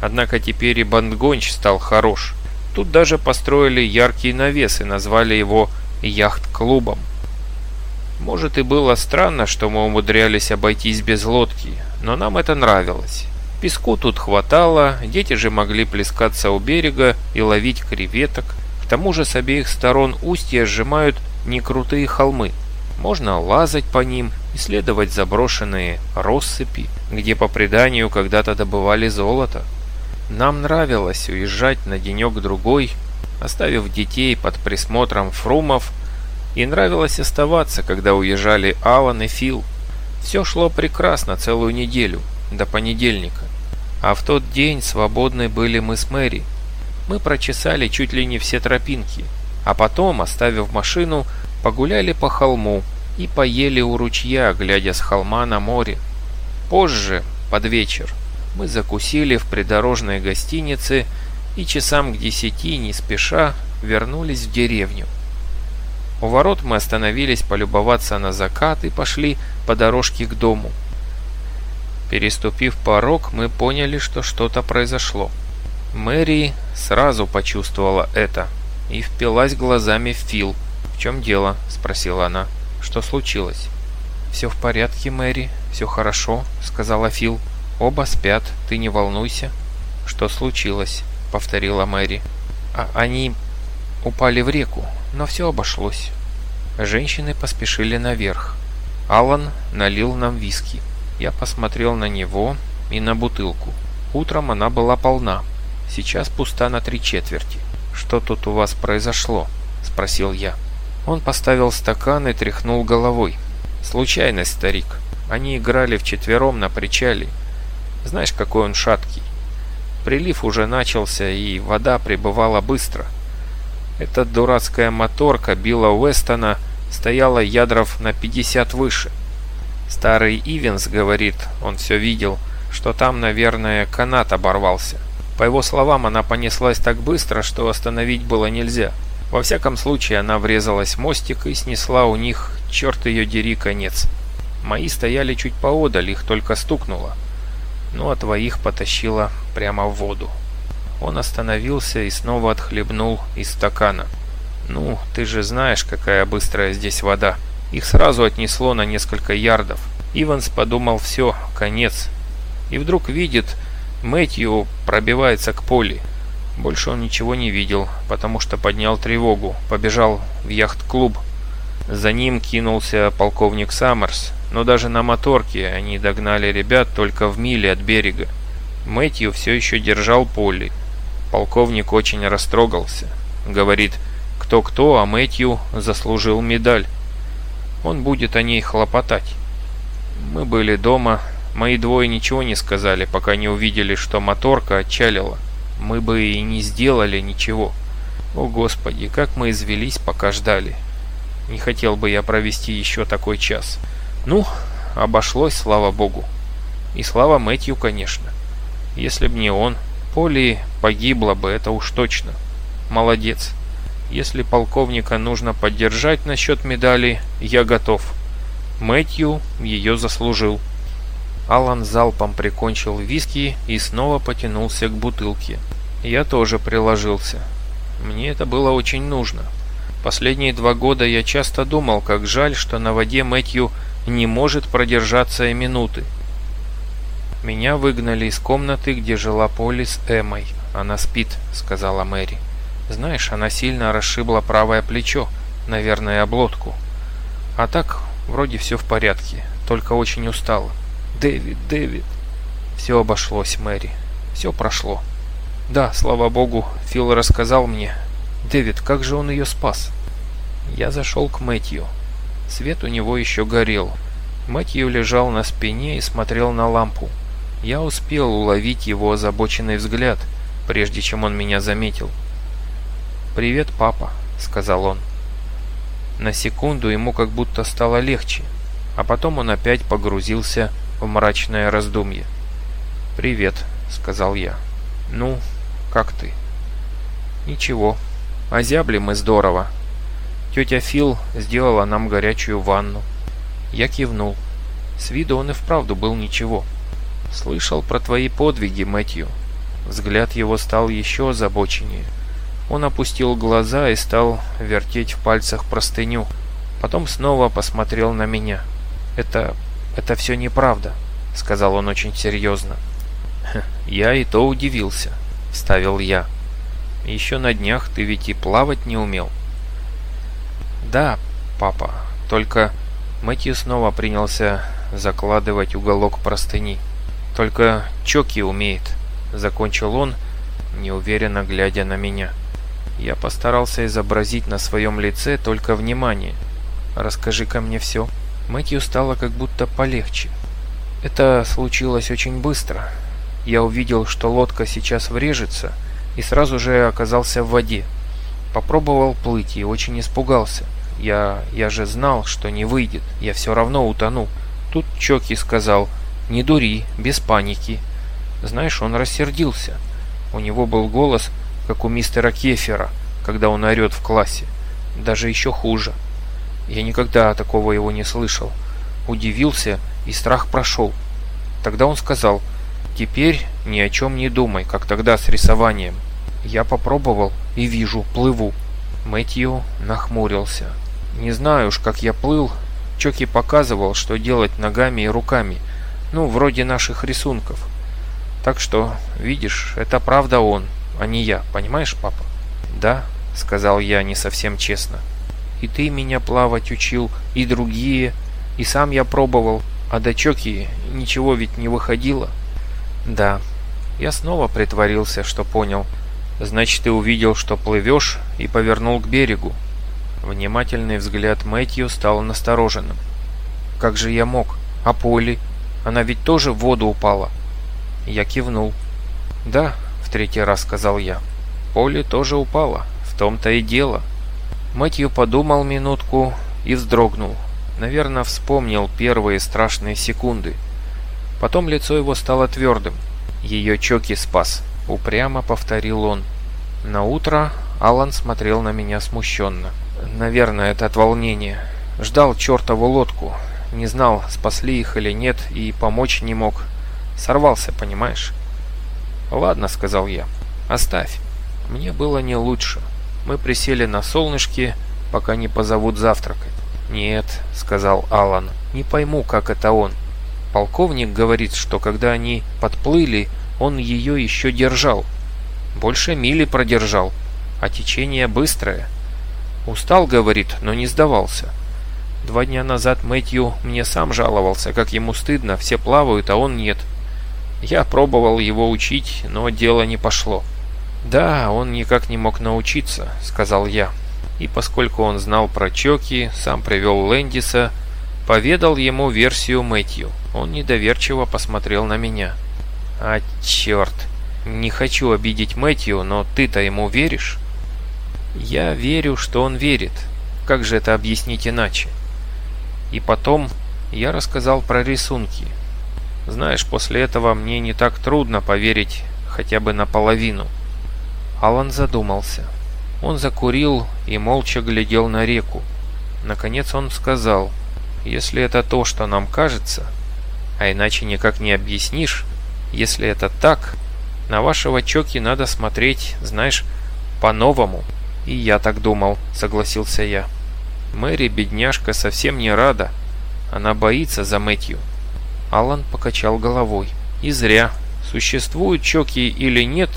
Однако теперь и бандгонч стал хорош. Тут даже построили яркие навесы, назвали его яхт-клубом. Может и было странно, что мы умудрялись обойтись без лодки, но нам это нравилось. Песку тут хватало, дети же могли плескаться у берега и ловить креветок. К тому же с обеих сторон устья сжимают некрутые холмы. Можно лазать по ним, исследовать заброшенные россыпи, где по преданию когда-то добывали золото. Нам нравилось уезжать на денек-другой, оставив детей под присмотром фрумов, и нравилось оставаться, когда уезжали Алан и Фил. Все шло прекрасно целую неделю, до понедельника. А в тот день свободны были мы с Мэри. Мы прочесали чуть ли не все тропинки, а потом, оставив машину, погуляли по холму и поели у ручья, глядя с холма на море. Позже, под вечер, мы закусили в придорожной гостинице и часам к десяти, не спеша, вернулись в деревню. У ворот мы остановились полюбоваться на закат и пошли по дорожке к дому. Переступив порог, мы поняли, что что-то произошло. Мэри сразу почувствовала это и впилась глазами в Фил. «В чем дело?» – спросила она. «Что случилось?» «Все в порядке, Мэри, все хорошо», – сказала Фил. «Оба спят, ты не волнуйся». «Что случилось?» — повторила Мэри. «А они упали в реку, но все обошлось». Женщины поспешили наверх. Алан налил нам виски. Я посмотрел на него и на бутылку. Утром она была полна. Сейчас пуста на три четверти. «Что тут у вас произошло?» – спросил я. Он поставил стакан и тряхнул головой. «Случайность, старик. Они играли вчетвером на причале знаешь, какой он шаткий. Прилив уже начался, и вода прибывала быстро. Эта дурацкая моторка Билла Уэстона стояла ядров на 50 выше. Старый Ивенс говорит, он все видел, что там, наверное, канат оборвался. По его словам, она понеслась так быстро, что остановить было нельзя. Во всяком случае, она врезалась в мостик и снесла у них, черт ее дери, конец. Мои стояли чуть поодаль, их только стукнуло. Ну, но а твоих потащило прямо в воду. Он остановился и снова отхлебнул из стакана. «Ну, ты же знаешь, какая быстрая здесь вода. Их сразу отнесло на несколько ярдов. Иванс подумал, все, конец. И вдруг видит, Мэтью пробивается к поле. Больше он ничего не видел, потому что поднял тревогу, побежал в яхт-клуб. За ним кинулся полковник Саммерс, но даже на моторке они догнали ребят только в миле от берега. Мэтью все еще держал Полли. Полковник очень растрогался. Говорит, кто-кто, а Мэтью заслужил медаль. Он будет о ней хлопотать. Мы были дома. Мои двое ничего не сказали, пока не увидели, что моторка отчалила. Мы бы и не сделали ничего. О, Господи, как мы извелись, пока ждали. Не хотел бы я провести еще такой час. Ну, обошлось, слава богу. И слава Мэтью, конечно. Если б не он, Поли погибла бы, это уж точно. Молодец. Если полковника нужно поддержать насчет медали, я готов. Мэтью ее заслужил. Алан залпом прикончил виски и снова потянулся к бутылке. Я тоже приложился. Мне это было очень нужно. Последние два года я часто думал, как жаль, что на воде Мэтью не может продержаться и минуты. Меня выгнали из комнаты, где жила Поли с Эмой. Она спит, сказала Мэри. Знаешь, она сильно расшибла правое плечо, наверное, облодку. А так, вроде все в порядке, только очень устала. Дэвид, Дэвид. Все обошлось, Мэри. Все прошло. Да, слава богу, Фил рассказал мне. Дэвид, как же он ее спас? Я зашел к Мэтью. Свет у него еще горел. Мэтью лежал на спине и смотрел на лампу. Я успел уловить его озабоченный взгляд, прежде чем он меня заметил. «Привет, папа», — сказал он. На секунду ему как будто стало легче, а потом он опять погрузился в мрачное раздумье. «Привет», — сказал я. «Ну, как ты?» «Ничего. Озябли мы здорово», Тетя Фил сделала нам горячую ванну. Я кивнул. С виду он и вправду был ничего. Слышал про твои подвиги, Мэтью. Взгляд его стал еще озабоченнее. Он опустил глаза и стал вертеть в пальцах простыню. Потом снова посмотрел на меня. «Это... это все неправда», — сказал он очень серьезно. «Хм, «Я и то удивился», — вставил я. «Еще на днях ты ведь и плавать не умел». «Да, папа, только...» Мэтью снова принялся закладывать уголок простыни. «Только Чоки умеет», — закончил он, неуверенно глядя на меня. Я постарался изобразить на своем лице только внимание. «Расскажи-ка мне все». Мэтью стало как будто полегче. Это случилось очень быстро. Я увидел, что лодка сейчас врежется, и сразу же оказался в воде. Попробовал плыть и очень испугался. Я... я же знал, что не выйдет. Я все равно утону. Тут Чоки сказал, не дури, без паники. Знаешь, он рассердился. У него был голос, как у мистера Кефера, когда он орет в классе. Даже еще хуже. Я никогда такого его не слышал. Удивился, и страх прошел. Тогда он сказал, «Теперь ни о чем не думай, как тогда с рисованием». Я попробовал и вижу, плыву. Мэтью нахмурился. Не знаю уж, как я плыл. Чоки показывал, что делать ногами и руками. Ну, вроде наших рисунков. Так что, видишь, это правда он, а не я. Понимаешь, папа? Да, сказал я не совсем честно. И ты меня плавать учил, и другие, и сам я пробовал. А до Чоки ничего ведь не выходило. Да. Я снова притворился, что понял. Значит, ты увидел, что плывешь, и повернул к берегу. Внимательный взгляд Мэтью стал настороженным. «Как же я мог? А Поли? Она ведь тоже в воду упала!» Я кивнул. «Да», — в третий раз сказал я. «Поли тоже упала. В том-то и дело». Мэтью подумал минутку и вздрогнул. Наверное, вспомнил первые страшные секунды. Потом лицо его стало твердым. «Ее чоки спас», — упрямо повторил он. На утро Алан смотрел на меня смущенно наверное, это от волнения. Ждал чертову лодку. Не знал, спасли их или нет, и помочь не мог. Сорвался, понимаешь? «Ладно», — сказал я, — «оставь». Мне было не лучше. Мы присели на солнышке, пока не позовут завтракать. «Нет», — сказал Алан, — «не пойму, как это он. Полковник говорит, что когда они подплыли, он ее еще держал. Больше мили продержал, а течение быстрое» устал, говорит, но не сдавался. Два дня назад Мэтью мне сам жаловался, как ему стыдно, все плавают, а он нет. Я пробовал его учить, но дело не пошло. «Да, он никак не мог научиться», — сказал я. И поскольку он знал про Чоки, сам привел Лэндиса, поведал ему версию Мэтью. Он недоверчиво посмотрел на меня. «А, черт, не хочу обидеть Мэтью, но ты-то ему веришь?» Я верю, что он верит. Как же это объяснить иначе? И потом я рассказал про рисунки. Знаешь, после этого мне не так трудно поверить хотя бы наполовину. Алан задумался. Он закурил и молча глядел на реку. Наконец он сказал, «Если это то, что нам кажется, а иначе никак не объяснишь, если это так, на вашего Чоки надо смотреть, знаешь, по-новому». «И я так думал», — согласился я. «Мэри, бедняжка, совсем не рада. Она боится за Мэтью». Алан покачал головой. «И зря. Существуют чоки или нет,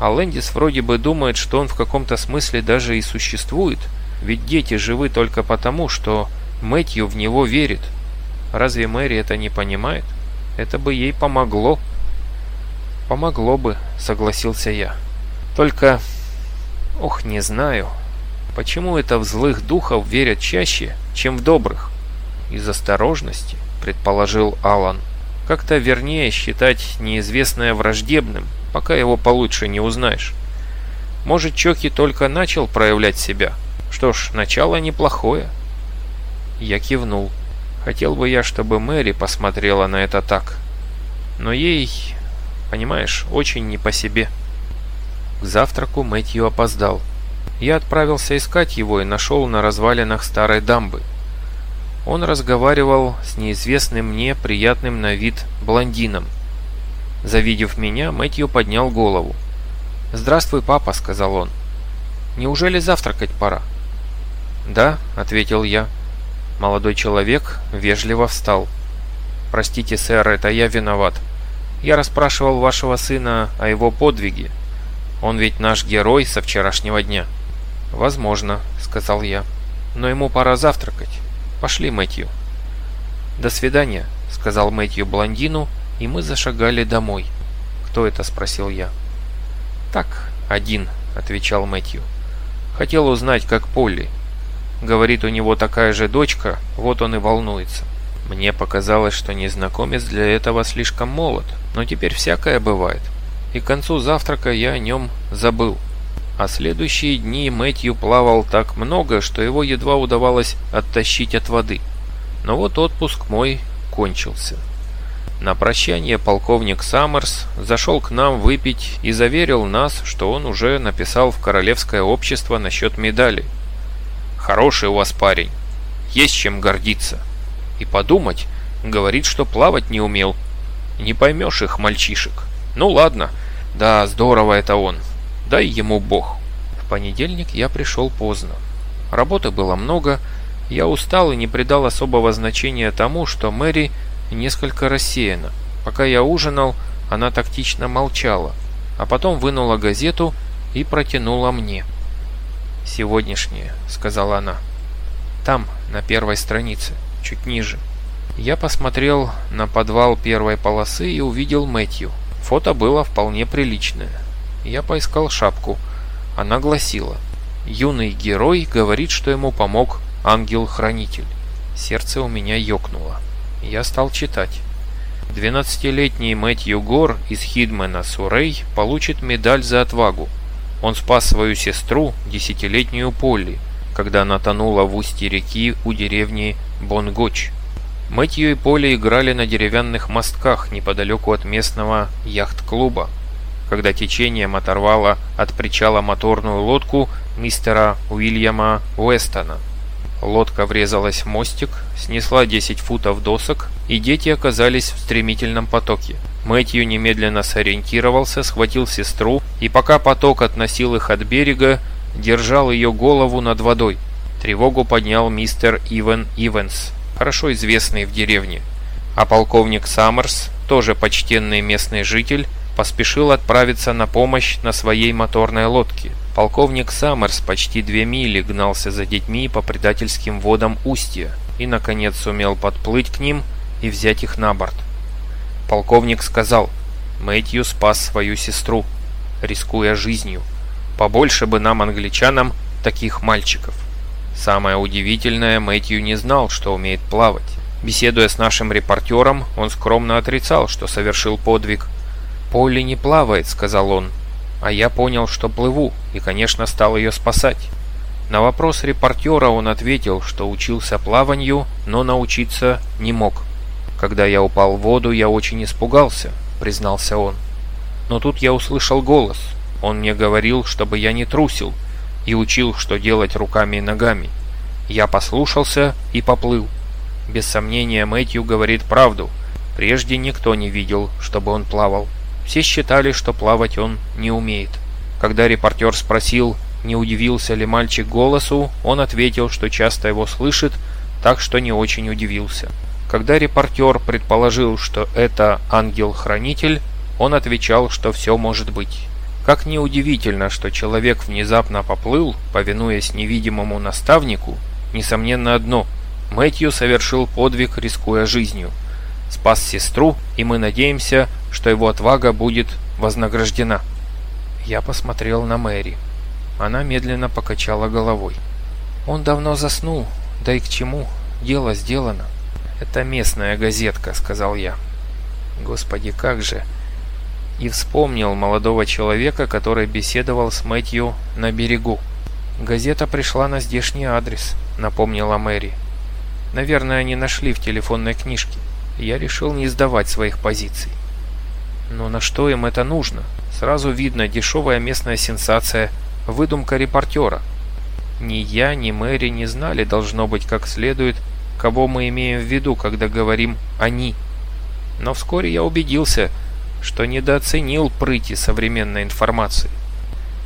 а Лэндис вроде бы думает, что он в каком-то смысле даже и существует, ведь дети живы только потому, что Мэтью в него верит. Разве Мэри это не понимает? Это бы ей помогло». «Помогло бы», — согласился я. «Только Ох, не знаю. Почему это в злых духов верят чаще, чем в добрых? Из осторожности, предположил Алан. Как-то вернее считать неизвестное враждебным, пока его получше не узнаешь. Может, Чоки только начал проявлять себя? Что ж, начало неплохое. Я кивнул. Хотел бы я, чтобы Мэри посмотрела на это так. Но ей, понимаешь, очень не по себе. К завтраку Мэтью опоздал. Я отправился искать его и нашел на развалинах старой дамбы. Он разговаривал с неизвестным мне приятным на вид блондином. Завидев меня, Мэтью поднял голову. «Здравствуй, папа», — сказал он. «Неужели завтракать пора?» «Да», — ответил я. Молодой человек вежливо встал. «Простите, сэр, это я виноват. Я расспрашивал вашего сына о его подвиге, он ведь наш герой со вчерашнего дня. Возможно, сказал я. Но ему пора завтракать. Пошли, Мэтью. До свидания, сказал Мэтью блондину, и мы зашагали домой. Кто это? спросил я. Так, один, отвечал Мэтью. Хотел узнать, как Полли. Говорит, у него такая же дочка, вот он и волнуется. Мне показалось, что незнакомец для этого слишком молод, но теперь всякое бывает и к концу завтрака я о нем забыл. А следующие дни Мэтью плавал так много, что его едва удавалось оттащить от воды. Но вот отпуск мой кончился. На прощание полковник Саммерс зашел к нам выпить и заверил нас, что он уже написал в Королевское общество насчет медали. «Хороший у вас парень. Есть чем гордиться. И подумать, говорит, что плавать не умел. Не поймешь их, мальчишек». Ну ладно. Да, здорово это он. Дай ему бог. В понедельник я пришел поздно. Работы было много. Я устал и не придал особого значения тому, что Мэри несколько рассеяна. Пока я ужинал, она тактично молчала, а потом вынула газету и протянула мне. «Сегодняшнее», — сказала она. «Там, на первой странице, чуть ниже». Я посмотрел на подвал первой полосы и увидел Мэтью, Фото было вполне приличное. Я поискал шапку. Она гласила «Юный герой говорит, что ему помог ангел-хранитель». Сердце у меня ёкнуло. Я стал читать. 12-летний Мэтью Гор из Хидмена Сурей получит медаль за отвагу. Он спас свою сестру, десятилетнюю Полли, когда она тонула в устье реки у деревни Бонгоч. Мэтью и Поли играли на деревянных мостках неподалеку от местного яхт-клуба. Когда течением оторвало от причала моторную лодку мистера Уильяма Уэстона. Лодка врезалась в мостик, снесла 10 футов досок, и дети оказались в стремительном потоке. Мэтью немедленно сориентировался, схватил сестру, и пока поток относил их от берега, держал ее голову над водой. Тревогу поднял мистер Ивен Ивенс хорошо известные в деревне, а полковник Саммерс, тоже почтенный местный житель, поспешил отправиться на помощь на своей моторной лодке. Полковник Саммерс почти две мили гнался за детьми по предательским водам Устья и, наконец, сумел подплыть к ним и взять их на борт. Полковник сказал, Мэтью спас свою сестру, рискуя жизнью. Побольше бы нам, англичанам, таких мальчиков. Самое удивительное, Мэтью не знал, что умеет плавать. Беседуя с нашим репортером, он скромно отрицал, что совершил подвиг. «Полли не плавает», — сказал он. А я понял, что плыву, и, конечно, стал ее спасать. На вопрос репортера он ответил, что учился плаванью, но научиться не мог. «Когда я упал в воду, я очень испугался», — признался он. Но тут я услышал голос. Он мне говорил, чтобы я не трусил — и учил, что делать руками и ногами. Я послушался и поплыл. Без сомнения, Мэтью говорит правду. Прежде никто не видел, чтобы он плавал. Все считали, что плавать он не умеет. Когда репортер спросил, не удивился ли мальчик голосу, он ответил, что часто его слышит, так что не очень удивился. Когда репортер предположил, что это ангел-хранитель, он отвечал, что все может быть. Как неудивительно, что человек внезапно поплыл, повинуясь невидимому наставнику, несомненно одно – Мэтью совершил подвиг, рискуя жизнью. Спас сестру, и мы надеемся, что его отвага будет вознаграждена. Я посмотрел на Мэри. Она медленно покачала головой. Он давно заснул, да и к чему, дело сделано. «Это местная газетка», — сказал я. «Господи, как же!» и вспомнил молодого человека, который беседовал с Мэтью на берегу. «Газета пришла на здешний адрес», — напомнила Мэри. «Наверное, они нашли в телефонной книжке. Я решил не сдавать своих позиций». «Но на что им это нужно? Сразу видно дешевая местная сенсация, выдумка репортера». Ни я, ни Мэри не знали, должно быть, как следует, кого мы имеем в виду, когда говорим «они». Но вскоре я убедился, что недооценил прыти современной информации.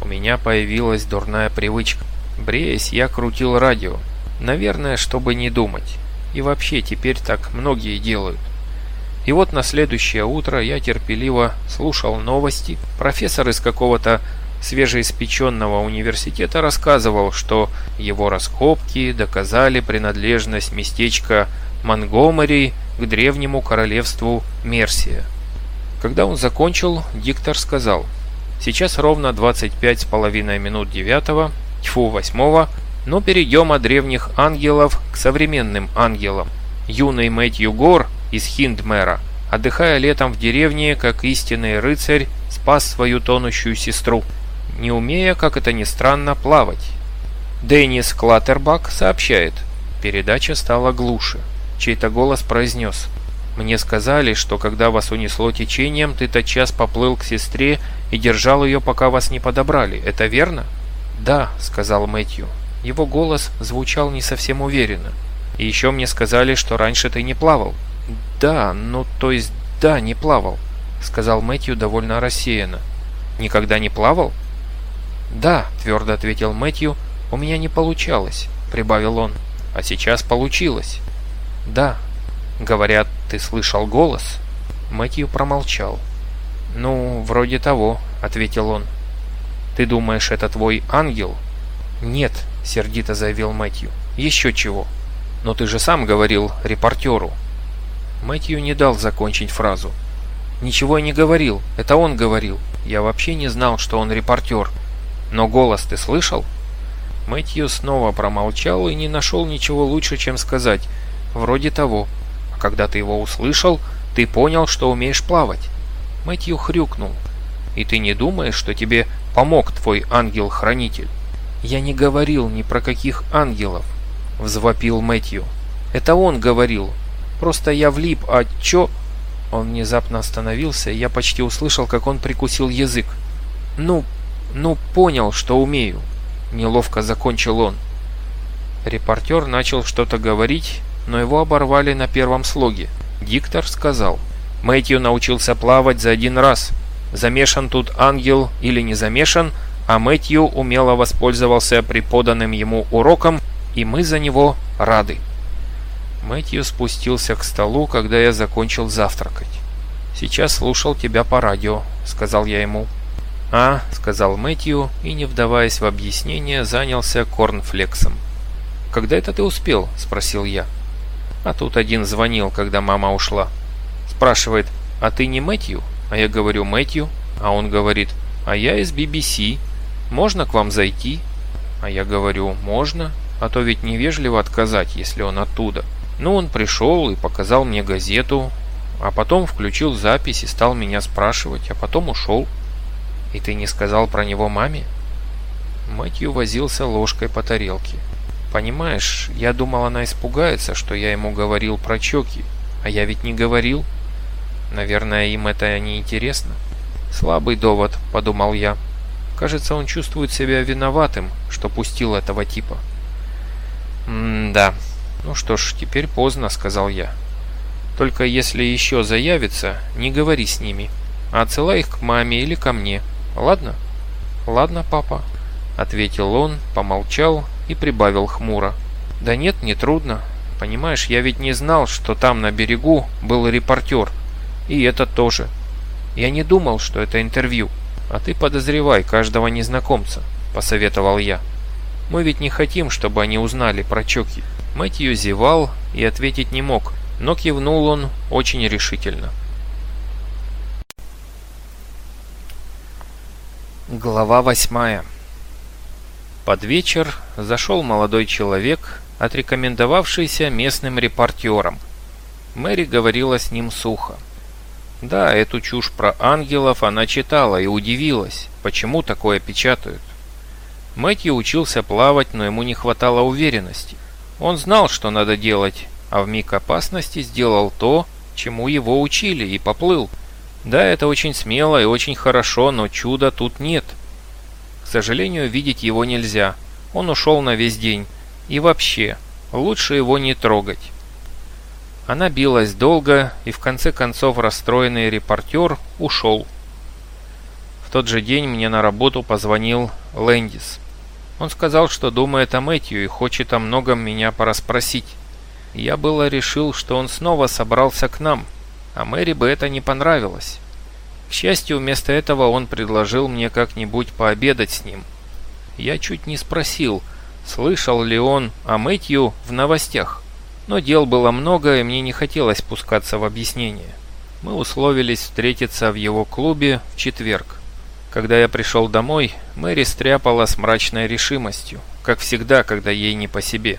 У меня появилась дурная привычка. Бреясь, я крутил радио. Наверное, чтобы не думать. И вообще, теперь так многие делают. И вот на следующее утро я терпеливо слушал новости. Профессор из какого-то свежеиспеченного университета рассказывал, что его раскопки доказали принадлежность местечка Монгомери к древнему королевству Мерсия. Когда он закончил, диктор сказал, «Сейчас ровно с половиной минут 9, тьфу 8, но перейдем от древних ангелов к современным ангелам. Юный Мэтью Гор из Хиндмера, отдыхая летом в деревне, как истинный рыцарь, спас свою тонущую сестру, не умея, как это ни странно, плавать. Деннис Клаттербак сообщает, передача стала глуше. Чей-то голос произнес – мне сказали, что когда вас унесло течением, ты тотчас поплыл к сестре и держал ее, пока вас не подобрали. Это верно?» «Да», — сказал Мэтью. Его голос звучал не совсем уверенно. «И еще мне сказали, что раньше ты не плавал». «Да, ну то есть да, не плавал», — сказал Мэтью довольно рассеянно. «Никогда не плавал?» «Да», — твердо ответил Мэтью, — «у меня не получалось», — прибавил он. «А сейчас получилось». «Да», Говорят, ты слышал голос?» Мэтью промолчал. «Ну, вроде того», — ответил он. «Ты думаешь, это твой ангел?» «Нет», — сердито заявил Мэтью. «Еще чего». «Но ты же сам говорил репортеру». Мэтью не дал закончить фразу. «Ничего я не говорил, это он говорил. Я вообще не знал, что он репортер. Но голос ты слышал?» Мэтью снова промолчал и не нашел ничего лучше, чем сказать «вроде того» когда ты его услышал, ты понял, что умеешь плавать». Мэтью хрюкнул. «И ты не думаешь, что тебе помог твой ангел-хранитель?» «Я не говорил ни про каких ангелов», — взвопил Мэтью. «Это он говорил. Просто я влип, а чё...» Он внезапно остановился, я почти услышал, как он прикусил язык. «Ну, ну, понял, что умею», — неловко закончил он. Репортер начал что-то говорить, но его оборвали на первом слоге. Диктор сказал, «Мэтью научился плавать за один раз. Замешан тут ангел или не замешан, а Мэтью умело воспользовался преподанным ему уроком, и мы за него рады». Мэтью спустился к столу, когда я закончил завтракать. «Сейчас слушал тебя по радио», — сказал я ему. «А», — сказал Мэтью, и, не вдаваясь в объяснение, занялся корнфлексом. «Когда это ты успел?» — спросил я. А тут один звонил, когда мама ушла. Спрашивает, а ты не Мэтью? А я говорю, Мэтью. А он говорит, а я из BBC. Можно к вам зайти? А я говорю, можно. А то ведь невежливо отказать, если он оттуда. Ну, он пришел и показал мне газету, а потом включил запись и стал меня спрашивать, а потом ушел. И ты не сказал про него маме? Мэтью возился ложкой по тарелке. Понимаешь, я думал, она испугается, что я ему говорил про чоки. А я ведь не говорил. Наверное, им это не интересно. Слабый довод, подумал я. Кажется, он чувствует себя виноватым, что пустил этого типа. «М-да. Ну что ж, теперь поздно», — сказал я. «Только если еще заявится, не говори с ними, а отсылай их к маме или ко мне, ладно?» «Ладно, папа», — ответил он, помолчал, и прибавил хмуро. «Да нет, не трудно. Понимаешь, я ведь не знал, что там на берегу был репортер. И это тоже. Я не думал, что это интервью. А ты подозревай каждого незнакомца», – посоветовал я. «Мы ведь не хотим, чтобы они узнали про Чоки». Мэтью зевал и ответить не мог, но кивнул он очень решительно. Глава восьмая под вечер зашел молодой человек, отрекомендовавшийся местным репортером. Мэри говорила с ним сухо. Да, эту чушь про ангелов она читала и удивилась, почему такое печатают. Мэтью учился плавать, но ему не хватало уверенности. Он знал, что надо делать, а в миг опасности сделал то, чему его учили, и поплыл. Да, это очень смело и очень хорошо, но чуда тут нет – к сожалению, видеть его нельзя. Он ушел на весь день. И вообще, лучше его не трогать. Она билась долго, и в конце концов расстроенный репортер ушел. В тот же день мне на работу позвонил Лэндис. Он сказал, что думает о Мэтью и хочет о многом меня пораспросить. Я было решил, что он снова собрался к нам, а Мэри бы это не понравилось. К счастью, вместо этого он предложил мне как-нибудь пообедать с ним. Я чуть не спросил, слышал ли он о Мэтью в новостях. Но дел было много, и мне не хотелось пускаться в объяснение. Мы условились встретиться в его клубе в четверг. Когда я пришел домой, Мэри стряпала с мрачной решимостью, как всегда, когда ей не по себе.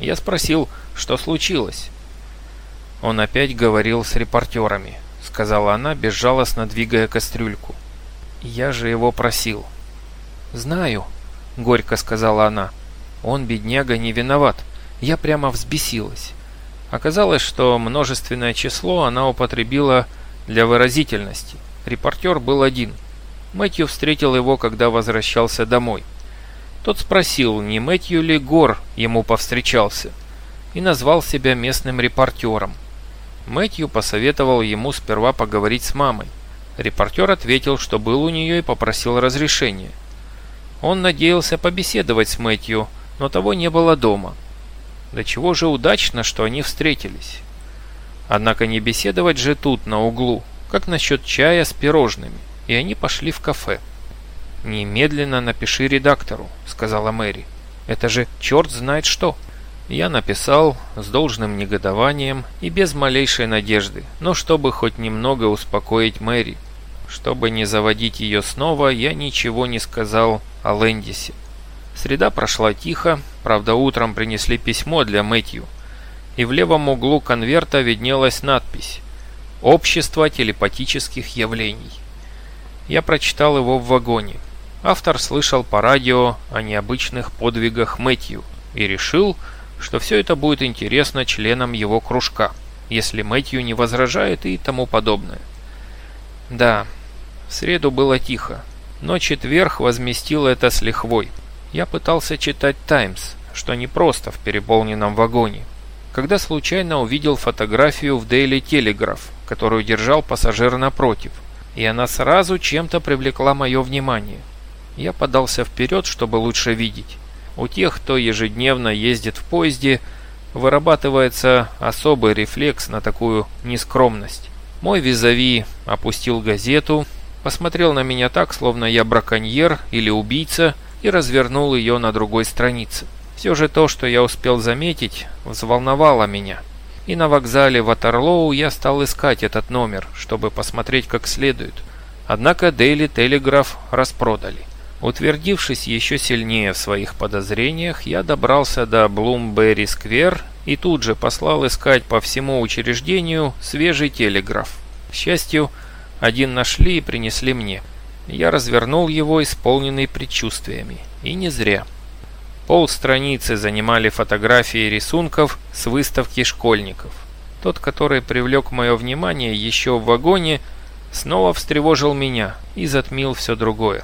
Я спросил, что случилось. Он опять говорил с репортерами. — сказала она, безжалостно двигая кастрюльку. «Я же его просил». «Знаю», — горько сказала она. «Он, бедняга, не виноват. Я прямо взбесилась». Оказалось, что множественное число она употребила для выразительности. Репортер был один. Мэтью встретил его, когда возвращался домой. Тот спросил, не Мэтью ли Гор ему повстречался, и назвал себя местным репортером. Мэтью посоветовал ему сперва поговорить с мамой. Репортер ответил, что был у нее и попросил разрешения. Он надеялся побеседовать с Мэтью, но того не было дома. До чего же удачно, что они встретились. Однако не беседовать же тут, на углу, как насчет чая с пирожными, и они пошли в кафе. «Немедленно напиши редактору», — сказала Мэри. «Это же черт знает что!» Я написал с должным негодованием и без малейшей надежды, но чтобы хоть немного успокоить Мэри. Чтобы не заводить ее снова, я ничего не сказал о Лэндисе. Среда прошла тихо, правда утром принесли письмо для Мэтью, и в левом углу конверта виднелась надпись «Общество телепатических явлений». Я прочитал его в вагоне. Автор слышал по радио о необычных подвигах Мэтью и решил, что что все это будет интересно членам его кружка, если Мэтью не возражает и тому подобное. Да, в среду было тихо, но четверг возместил это с лихвой. Я пытался читать «Таймс», что непросто в переполненном вагоне, когда случайно увидел фотографию в Daily Telegraph, которую держал пассажир напротив, и она сразу чем-то привлекла мое внимание. Я подался вперед, чтобы лучше видеть. У тех, кто ежедневно ездит в поезде, вырабатывается особый рефлекс на такую нескромность. Мой визави опустил газету, посмотрел на меня так, словно я браконьер или убийца, и развернул ее на другой странице. Все же то, что я успел заметить, взволновало меня. И на вокзале Ватерлоу я стал искать этот номер, чтобы посмотреть как следует. Однако Daily Telegraph распродали. Утвердившись еще сильнее в своих подозрениях, я добрался до Блумберри-сквер и тут же послал искать по всему учреждению свежий телеграф. К счастью, один нашли и принесли мне. Я развернул его, исполненный предчувствиями. И не зря. Пол страницы занимали фотографии рисунков с выставки школьников. Тот, который привлек мое внимание еще в вагоне, снова встревожил меня и затмил все другое.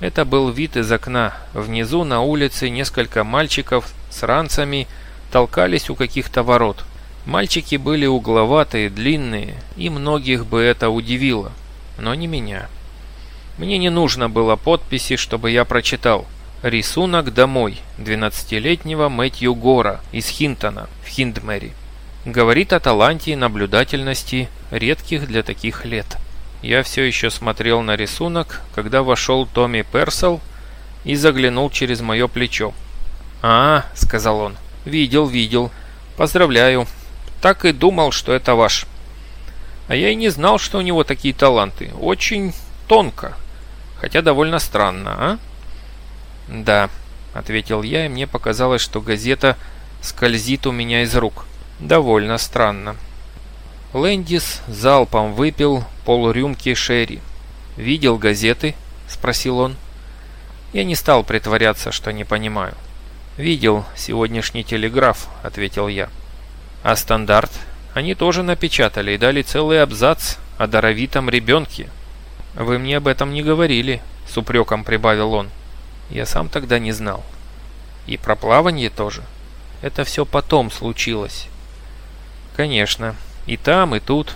Это был вид из окна. Внизу на улице несколько мальчиков с ранцами толкались у каких-то ворот. Мальчики были угловатые, длинные, и многих бы это удивило, но не меня. Мне не нужно было подписи, чтобы я прочитал. Рисунок домой 12-летнего Мэтью Гора из Хинтона в Хиндмери. Говорит о таланте и наблюдательности, редких для таких лет. Я все еще смотрел на рисунок, когда вошел Томми Персел и заглянул через мое плечо. «А, — сказал он, — видел, видел. Поздравляю. Так и думал, что это ваш». А я и не знал, что у него такие таланты. Очень тонко. Хотя довольно странно, а? «Да», — ответил я, и мне показалось, что газета скользит у меня из рук. «Довольно странно». Лэндис залпом выпил полрюмки Шерри. «Видел газеты?» – спросил он. Я не стал притворяться, что не понимаю. «Видел сегодняшний телеграф», – ответил я. «А стандарт?» Они тоже напечатали и дали целый абзац о даровитом ребенке. «Вы мне об этом не говорили», – с упреком прибавил он. «Я сам тогда не знал. И про плавание тоже. Это все потом случилось». «Конечно», и там, и тут.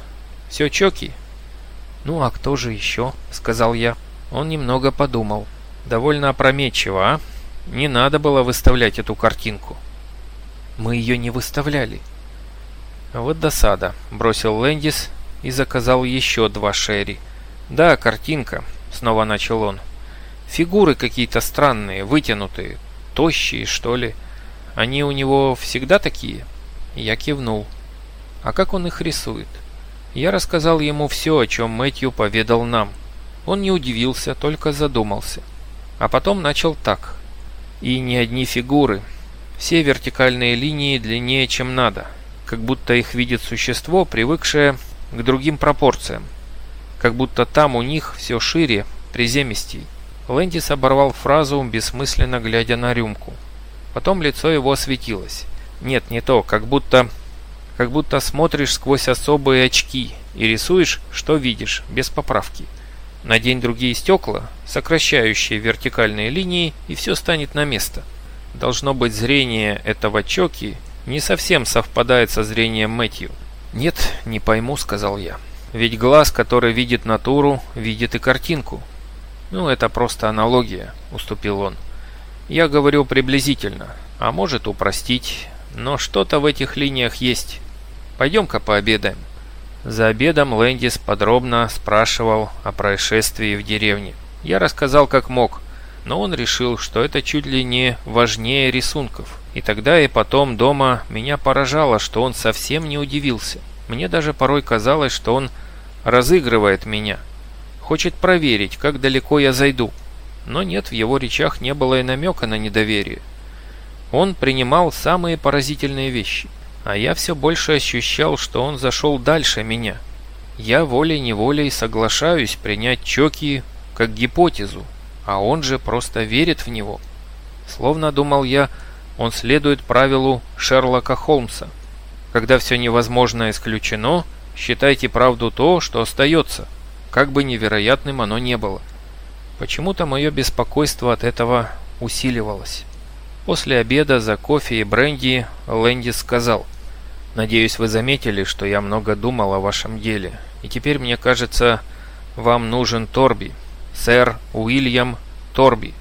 Все чоки. «Ну а кто же еще?» — сказал я. Он немного подумал. «Довольно опрометчиво, а? Не надо было выставлять эту картинку». «Мы ее не выставляли». «А «Вот досада», — бросил Лэндис и заказал еще два Шерри. «Да, картинка», — снова начал он. «Фигуры какие-то странные, вытянутые, тощие, что ли. Они у него всегда такие?» Я кивнул. А как он их рисует? Я рассказал ему все, о чем Мэтью поведал нам. Он не удивился, только задумался. А потом начал так. И не одни фигуры. Все вертикальные линии длиннее, чем надо. Как будто их видит существо, привыкшее к другим пропорциям. Как будто там у них все шире, приземистей. Лэндис оборвал фразу, бессмысленно глядя на рюмку. Потом лицо его осветилось. Нет, не то, как будто как будто смотришь сквозь особые очки и рисуешь, что видишь, без поправки. Надень другие стекла, сокращающие вертикальные линии, и все станет на место. Должно быть, зрение этого Чоки не совсем совпадает со зрением Мэтью. «Нет, не пойму», — сказал я. «Ведь глаз, который видит натуру, видит и картинку». «Ну, это просто аналогия», — уступил он. «Я говорю приблизительно, а может упростить, но что-то в этих линиях есть». Пойдем-ка пообедаем». За обедом Лэндис подробно спрашивал о происшествии в деревне. Я рассказал как мог, но он решил, что это чуть ли не важнее рисунков. И тогда и потом дома меня поражало, что он совсем не удивился. Мне даже порой казалось, что он разыгрывает меня. Хочет проверить, как далеко я зайду. Но нет, в его речах не было и намека на недоверие. Он принимал самые поразительные вещи – а я все больше ощущал, что он зашел дальше меня. Я волей-неволей соглашаюсь принять Чоки как гипотезу, а он же просто верит в него. Словно думал я, он следует правилу Шерлока Холмса. Когда все невозможное исключено, считайте правду то, что остается, как бы невероятным оно не было. Почему-то мое беспокойство от этого усиливалось. После обеда за кофе и бренди Лэнди сказал – Надеюсь, вы заметили, что я много думал о вашем деле. И теперь, мне кажется, вам нужен Торби. Сэр Уильям Торби.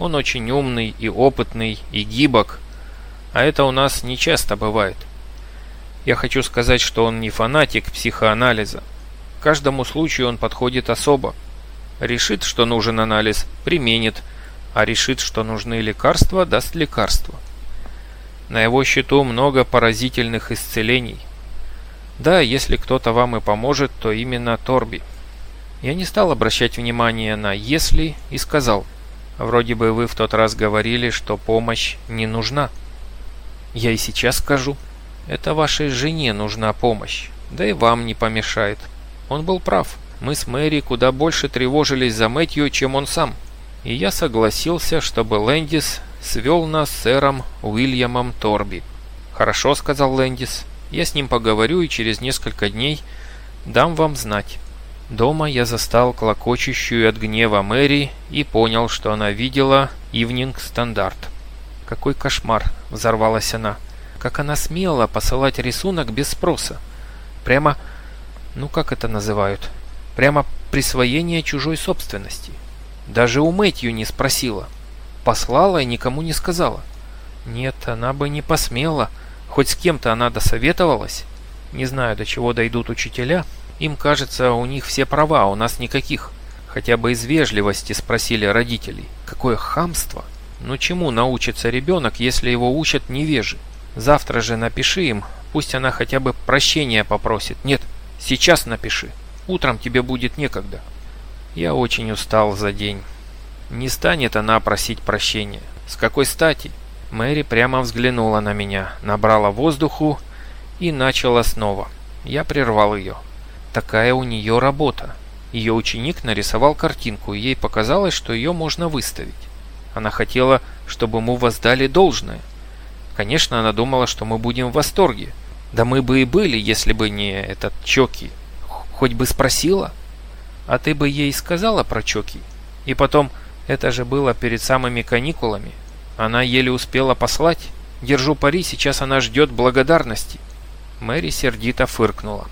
Он очень умный и опытный, и гибок. А это у нас не часто бывает. Я хочу сказать, что он не фанатик психоанализа. К каждому случаю он подходит особо. Решит, что нужен анализ – применит, а решит, что нужны лекарства – даст лекарства. На его счету много поразительных исцелений. Да, если кто-то вам и поможет, то именно Торби. Я не стал обращать внимания на «если» и сказал, «Вроде бы вы в тот раз говорили, что помощь не нужна». Я и сейчас скажу, это вашей жене нужна помощь, да и вам не помешает. Он был прав, мы с Мэри куда больше тревожились за Мэтью, чем он сам. И я согласился, чтобы Лэндис свел нас с сэром Уильямом Торби. «Хорошо», — сказал Лэндис. «Я с ним поговорю и через несколько дней дам вам знать». Дома я застал клокочущую от гнева Мэри и понял, что она видела «Ивнинг Стандарт». «Какой кошмар!» — взорвалась она. «Как она смела посылать рисунок без спроса! Прямо... ну как это называют? Прямо присвоение чужой собственности! Даже у Мэтью не спросила!» послала и никому не сказала. Нет, она бы не посмела. Хоть с кем-то она досоветовалась. Не знаю, до чего дойдут учителя. Им кажется, у них все права, а у нас никаких. Хотя бы из вежливости спросили родителей. Какое хамство! Ну чему научится ребенок, если его учат невежи? Завтра же напиши им, пусть она хотя бы прощения попросит. Нет, сейчас напиши. Утром тебе будет некогда. Я очень устал за день. Не станет она просить прощения. С какой стати? Мэри прямо взглянула на меня, набрала воздуху и начала снова. Я прервал ее. Такая у нее работа. Ее ученик нарисовал картинку, и ей показалось, что ее можно выставить. Она хотела, чтобы мы воздали должное. Конечно, она думала, что мы будем в восторге. Да мы бы и были, если бы не этот Чоки. Хоть бы спросила. А ты бы ей сказала про Чоки? И потом, это же было перед самыми каникулами. Она еле успела послать. Держу пари, сейчас она ждет благодарности. Мэри сердито фыркнула.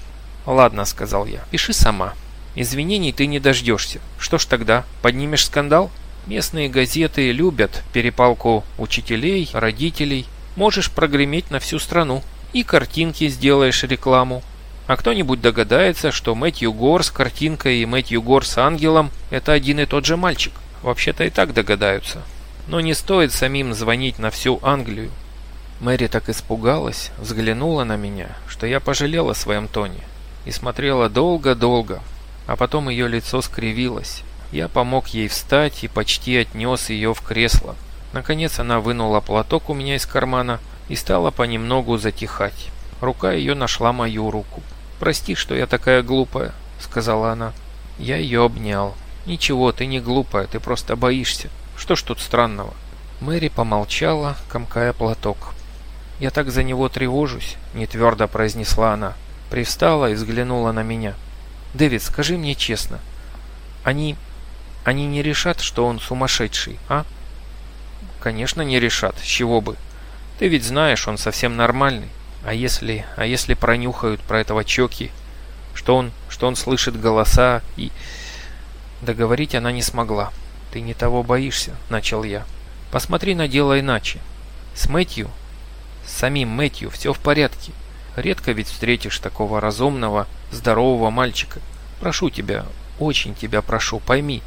«Ладно», — сказал я, — «пиши сама. Извинений ты не дождешься. Что ж тогда, поднимешь скандал?» Местные газеты любят перепалку учителей, родителей. Можешь прогреметь на всю страну. И картинки сделаешь рекламу. А кто-нибудь догадается, что Мэтью Гор с картинкой и Мэтью Гор с ангелом – это один и тот же мальчик. Вообще-то и так догадаются. Но не стоит самим звонить на всю Англию. Мэри так испугалась, взглянула на меня, что я пожалела о своем тоне. И смотрела долго-долго, а потом ее лицо скривилось. Я помог ей встать и почти отнес ее в кресло. Наконец она вынула платок у меня из кармана и стала понемногу затихать. Рука ее нашла мою руку. «Прости, что я такая глупая», — сказала она. Я ее обнял. «Ничего, ты не глупая, ты просто боишься. Что ж тут странного?» Мэри помолчала, комкая платок. «Я так за него тревожусь», — нетвердо произнесла она. Привстала и взглянула на меня. «Дэвид, скажи мне честно, они... они не решат, что он сумасшедший, а?» «Конечно не решат, с чего бы. Ты ведь знаешь, он совсем нормальный. А если... а если пронюхают про этого Чоки? Что он... что он слышит голоса и... Договорить она не смогла. «Ты не того боишься», — начал я. «Посмотри на дело иначе. С Мэтью, с самим Мэтью, все в порядке. Редко ведь встретишь такого разумного, здорового мальчика. Прошу тебя, очень тебя прошу, пойми,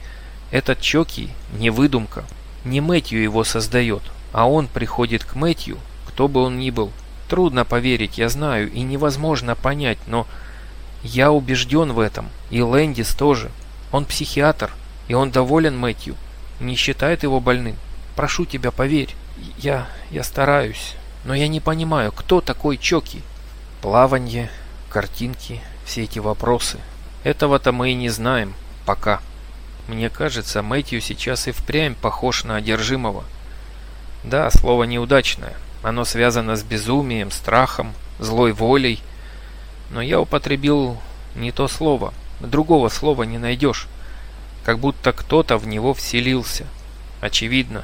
этот Чоки не выдумка. Не Мэтью его создает, а он приходит к Мэтью, кто бы он ни был. Трудно поверить, я знаю, и невозможно понять, но я убежден в этом, и Лэндис тоже». Он психиатр, и он доволен Мэтью. Не считает его больным. Прошу тебя, поверь. Я... я стараюсь. Но я не понимаю, кто такой Чоки? Плаванье, картинки, все эти вопросы. Этого-то мы и не знаем. Пока. Мне кажется, Мэтью сейчас и впрямь похож на одержимого. Да, слово неудачное. Оно связано с безумием, страхом, злой волей. Но я употребил не то слово – Другого слова не найдешь. Как будто кто-то в него вселился. Очевидно.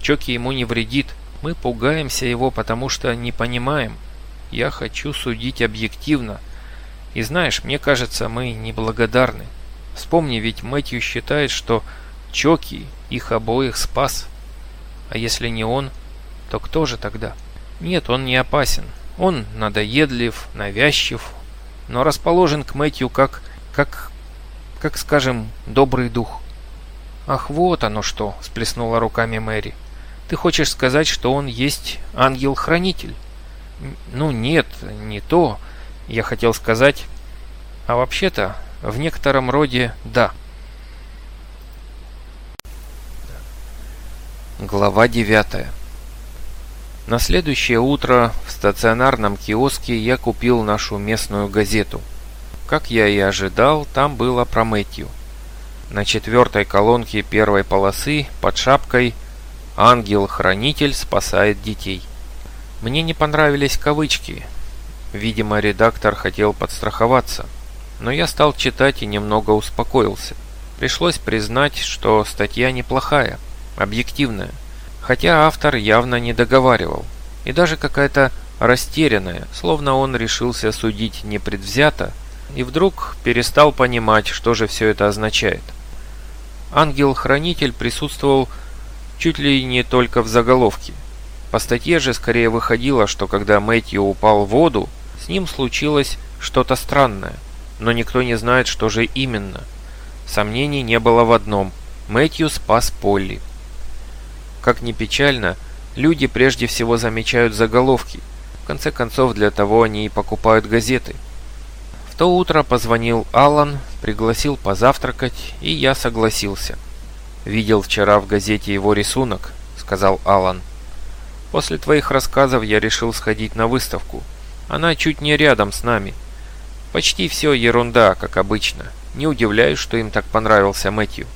Чоки ему не вредит. Мы пугаемся его, потому что не понимаем. Я хочу судить объективно. И знаешь, мне кажется, мы неблагодарны. Вспомни, ведь Мэтью считает, что Чоки их обоих спас. А если не он, то кто же тогда? Нет, он не опасен. Он надоедлив, навязчив, но расположен к Мэтью как как, как скажем, добрый дух. «Ах, вот оно что!» – сплеснула руками Мэри. «Ты хочешь сказать, что он есть ангел-хранитель?» «Ну нет, не то. Я хотел сказать...» «А вообще-то, в некотором роде, да». Глава 9 На следующее утро в стационарном киоске я купил нашу местную газету – как я и ожидал, там было про Мэтью. На четвертой колонке первой полосы под шапкой «Ангел-хранитель спасает детей». Мне не понравились кавычки. Видимо, редактор хотел подстраховаться. Но я стал читать и немного успокоился. Пришлось признать, что статья неплохая, объективная. Хотя автор явно не договаривал. И даже какая-то растерянная, словно он решился судить непредвзято, и вдруг перестал понимать, что же все это означает. Ангел-хранитель присутствовал чуть ли не только в заголовке. По статье же скорее выходило, что когда Мэтью упал в воду, с ним случилось что-то странное, но никто не знает, что же именно. Сомнений не было в одном – Мэтью спас Полли. Как ни печально, люди прежде всего замечают заголовки. В конце концов, для того они и покупают газеты – в то утро позвонил Алан, пригласил позавтракать, и я согласился. «Видел вчера в газете его рисунок», — сказал Алан. «После твоих рассказов я решил сходить на выставку. Она чуть не рядом с нами. Почти все ерунда, как обычно. Не удивляюсь, что им так понравился Мэтью.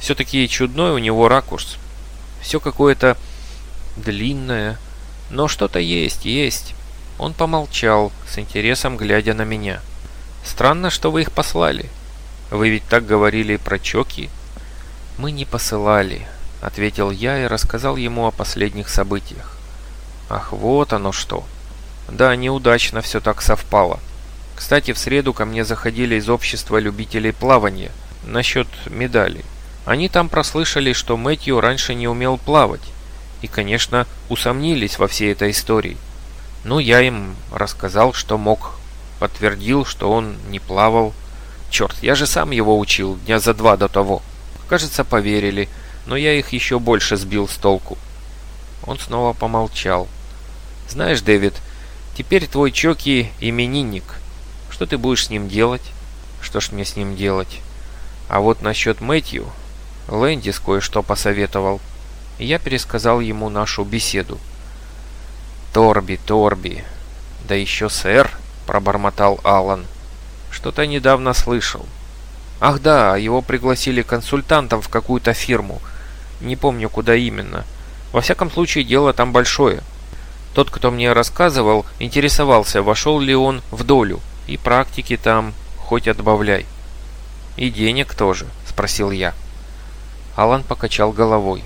Все-таки чудной у него ракурс. Все какое-то длинное, но что-то есть, есть». Он помолчал, с интересом глядя на меня. Странно, что вы их послали. Вы ведь так говорили про чоки. Мы не посылали, ответил я и рассказал ему о последних событиях. Ах, вот оно что. Да, неудачно все так совпало. Кстати, в среду ко мне заходили из общества любителей плавания насчет медалей. Они там прослышали, что Мэтью раньше не умел плавать. И, конечно, усомнились во всей этой истории. Ну, я им рассказал, что мог подтвердил, что он не плавал. Черт, я же сам его учил дня за два до того. Кажется, поверили, но я их еще больше сбил с толку. Он снова помолчал. Знаешь, Дэвид, теперь твой Чоки именинник. Что ты будешь с ним делать? Что ж мне с ним делать? А вот насчет Мэтью... Лэндис кое-что посоветовал. я пересказал ему нашу беседу. Торби, Торби, да еще сэр, пробормотал Алан. «Что-то недавно слышал». «Ах да, его пригласили консультантом в какую-то фирму. Не помню, куда именно. Во всяком случае, дело там большое. Тот, кто мне рассказывал, интересовался, вошел ли он в долю. И практики там хоть отбавляй». «И денег тоже», — спросил я. Алан покачал головой.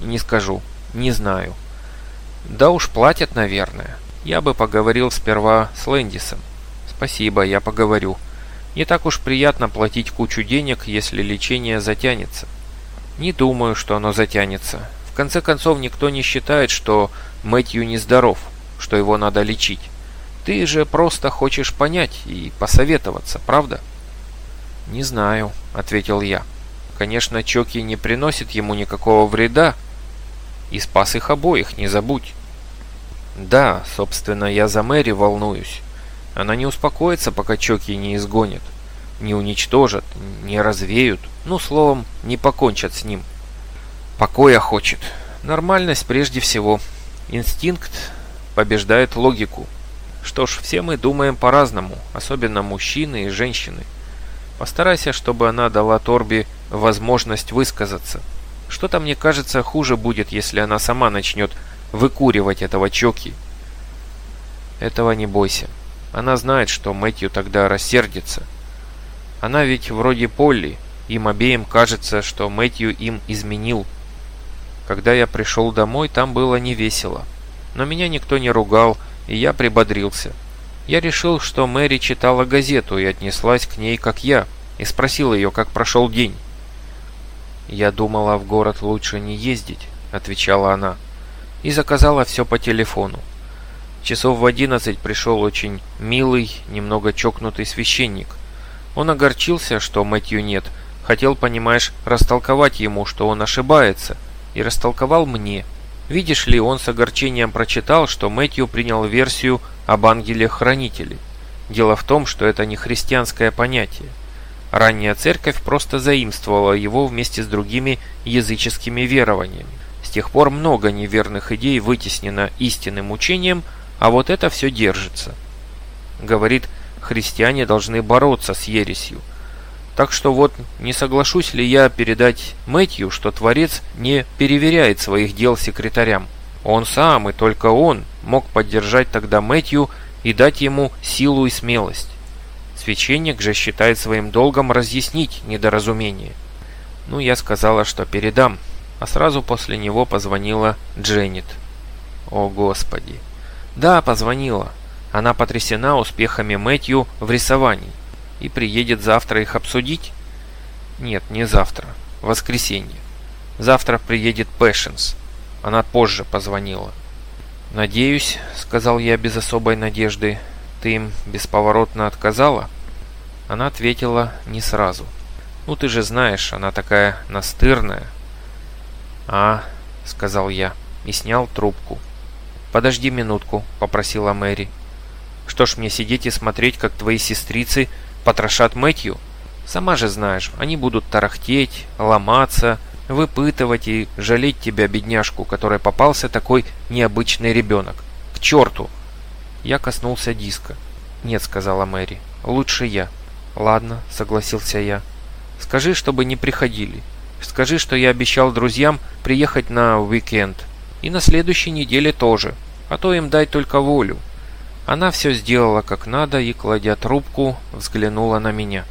«Не скажу. Не знаю». «Да уж платят, наверное». Я бы поговорил сперва с Лэндисом. Спасибо, я поговорю. Не так уж приятно платить кучу денег, если лечение затянется. Не думаю, что оно затянется. В конце концов, никто не считает, что Мэтью нездоров, что его надо лечить. Ты же просто хочешь понять и посоветоваться, правда? «Не знаю», — ответил я. «Конечно, Чоки не приносит ему никакого вреда и спас их обоих, не забудь». Да, собственно, я за Мэри волнуюсь. Она не успокоится, пока Чоки не изгонят. Не уничтожат, не развеют. Ну, словом, не покончат с ним. Покоя хочет. Нормальность прежде всего. Инстинкт побеждает логику. Что ж, все мы думаем по-разному, особенно мужчины и женщины. Постарайся, чтобы она дала Торби возможность высказаться. Что-то мне кажется, хуже будет, если она сама начнет выкуривать этого Чоки. Этого не бойся. Она знает, что Мэтью тогда рассердится. Она ведь вроде Полли. Им обеим кажется, что Мэтью им изменил. Когда я пришел домой, там было невесело. Но меня никто не ругал, и я прибодрился. Я решил, что Мэри читала газету и отнеслась к ней, как я, и спросил ее, как прошел день. «Я думала, в город лучше не ездить», — отвечала она и заказала все по телефону. Часов в одиннадцать пришел очень милый, немного чокнутый священник. Он огорчился, что Мэтью нет, хотел, понимаешь, растолковать ему, что он ошибается, и растолковал мне. Видишь ли, он с огорчением прочитал, что Мэтью принял версию об ангеле-хранителе. Дело в том, что это не христианское понятие. Ранняя церковь просто заимствовала его вместе с другими языческими верованиями. С тех пор много неверных идей вытеснено истинным учением, а вот это все держится. Говорит, христиане должны бороться с ересью. Так что вот не соглашусь ли я передать Мэтью, что Творец не переверяет своих дел секретарям. Он сам и только он мог поддержать тогда Мэтью и дать ему силу и смелость. Священник же считает своим долгом разъяснить недоразумение. Ну, я сказала, что передам. а сразу после него позвонила Дженнет. О, Господи! Да, позвонила. Она потрясена успехами Мэтью в рисовании и приедет завтра их обсудить? Нет, не завтра. Воскресенье. Завтра приедет Пэшенс. Она позже позвонила. «Надеюсь», — сказал я без особой надежды, — «ты им бесповоротно отказала?» Она ответила не сразу. «Ну ты же знаешь, она такая настырная». «А», — сказал я и снял трубку. «Подожди минутку», — попросила Мэри. «Что ж мне сидеть и смотреть, как твои сестрицы потрошат Мэтью? Сама же знаешь, они будут тарахтеть, ломаться, выпытывать и жалеть тебя, бедняжку, которой попался такой необычный ребенок. К черту!» Я коснулся диска. «Нет», — сказала Мэри, — «лучше я». «Ладно», — согласился я. «Скажи, чтобы не приходили. Скажи, что я обещал друзьям приехать на уикенд. И на следующей неделе тоже. А то им дай только волю. Она все сделала как надо и, кладя трубку, взглянула на меня.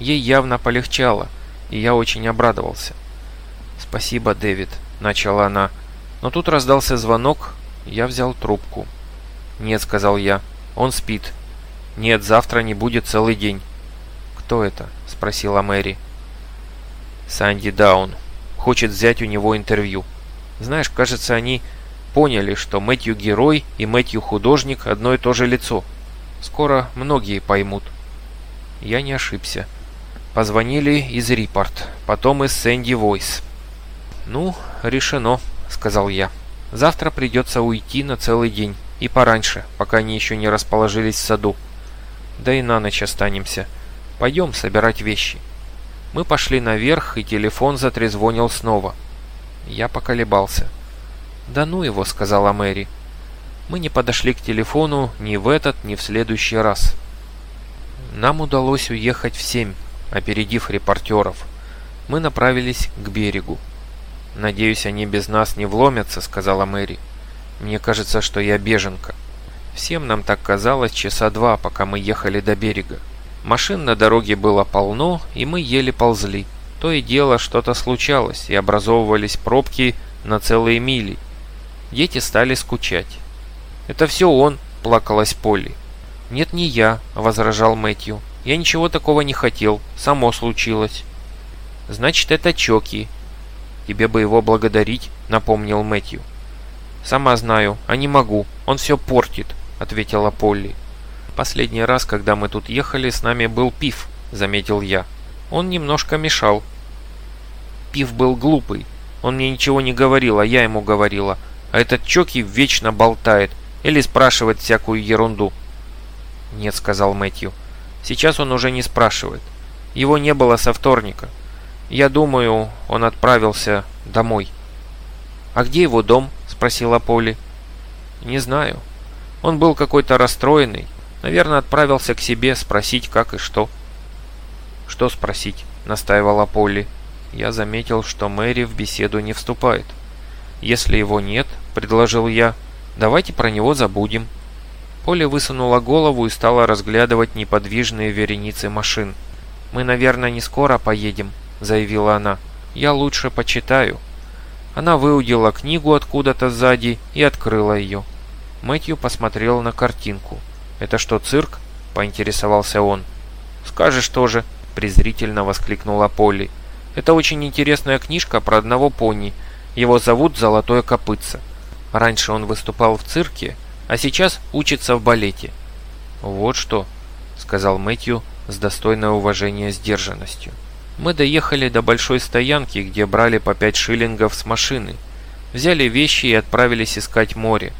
Ей явно полегчало, и я очень обрадовался. «Спасибо, Дэвид», — начала она. Но тут раздался звонок, я взял трубку. «Нет», — сказал я, — «он спит». «Нет, завтра не будет целый день». «Кто это?» — спросила Мэри. Санди Даун. Хочет взять у него интервью. Знаешь, кажется, они поняли, что Мэтью герой и Мэтью художник одно и то же лицо. Скоро многие поймут. Я не ошибся. Позвонили из Рипорт, потом из Сэнди Войс. «Ну, решено», — сказал я. «Завтра придется уйти на целый день. И пораньше, пока они еще не расположились в саду. Да и на ночь останемся. Пойдем собирать вещи». Мы пошли наверх, и телефон затрезвонил снова. Я поколебался. «Да ну его», — сказала Мэри. Мы не подошли к телефону ни в этот, ни в следующий раз. Нам удалось уехать в семь, опередив репортеров. Мы направились к берегу. «Надеюсь, они без нас не вломятся», — сказала Мэри. «Мне кажется, что я беженка». Всем нам так казалось часа два, пока мы ехали до берега. Машин на дороге было полно, и мы еле ползли. То и дело что-то случалось, и образовывались пробки на целые мили. Дети стали скучать. «Это все он», – плакалась Полли. «Нет, не я», – возражал Мэтью. «Я ничего такого не хотел, само случилось». «Значит, это Чоки». «Тебе бы его благодарить», – напомнил Мэтью. «Сама знаю, а не могу, он все портит», – ответила Полли. «Последний раз, когда мы тут ехали, с нами был пив, заметил я. «Он немножко мешал». Пив был глупый. Он мне ничего не говорил, а я ему говорила. А этот Чоки вечно болтает или спрашивает всякую ерунду. «Нет», — сказал Мэтью. «Сейчас он уже не спрашивает. Его не было со вторника. Я думаю, он отправился домой». «А где его дом?» — спросила Поли. «Не знаю. Он был какой-то расстроенный. Наверное, отправился к себе спросить, как и что. «Что спросить?» — настаивала Полли. Я заметил, что Мэри в беседу не вступает. «Если его нет», — предложил я, — «давайте про него забудем». Полли высунула голову и стала разглядывать неподвижные вереницы машин. «Мы, наверное, не скоро поедем», — заявила она. «Я лучше почитаю». Она выудила книгу откуда-то сзади и открыла ее. Мэтью посмотрел на картинку. «Это что, цирк?» – поинтересовался он. «Скажешь тоже», – презрительно воскликнула Полли. «Это очень интересная книжка про одного пони. Его зовут Золотое Копытце. Раньше он выступал в цирке, а сейчас учится в балете». «Вот что», – сказал Мэтью с достойное уважение сдержанностью. Мы доехали до большой стоянки, где брали по пять шиллингов с машины. Взяли вещи и отправились искать море.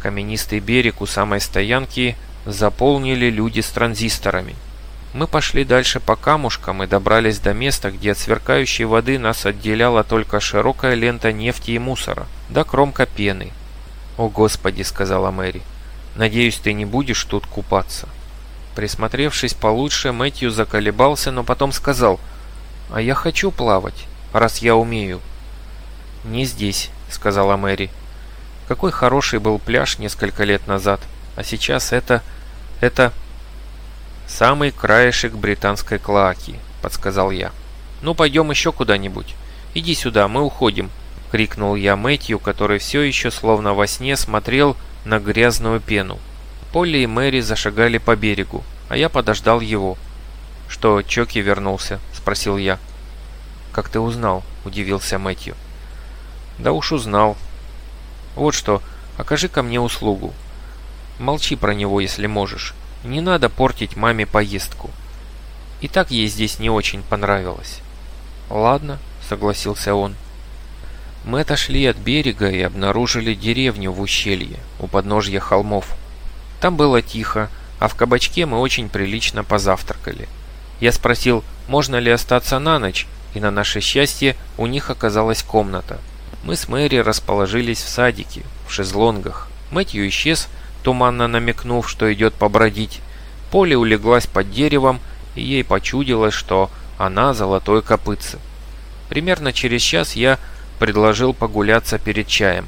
Каменистый берег у самой стоянки заполнили люди с транзисторами. Мы пошли дальше по камушкам и добрались до места, где от сверкающей воды нас отделяла только широкая лента нефти и мусора, да кромка пены. «О, Господи!» — сказала Мэри. «Надеюсь, ты не будешь тут купаться». Присмотревшись получше, Мэтью заколебался, но потом сказал, «А я хочу плавать, раз я умею». «Не здесь», — сказала Мэри. «Какой хороший был пляж несколько лет назад, а сейчас это...» «Это самый краешек британской клоаки», — подсказал я. «Ну, пойдем еще куда-нибудь. Иди сюда, мы уходим», — крикнул я Мэтью, который все еще словно во сне смотрел на грязную пену. Полли и Мэри зашагали по берегу, а я подождал его. «Что, Чоки вернулся?» — спросил я. «Как ты узнал?» — удивился Мэтью. «Да уж узнал. Вот что, окажи ко мне услугу. Молчи про него, если можешь. Не надо портить маме поездку. И так ей здесь не очень понравилось. Ладно, согласился он. Мы отошли от берега и обнаружили деревню в ущелье, у подножья холмов. Там было тихо, а в кабачке мы очень прилично позавтракали. Я спросил, можно ли остаться на ночь, и на наше счастье у них оказалась комната. Мы с Мэри расположились в садике, в шезлонгах. Мэтью исчез, туманно намекнув, что идет побродить. Поле улеглась под деревом, и ей почудилось, что она золотой копытце. Примерно через час я предложил погуляться перед чаем.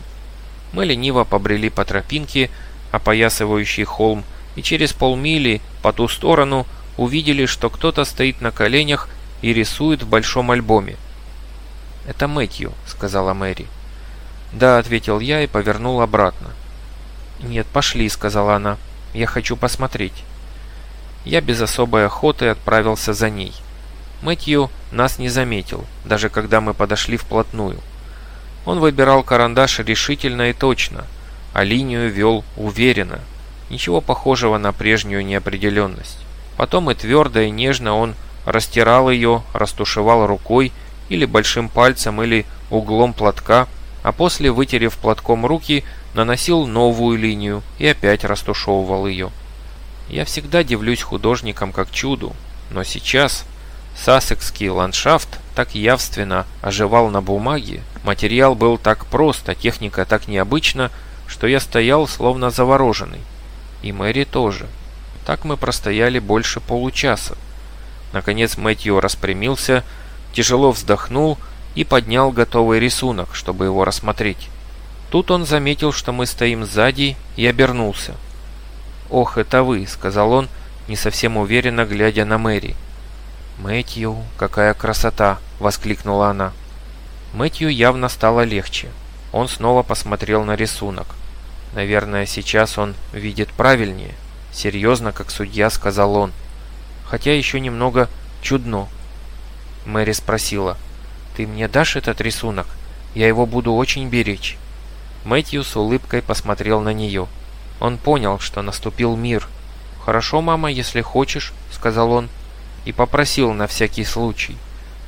Мы лениво побрели по тропинке, опоясывающей холм, и через полмили по ту сторону увидели, что кто-то стоит на коленях и рисует в большом альбоме. «Это Мэтью», — сказала Мэри. «Да», — ответил я и повернул обратно. «Нет, пошли», — сказала она. «Я хочу посмотреть». Я без особой охоты отправился за ней. Мэтью нас не заметил, даже когда мы подошли вплотную. Он выбирал карандаш решительно и точно, а линию вел уверенно. Ничего похожего на прежнюю неопределенность. Потом и твердо, и нежно он растирал ее, растушевал рукой или большим пальцем, или углом платка, а после, вытерев платком руки, наносил новую линию и опять растушевывал ее. Я всегда дивлюсь художникам как чуду, но сейчас сасекский ландшафт так явственно оживал на бумаге, материал был так прост, а техника так необычна, что я стоял словно завороженный. И Мэри тоже. Так мы простояли больше получаса. Наконец Мэтью распрямился, тяжело вздохнул и поднял готовый рисунок, чтобы его рассмотреть. Тут он заметил, что мы стоим сзади, и обернулся. «Ох, это вы!» — сказал он, не совсем уверенно глядя на Мэри. «Мэтью, какая красота!» — воскликнула она. Мэтью явно стало легче. Он снова посмотрел на рисунок. «Наверное, сейчас он видит правильнее», — серьезно, как судья, сказал он. «Хотя еще немного чудно». Мэри спросила, «Ты мне дашь этот рисунок? Я его буду очень беречь». Мэтью с улыбкой посмотрел на нее. Он понял, что наступил мир. «Хорошо, мама, если хочешь», — сказал он. И попросил на всякий случай.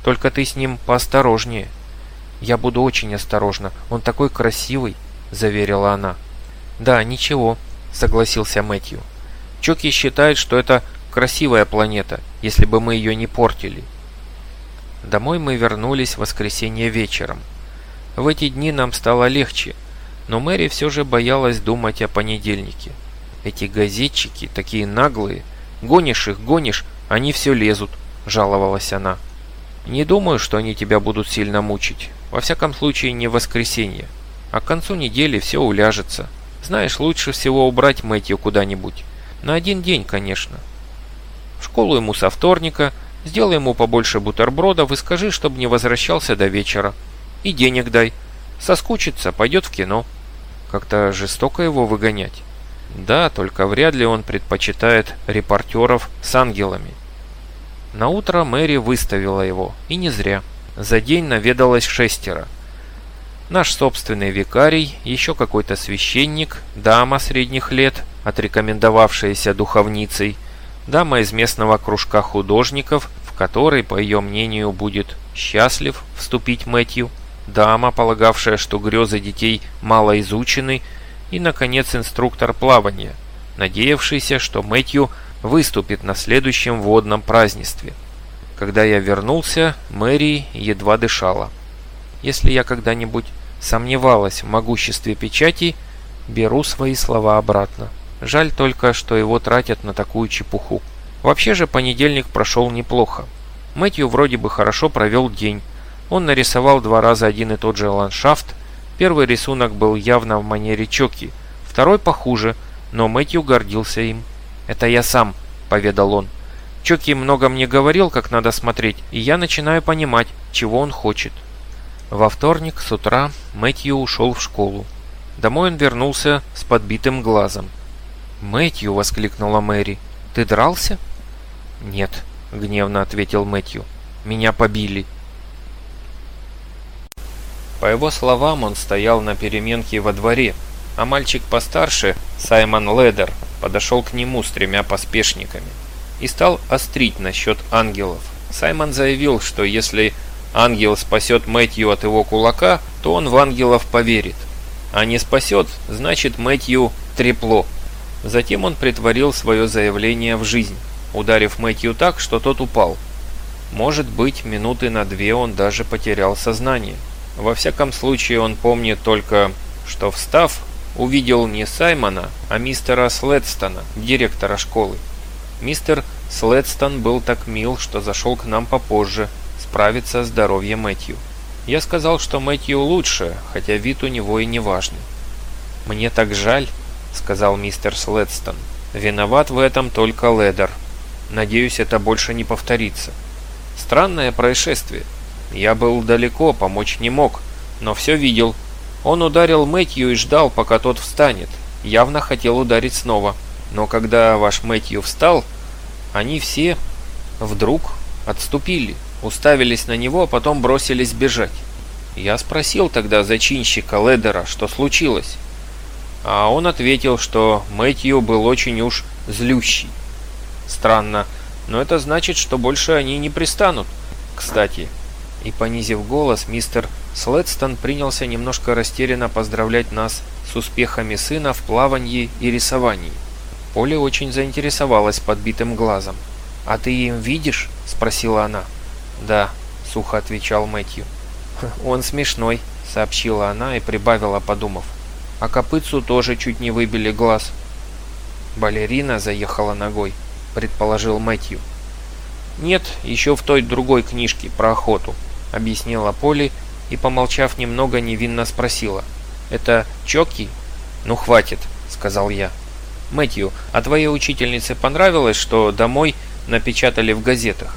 «Только ты с ним поосторожнее». «Я буду очень осторожна, он такой красивый», — заверила она. «Да, ничего», — согласился Мэтью. «Чоки считает, что это красивая планета, если бы мы ее не портили». Домой мы вернулись в воскресенье вечером. В эти дни нам стало легче, но Мэри все же боялась думать о понедельнике. «Эти газетчики такие наглые. Гонишь их, гонишь, они все лезут», – жаловалась она. «Не думаю, что они тебя будут сильно мучить. Во всяком случае, не в воскресенье. А к концу недели все уляжется. Знаешь, лучше всего убрать Мэтью куда-нибудь. На один день, конечно. В школу ему со вторника, сделай ему побольше бутербродов и скажи, чтобы не возвращался до вечера. И денег дай, Соскучится, пойдет в кино. Как-то жестоко его выгонять. Да, только вряд ли он предпочитает репортеров с ангелами. На утро Мэри выставила его, и не зря. За день наведалось шестеро. Наш собственный викарий, еще какой-то священник, дама средних лет, отрекомендовавшаяся духовницей, дама из местного кружка художников, в который, по ее мнению, будет счастлив вступить Мэтью, дама, полагавшая, что грезы детей мало изучены, и, наконец, инструктор плавания, надеявшийся, что Мэтью выступит на следующем водном празднестве. Когда я вернулся, Мэри едва дышала. Если я когда-нибудь сомневалась в могуществе печати, беру свои слова обратно. Жаль только, что его тратят на такую чепуху. Вообще же понедельник прошел неплохо. Мэтью вроде бы хорошо провел день, он нарисовал два раза один и тот же ландшафт. Первый рисунок был явно в манере Чоки, второй похуже, но Мэтью гордился им. «Это я сам», — поведал он. Чоки много мне говорил, как надо смотреть, и я начинаю понимать, чего он хочет. Во вторник с утра Мэтью ушел в школу. Домой он вернулся с подбитым глазом. «Мэтью!» — воскликнула Мэри. «Ты дрался?» «Нет», — гневно ответил Мэтью. «Меня побили». По его словам, он стоял на переменке во дворе, а мальчик постарше, Саймон Ледер, подошел к нему с тремя поспешниками и стал острить насчет ангелов. Саймон заявил, что если ангел спасет Мэтью от его кулака, то он в ангелов поверит. А не спасет, значит Мэтью трепло. Затем он притворил свое заявление в жизнь, ударив Мэтью так, что тот упал. Может быть, минуты на две он даже потерял сознание. Во всяком случае он помнит только, что встав, увидел не Саймона, а мистера Следстона, директора школы. Мистер Следстон был так мил, что зашел к нам попозже, справиться с здоровьем Мэтью. Я сказал, что Мэтью лучше, хотя вид у него и не важный. «Мне так жаль», — сказал мистер Следстон. «Виноват в этом только Ледер. Надеюсь, это больше не повторится. Странное происшествие. Я был далеко, помочь не мог, но все видел. Он ударил Мэтью и ждал, пока тот встанет. Явно хотел ударить снова. Но когда ваш Мэтью встал, они все вдруг отступили, уставились на него, а потом бросились бежать. Я спросил тогда зачинщика Ледера, что случилось. А он ответил, что Мэтью был очень уж злющий. Странно, но это значит, что больше они не пристанут. Кстати, и, понизив голос, мистер Слэдстон принялся немножко растерянно поздравлять нас с успехами сына в плавании и рисовании. Поле очень заинтересовалась подбитым глазом. «А ты им видишь?» – спросила она. «Да», – сухо отвечал Мэтью. «Он смешной», – сообщила она и прибавила, подумав. «А копытцу тоже чуть не выбили глаз». «Балерина заехала ногой», – предположил Мэтью. «Нет, еще в той другой книжке про охоту», объяснила Поли и, помолчав немного, невинно спросила. «Это Чоки?» «Ну, хватит», — сказал я. «Мэтью, а твоей учительнице понравилось, что домой напечатали в газетах?»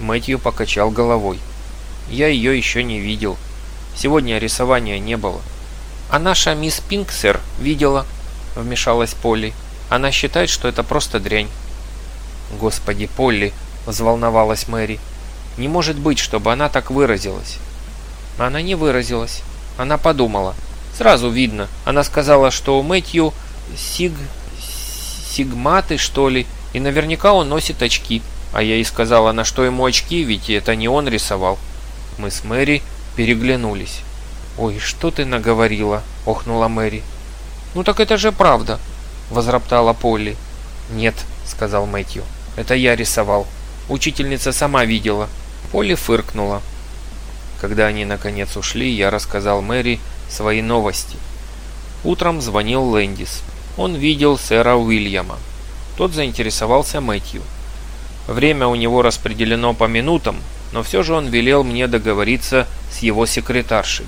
Мэтью покачал головой. «Я ее еще не видел. Сегодня рисования не было». «А наша мисс Пинксер видела», — вмешалась Полли. «Она считает, что это просто дрянь». «Господи, Полли!» — взволновалась Мэри. Не может быть, чтобы она так выразилась. Она не выразилась. Она подумала. Сразу видно. Она сказала, что у Мэтью сиг... сигматы, что ли, и наверняка он носит очки. А я ей сказала, на что ему очки, ведь это не он рисовал. Мы с Мэри переглянулись. «Ой, что ты наговорила?» – охнула Мэри. «Ну так это же правда», – возроптала Полли. «Нет», – сказал Мэтью, – «это я рисовал. Учительница сама видела, Полли фыркнула. Когда они наконец ушли, я рассказал Мэри свои новости. Утром звонил Лэндис. Он видел сэра Уильяма. Тот заинтересовался Мэтью. Время у него распределено по минутам, но все же он велел мне договориться с его секретаршей.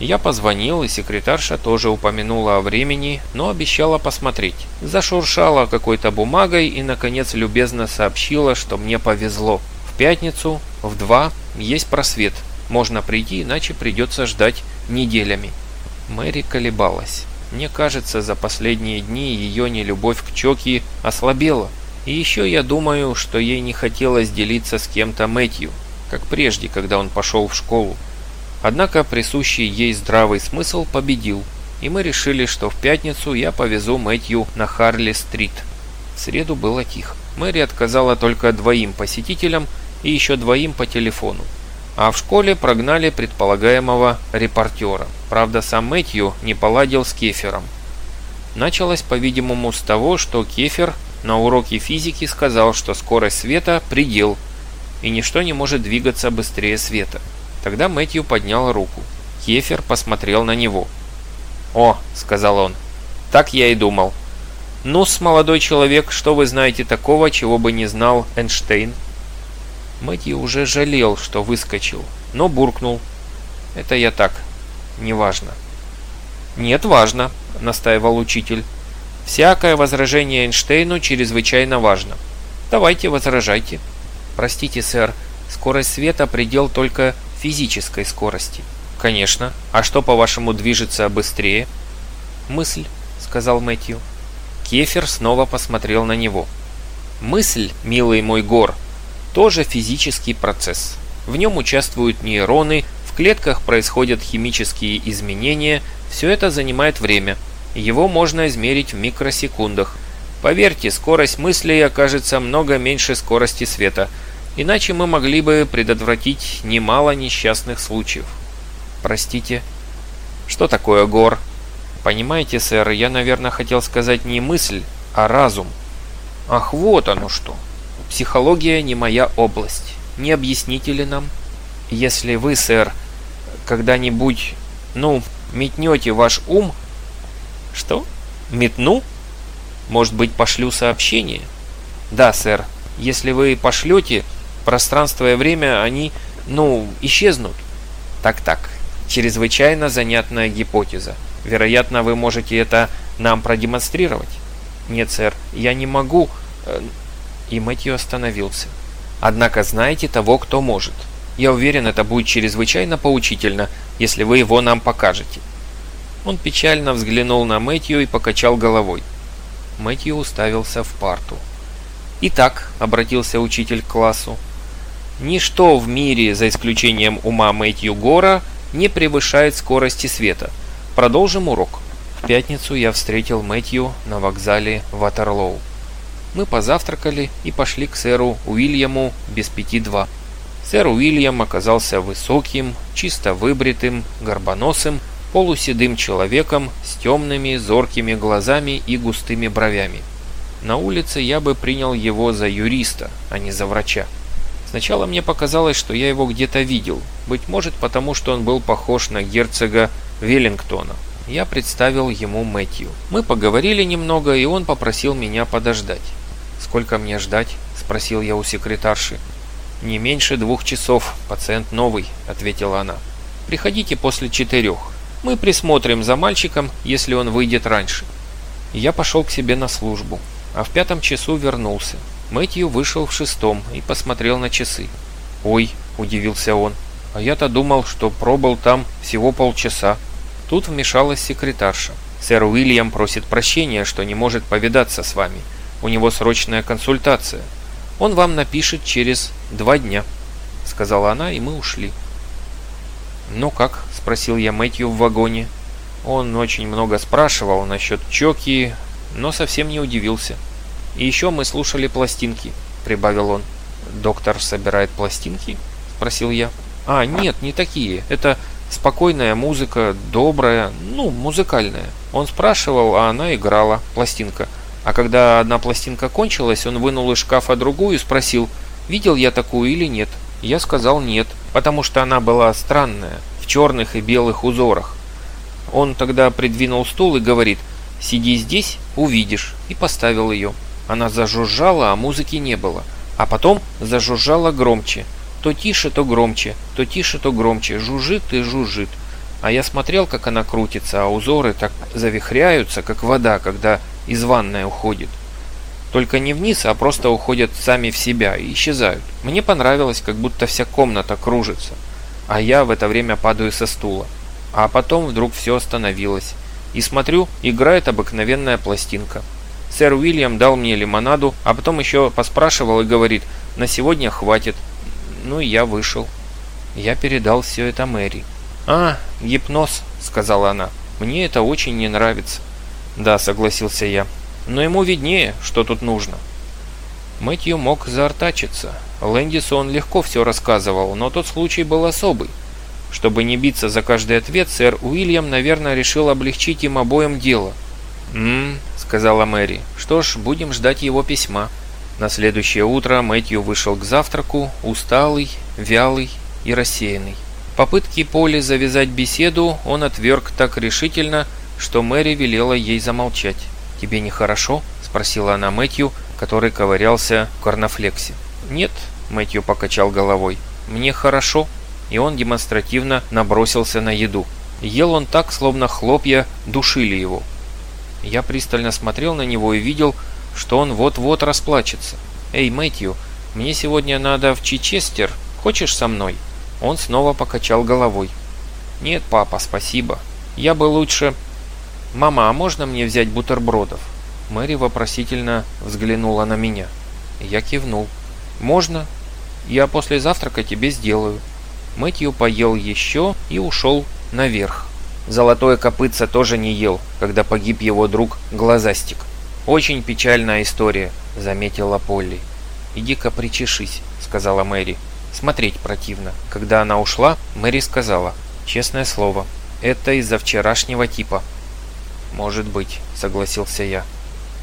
Я позвонил, и секретарша тоже упомянула о времени, но обещала посмотреть. Зашуршала какой-то бумагой и, наконец, любезно сообщила, что мне повезло. В пятницу в два есть просвет. Можно прийти, иначе придется ждать неделями. Мэри колебалась. Мне кажется, за последние дни ее нелюбовь к Чоки ослабела. И еще я думаю, что ей не хотелось делиться с кем-то Мэтью, как прежде, когда он пошел в школу. Однако присущий ей здравый смысл победил, и мы решили, что в пятницу я повезу Мэтью на Харли-стрит. В среду было тихо. Мэри отказала только двоим посетителям, и еще двоим по телефону. А в школе прогнали предполагаемого репортера. Правда, сам Мэтью не поладил с Кефером. Началось, по-видимому, с того, что Кефер на уроке физики сказал, что скорость света – предел, и ничто не может двигаться быстрее света. Тогда Мэтью поднял руку. Кефер посмотрел на него. «О», – сказал он, – «так я и думал». «Ну-с, молодой человек, что вы знаете такого, чего бы не знал Эйнштейн?» Мэтью уже жалел, что выскочил, но буркнул. «Это я так. Неважно». «Нет, важно», — настаивал учитель. «Всякое возражение Эйнштейну чрезвычайно важно. Давайте, возражайте». «Простите, сэр, скорость света – предел только физической скорости». «Конечно. А что, по-вашему, движется быстрее?» «Мысль», — сказал Мэтью. Кефер снова посмотрел на него. «Мысль, милый мой гор», тоже физический процесс. В нем участвуют нейроны, в клетках происходят химические изменения, все это занимает время. Его можно измерить в микросекундах. Поверьте, скорость мыслей окажется много меньше скорости света, иначе мы могли бы предотвратить немало несчастных случаев. Простите. Что такое гор? Понимаете, сэр, я, наверное, хотел сказать не мысль, а разум. Ах, вот оно что психология не моя область. Не объясните ли нам? Если вы, сэр, когда-нибудь, ну, метнете ваш ум... Что? Метну? Может быть, пошлю сообщение? Да, сэр. Если вы пошлете, пространство и время, они, ну, исчезнут. Так-так. Чрезвычайно занятная гипотеза. Вероятно, вы можете это нам продемонстрировать? Нет, сэр, я не могу. Э, и Мэтью остановился. Однако знаете того, кто может. Я уверен, это будет чрезвычайно поучительно, если вы его нам покажете. Он печально взглянул на Мэтью и покачал головой. Мэтью уставился в парту. «Итак», — обратился учитель к классу, — «ничто в мире, за исключением ума Мэтью Гора, не превышает скорости света. Продолжим урок». В пятницу я встретил Мэтью на вокзале Ватерлоу мы позавтракали и пошли к сэру Уильяму без пяти два. Сэр Уильям оказался высоким, чисто выбритым, горбоносым, полуседым человеком с темными, зоркими глазами и густыми бровями. На улице я бы принял его за юриста, а не за врача. Сначала мне показалось, что я его где-то видел, быть может потому, что он был похож на герцога Веллингтона. Я представил ему Мэтью. Мы поговорили немного, и он попросил меня подождать. «Сколько мне ждать?» – спросил я у секретарши. «Не меньше двух часов, пациент новый», – ответила она. «Приходите после четырех. Мы присмотрим за мальчиком, если он выйдет раньше». Я пошел к себе на службу, а в пятом часу вернулся. Мэтью вышел в шестом и посмотрел на часы. «Ой», – удивился он, – «а я-то думал, что пробыл там всего полчаса». Тут вмешалась секретарша. «Сэр Уильям просит прощения, что не может повидаться с вами». У него срочная консультация. Он вам напишет через два дня», — сказала она, и мы ушли. «Ну как?» — спросил я Мэтью в вагоне. Он очень много спрашивал насчет Чоки, но совсем не удивился. «И еще мы слушали пластинки», — прибавил он. «Доктор собирает пластинки?» — спросил я. «А, нет, не такие. Это спокойная музыка, добрая, ну, музыкальная». Он спрашивал, а она играла, пластинка — а когда одна пластинка кончилась, он вынул из шкафа другую и спросил, видел я такую или нет. Я сказал нет, потому что она была странная, в черных и белых узорах. Он тогда придвинул стул и говорит, сиди здесь, увидишь, и поставил ее. Она зажужжала, а музыки не было. А потом зажужжала громче. То тише, то громче, то тише, то громче, жужжит и жужжит. А я смотрел, как она крутится, а узоры так завихряются, как вода, когда из ванной уходит. Только не вниз, а просто уходят сами в себя и исчезают. Мне понравилось, как будто вся комната кружится, а я в это время падаю со стула. А потом вдруг все остановилось. И смотрю, играет обыкновенная пластинка. Сэр Уильям дал мне лимонаду, а потом еще поспрашивал и говорит, на сегодня хватит. Ну и я вышел. Я передал все это Мэри. «А, гипноз», — сказала она, — «мне это очень не нравится». Да, согласился я. Но ему виднее, что тут нужно. Мэтью мог заортачиться. Лэндису легко все рассказывал, но тот случай был особый. Чтобы не биться за каждый ответ, сэр Уильям, наверное, решил облегчить им обоим дело. «М-м», сказала Мэри. «Что ж, будем ждать его письма». На следующее утро Мэтью вышел к завтраку, усталый, вялый и рассеянный. Попытки Поли завязать беседу он отверг так решительно, что Мэри велела ей замолчать. «Тебе нехорошо?» – спросила она Мэтью, который ковырялся в корнофлексе. «Нет», – Мэтью покачал головой, – «мне хорошо». И он демонстративно набросился на еду. Ел он так, словно хлопья душили его. Я пристально смотрел на него и видел, что он вот-вот расплачется. «Эй, Мэтью, мне сегодня надо в Чичестер. Хочешь со мной?» Он снова покачал головой. «Нет, папа, спасибо. Я бы лучше «Мама, а можно мне взять бутербродов?» Мэри вопросительно взглянула на меня. Я кивнул. «Можно. Я после завтрака тебе сделаю». Мэтью поел еще и ушел наверх. Золотое копытце тоже не ел, когда погиб его друг Глазастик. «Очень печальная история», — заметила Полли. «Иди-ка причешись», — сказала Мэри. «Смотреть противно». Когда она ушла, Мэри сказала, «Честное слово, это из-за вчерашнего типа». «Может быть», — согласился я.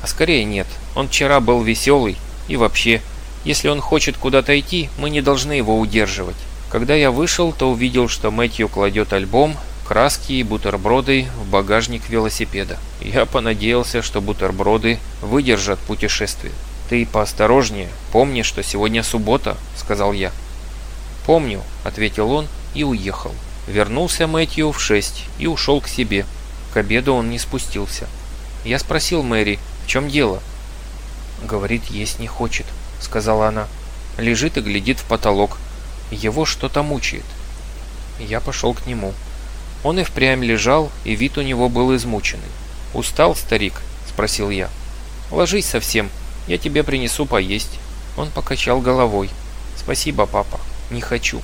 «А скорее нет. Он вчера был веселый. И вообще, если он хочет куда-то идти, мы не должны его удерживать». Когда я вышел, то увидел, что Мэтью кладет альбом, краски и бутерброды в багажник велосипеда. Я понадеялся, что бутерброды выдержат путешествие. «Ты поосторожнее, помни, что сегодня суббота», — сказал я. «Помню», — ответил он и уехал. Вернулся Мэтью в шесть и ушел к себе. К обеду он не спустился. Я спросил Мэри, в чем дело? Говорит, есть не хочет, сказала она. Лежит и глядит в потолок. Его что-то мучает. Я пошел к нему. Он и впрямь лежал, и вид у него был измученный. «Устал, старик?» – спросил я. «Ложись совсем, я тебе принесу поесть». Он покачал головой. «Спасибо, папа, не хочу».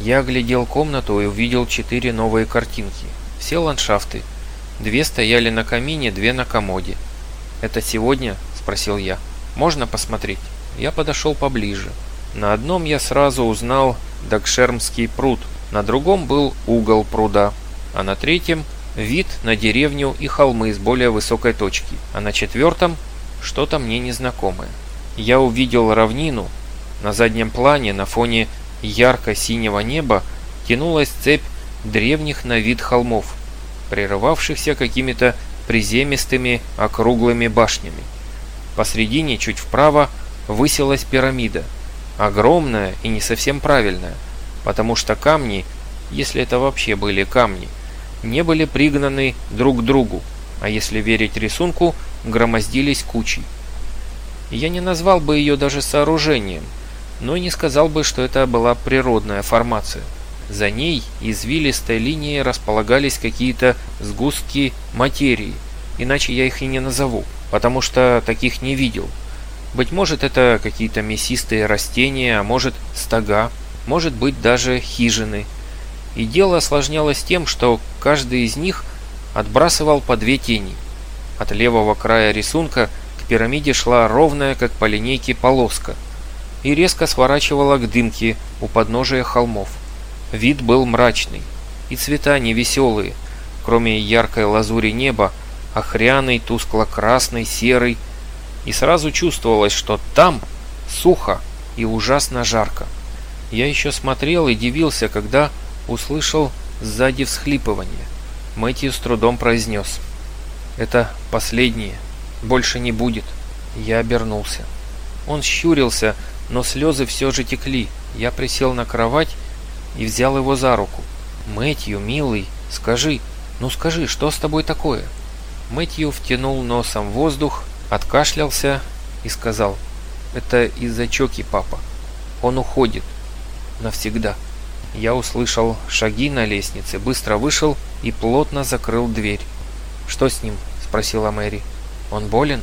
Я оглядел комнату и увидел четыре новые картинки. Все ландшафты – Две стояли на камине, две на комоде. «Это сегодня?» – спросил я. «Можно посмотреть?» Я подошел поближе. На одном я сразу узнал Дагшермский пруд, на другом был угол пруда, а на третьем – вид на деревню и холмы с более высокой точки, а на четвертом – что-то мне незнакомое. Я увидел равнину. На заднем плане, на фоне ярко-синего неба, тянулась цепь древних на вид холмов прерывавшихся какими-то приземистыми округлыми башнями. Посредине, чуть вправо, высилась пирамида, огромная и не совсем правильная, потому что камни, если это вообще были камни, не были пригнаны друг к другу, а если верить рисунку, громоздились кучей. Я не назвал бы ее даже сооружением, но и не сказал бы, что это была природная формация. За ней извилистой линией располагались какие-то сгустки материи, иначе я их и не назову, потому что таких не видел. Быть может, это какие-то мясистые растения, а может, стога, может быть, даже хижины. И дело осложнялось тем, что каждый из них отбрасывал по две тени. От левого края рисунка к пирамиде шла ровная, как по линейке, полоска и резко сворачивала к дымке у подножия холмов. Вид был мрачный, и цвета невеселые, кроме яркой лазури неба, охряный, тускло красный, серый, и сразу чувствовалось, что там сухо и ужасно жарко. Я еще смотрел и дивился, когда услышал сзади всхлипывание. Мэтью с трудом произнес. «Это последнее. Больше не будет». Я обернулся. Он щурился, но слезы все же текли. Я присел на кровать и взял его за руку. «Мэтью, милый, скажи, ну скажи, что с тобой такое?» Мэтью втянул носом воздух, откашлялся и сказал, «Это из-за чоки, папа. Он уходит. Навсегда». Я услышал шаги на лестнице, быстро вышел и плотно закрыл дверь. «Что с ним?» – спросила Мэри. «Он болен?»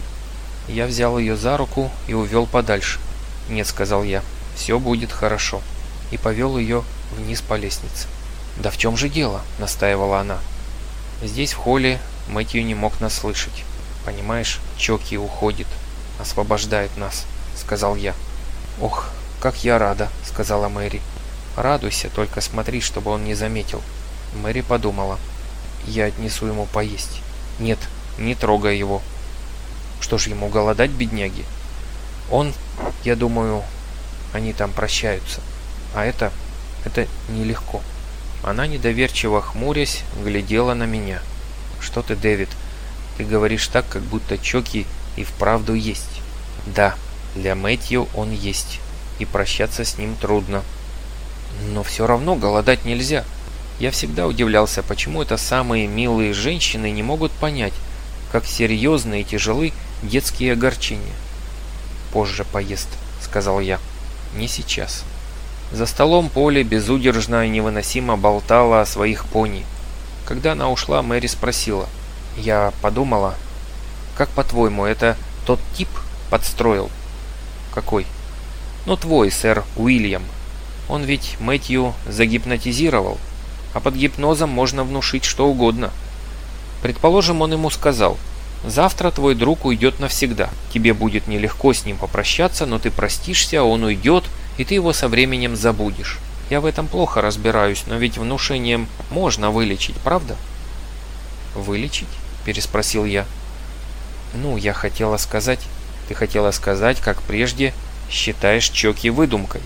Я взял ее за руку и увел подальше. «Нет», – сказал я, – «все будет хорошо». И повел ее вниз по лестнице. «Да в чем же дело?» — настаивала она. Здесь, в холле, Мэтью не мог нас слышать. «Понимаешь, Чоки уходит, освобождает нас», — сказал я. «Ох, как я рада», — сказала Мэри. «Радуйся, только смотри, чтобы он не заметил». Мэри подумала. «Я отнесу ему поесть». «Нет, не трогай его». «Что ж ему голодать, бедняги?» «Он, я думаю, они там прощаются. А это это нелегко. Она недоверчиво хмурясь глядела на меня. «Что ты, Дэвид? Ты говоришь так, как будто Чоки и вправду есть». «Да, для Мэтью он есть, и прощаться с ним трудно». «Но все равно голодать нельзя». Я всегда удивлялся, почему это самые милые женщины не могут понять, как серьезны и тяжелы детские огорчения. «Позже поест», — сказал я. «Не сейчас». За столом Поле безудержно и невыносимо болтала о своих пони. Когда она ушла, Мэри спросила. «Я подумала, как по-твоему, это тот тип подстроил?» «Какой?» «Ну, твой, сэр Уильям. Он ведь Мэтью загипнотизировал, а под гипнозом можно внушить что угодно. Предположим, он ему сказал, «Завтра твой друг уйдет навсегда. Тебе будет нелегко с ним попрощаться, но ты простишься, он уйдет, и ты его со временем забудешь. Я в этом плохо разбираюсь, но ведь внушением можно вылечить, правда?» «Вылечить?» – переспросил я. «Ну, я хотела сказать...» «Ты хотела сказать, как прежде, считаешь чоки выдумкой.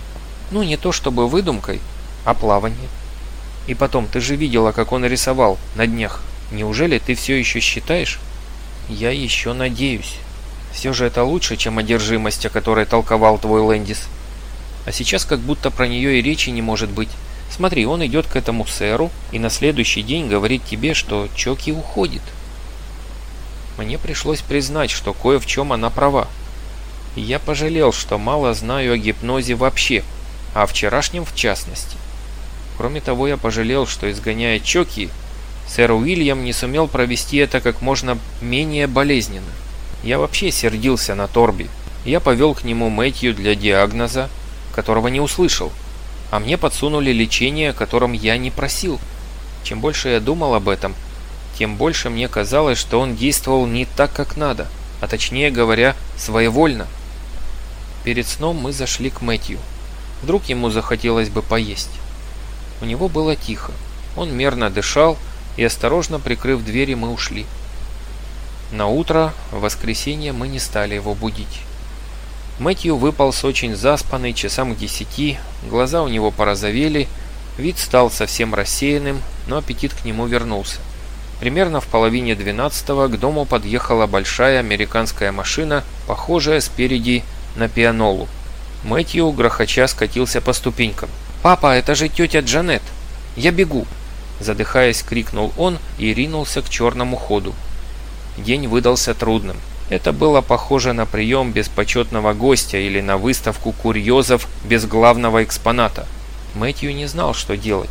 Ну, не то чтобы выдумкой, а плавание. И потом, ты же видела, как он рисовал на днях. Неужели ты все еще считаешь?» «Я еще надеюсь. Все же это лучше, чем одержимость, о которой толковал твой Лэндис». А сейчас как будто про нее и речи не может быть. Смотри, он идет к этому сэру и на следующий день говорит тебе, что Чоки уходит. Мне пришлось признать, что кое в чем она права. я пожалел, что мало знаю о гипнозе вообще, а о вчерашнем в частности. Кроме того, я пожалел, что изгоняя Чоки, сэр Уильям не сумел провести это как можно менее болезненно. Я вообще сердился на Торби. Я повел к нему Мэтью для диагноза, которого не услышал, а мне подсунули лечение, которым я не просил. Чем больше я думал об этом, тем больше мне казалось, что он действовал не так, как надо, а точнее говоря, своевольно. Перед сном мы зашли к Мэтью. Вдруг ему захотелось бы поесть. У него было тихо. Он мерно дышал, и осторожно прикрыв двери, мы ушли. На утро, в воскресенье, мы не стали его будить. Мэтью выполз очень заспанный, часам к десяти, глаза у него порозовели, вид стал совсем рассеянным, но аппетит к нему вернулся. Примерно в половине двенадцатого к дому подъехала большая американская машина, похожая спереди на пианолу. Мэтью грохоча скатился по ступенькам. «Папа, это же тетя Джанет! Я бегу!» Задыхаясь, крикнул он и ринулся к черному ходу. День выдался трудным. Это было похоже на прием без почетного гостя или на выставку курьезов без главного экспоната. Мэтью не знал, что делать.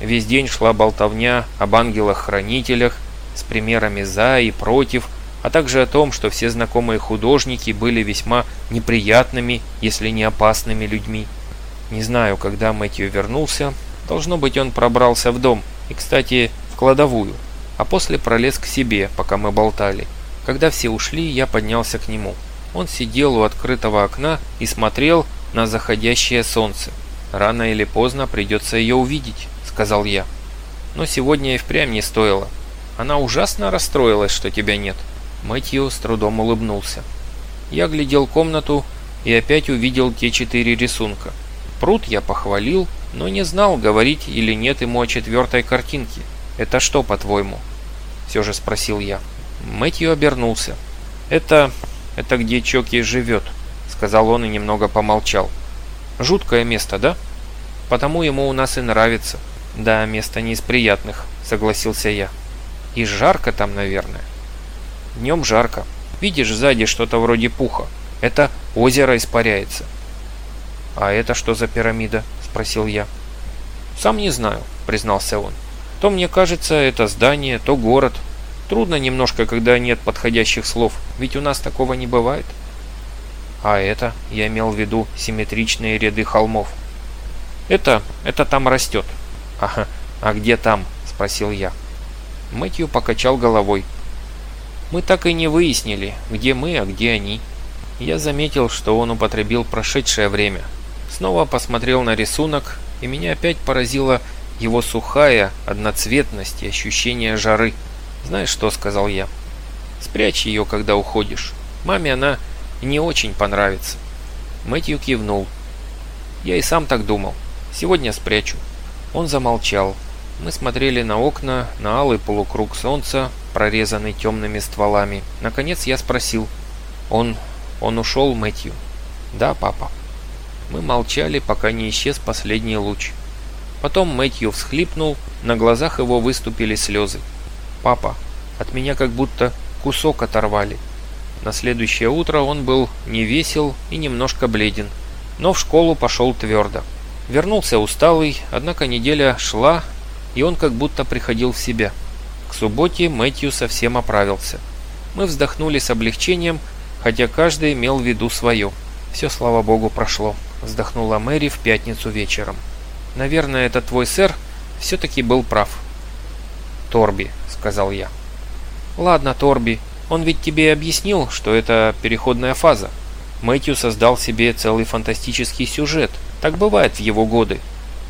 Весь день шла болтовня об ангелах-хранителях с примерами «за» и «против», а также о том, что все знакомые художники были весьма неприятными, если не опасными людьми. Не знаю, когда Мэтью вернулся. Должно быть, он пробрался в дом, и, кстати, в кладовую, а после пролез к себе, пока мы болтали. Когда все ушли, я поднялся к нему. Он сидел у открытого окна и смотрел на заходящее солнце. «Рано или поздно придется ее увидеть», — сказал я. «Но сегодня и впрямь не стоило. Она ужасно расстроилась, что тебя нет». Мэтью с трудом улыбнулся. Я глядел комнату и опять увидел те четыре рисунка. Пруд я похвалил, но не знал, говорить или нет ему о четвертой картинке. «Это что, по-твоему?» — все же спросил я. Мэтью обернулся. «Это... это где Чоки живет», — сказал он и немного помолчал. «Жуткое место, да? Потому ему у нас и нравится». «Да, место не из приятных», — согласился я. «И жарко там, наверное». «Днем жарко. Видишь сзади что-то вроде пуха. Это озеро испаряется». «А это что за пирамида?» — спросил я. «Сам не знаю», — признался он. «То мне кажется, это здание, то город, Трудно немножко, когда нет подходящих слов, ведь у нас такого не бывает. А это, я имел в виду, симметричные ряды холмов. Это, это там растет. Ага, а где там? Спросил я. Мэтью покачал головой. Мы так и не выяснили, где мы, а где они. Я заметил, что он употребил прошедшее время. Снова посмотрел на рисунок, и меня опять поразила его сухая одноцветность и ощущение жары. Знаешь что, сказал я. Спрячь ее, когда уходишь. Маме она не очень понравится. Мэтью кивнул. Я и сам так думал. Сегодня спрячу. Он замолчал. Мы смотрели на окна, на алый полукруг солнца, прорезанный темными стволами. Наконец я спросил. Он... он ушел, Мэтью? Да, папа. Мы молчали, пока не исчез последний луч. Потом Мэтью всхлипнул, на глазах его выступили слезы папа от меня как будто кусок оторвали. На следующее утро он был не весел и немножко бледен, но в школу пошел твердо. Вернулся усталый, однако неделя шла, и он как будто приходил в себя. К субботе Мэтью совсем оправился. Мы вздохнули с облегчением, хотя каждый имел в виду свое. «Все, слава богу, прошло», – вздохнула Мэри в пятницу вечером. «Наверное, это твой сэр все-таки был прав». Торби сказал я. Ладно, Торби, он ведь тебе объяснил, что это переходная фаза. Мэтью создал себе целый фантастический сюжет. Так бывает в его годы.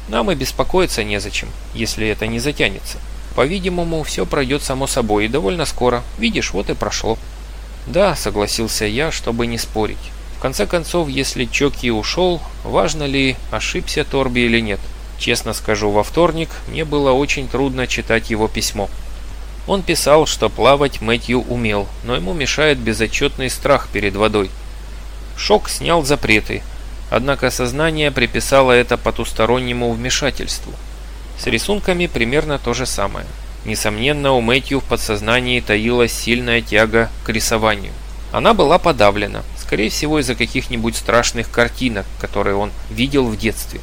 Нам и беспокоиться незачем, если это не затянется. По-видимому, все пройдет само собой и довольно скоро. Видишь, вот и прошло. Да, согласился я, чтобы не спорить. В конце концов, если Чоки ушел, важно ли, ошибся Торби или нет. Честно скажу, во вторник мне было очень трудно читать его письмо. Он писал, что плавать Мэтью умел, но ему мешает безотчетный страх перед водой. Шок снял запреты, однако сознание приписало это потустороннему вмешательству. С рисунками примерно то же самое. Несомненно, у Мэтью в подсознании таилась сильная тяга к рисованию. Она была подавлена, скорее всего из-за каких-нибудь страшных картинок, которые он видел в детстве.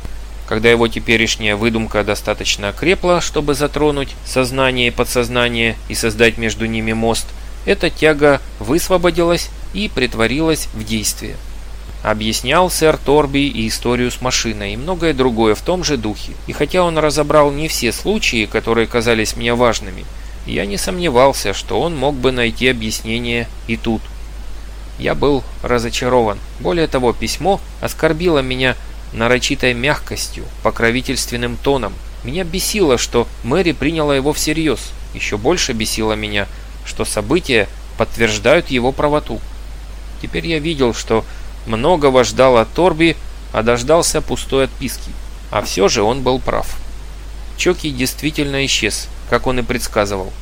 Когда его теперешняя выдумка достаточно окрепла, чтобы затронуть сознание и подсознание и создать между ними мост, эта тяга высвободилась и притворилась в действие. Объяснял сэр Торби и историю с машиной, и многое другое в том же духе. И хотя он разобрал не все случаи, которые казались мне важными, я не сомневался, что он мог бы найти объяснение и тут. Я был разочарован. Более того, письмо оскорбило меня нарочитой мягкостью, покровительственным тоном. Меня бесило, что Мэри приняла его всерьез. Еще больше бесило меня, что события подтверждают его правоту. Теперь я видел, что многого ждал от Торби, а дождался пустой отписки. А все же он был прав. Чоки действительно исчез, как он и предсказывал.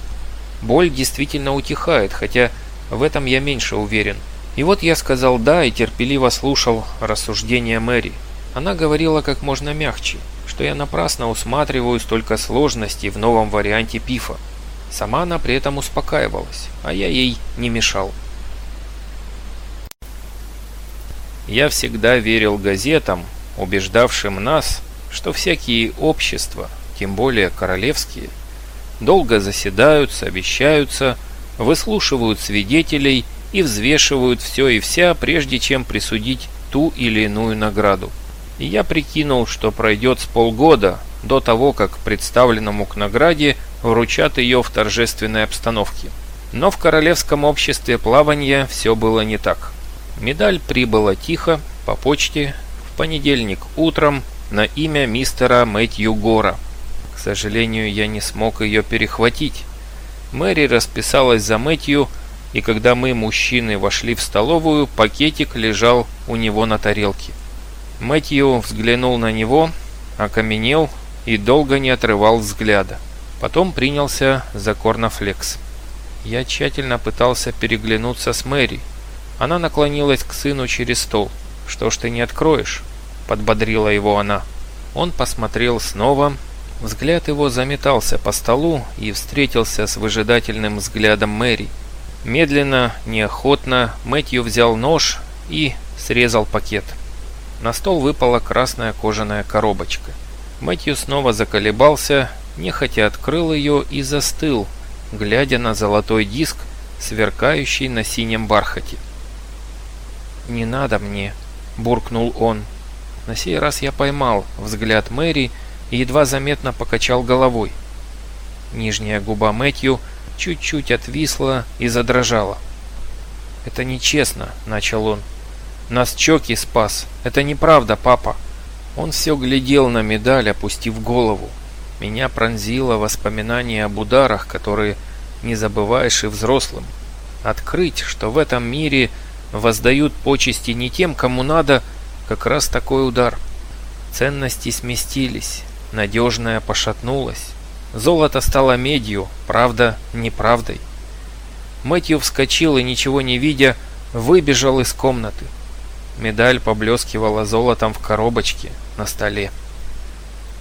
Боль действительно утихает, хотя в этом я меньше уверен. И вот я сказал «да» и терпеливо слушал рассуждения Мэри. Она говорила как можно мягче, что я напрасно усматриваю столько сложностей в новом варианте пифа. Сама она при этом успокаивалась, а я ей не мешал. Я всегда верил газетам, убеждавшим нас, что всякие общества, тем более королевские, долго заседают, совещаются, выслушивают свидетелей и взвешивают все и вся, прежде чем присудить ту или иную награду я прикинул, что пройдет с полгода до того, как представленному к награде вручат ее в торжественной обстановке. Но в Королевском обществе плавания все было не так. Медаль прибыла тихо, по почте, в понедельник утром на имя мистера Мэтью Гора. К сожалению, я не смог ее перехватить. Мэри расписалась за Мэтью, и когда мы, мужчины, вошли в столовую, пакетик лежал у него на тарелке. Мэтью взглянул на него, окаменел и долго не отрывал взгляда. Потом принялся за корнофлекс. Я тщательно пытался переглянуться с Мэри. Она наклонилась к сыну через стол. «Что ж ты не откроешь?» – подбодрила его она. Он посмотрел снова. Взгляд его заметался по столу и встретился с выжидательным взглядом Мэри. Медленно, неохотно Мэтью взял нож и срезал пакет. На стол выпала красная кожаная коробочка. Мэтью снова заколебался, нехотя открыл ее и застыл, глядя на золотой диск, сверкающий на синем бархате. «Не надо мне», — буркнул он. На сей раз я поймал взгляд Мэри и едва заметно покачал головой. Нижняя губа Мэтью чуть-чуть отвисла и задрожала. «Это нечестно», — начал он. Нас Чоки спас. Это неправда, папа. Он все глядел на медаль, опустив голову. Меня пронзило воспоминание об ударах, которые не забываешь и взрослым. Открыть, что в этом мире воздают почести не тем, кому надо, как раз такой удар. Ценности сместились, надежная пошатнулась. Золото стало медью, правда неправдой. Мэтью вскочил и, ничего не видя, выбежал из комнаты. Медаль поблескивала золотом в коробочке на столе.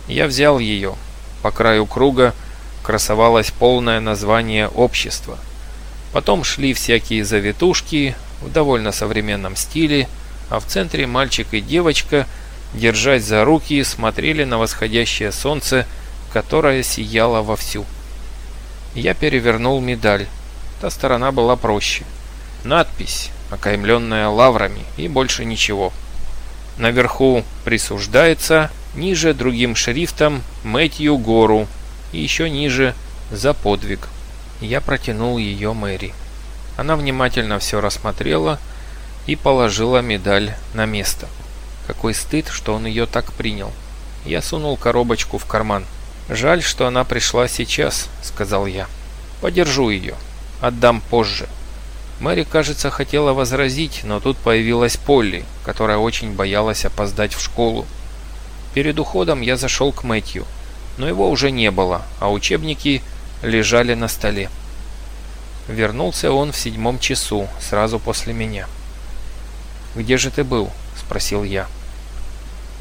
Я взял ее. По краю круга красовалось полное название общества. Потом шли всякие завитушки в довольно современном стиле, а в центре мальчик и девочка, держась за руки, смотрели на восходящее солнце, которое сияло вовсю. Я перевернул медаль. Та сторона была проще. Надпись окаймленная лаврами, и больше ничего. Наверху присуждается, ниже другим шрифтом Мэтью Гору, и еще ниже «За подвиг». Я протянул ее Мэри. Она внимательно все рассмотрела и положила медаль на место. Какой стыд, что он ее так принял. Я сунул коробочку в карман. «Жаль, что она пришла сейчас», — сказал я. «Подержу ее. Отдам позже». Мэри, кажется, хотела возразить, но тут появилась Полли, которая очень боялась опоздать в школу. Перед уходом я зашел к Мэтью, но его уже не было, а учебники лежали на столе. Вернулся он в седьмом часу, сразу после меня. «Где же ты был?» – спросил я.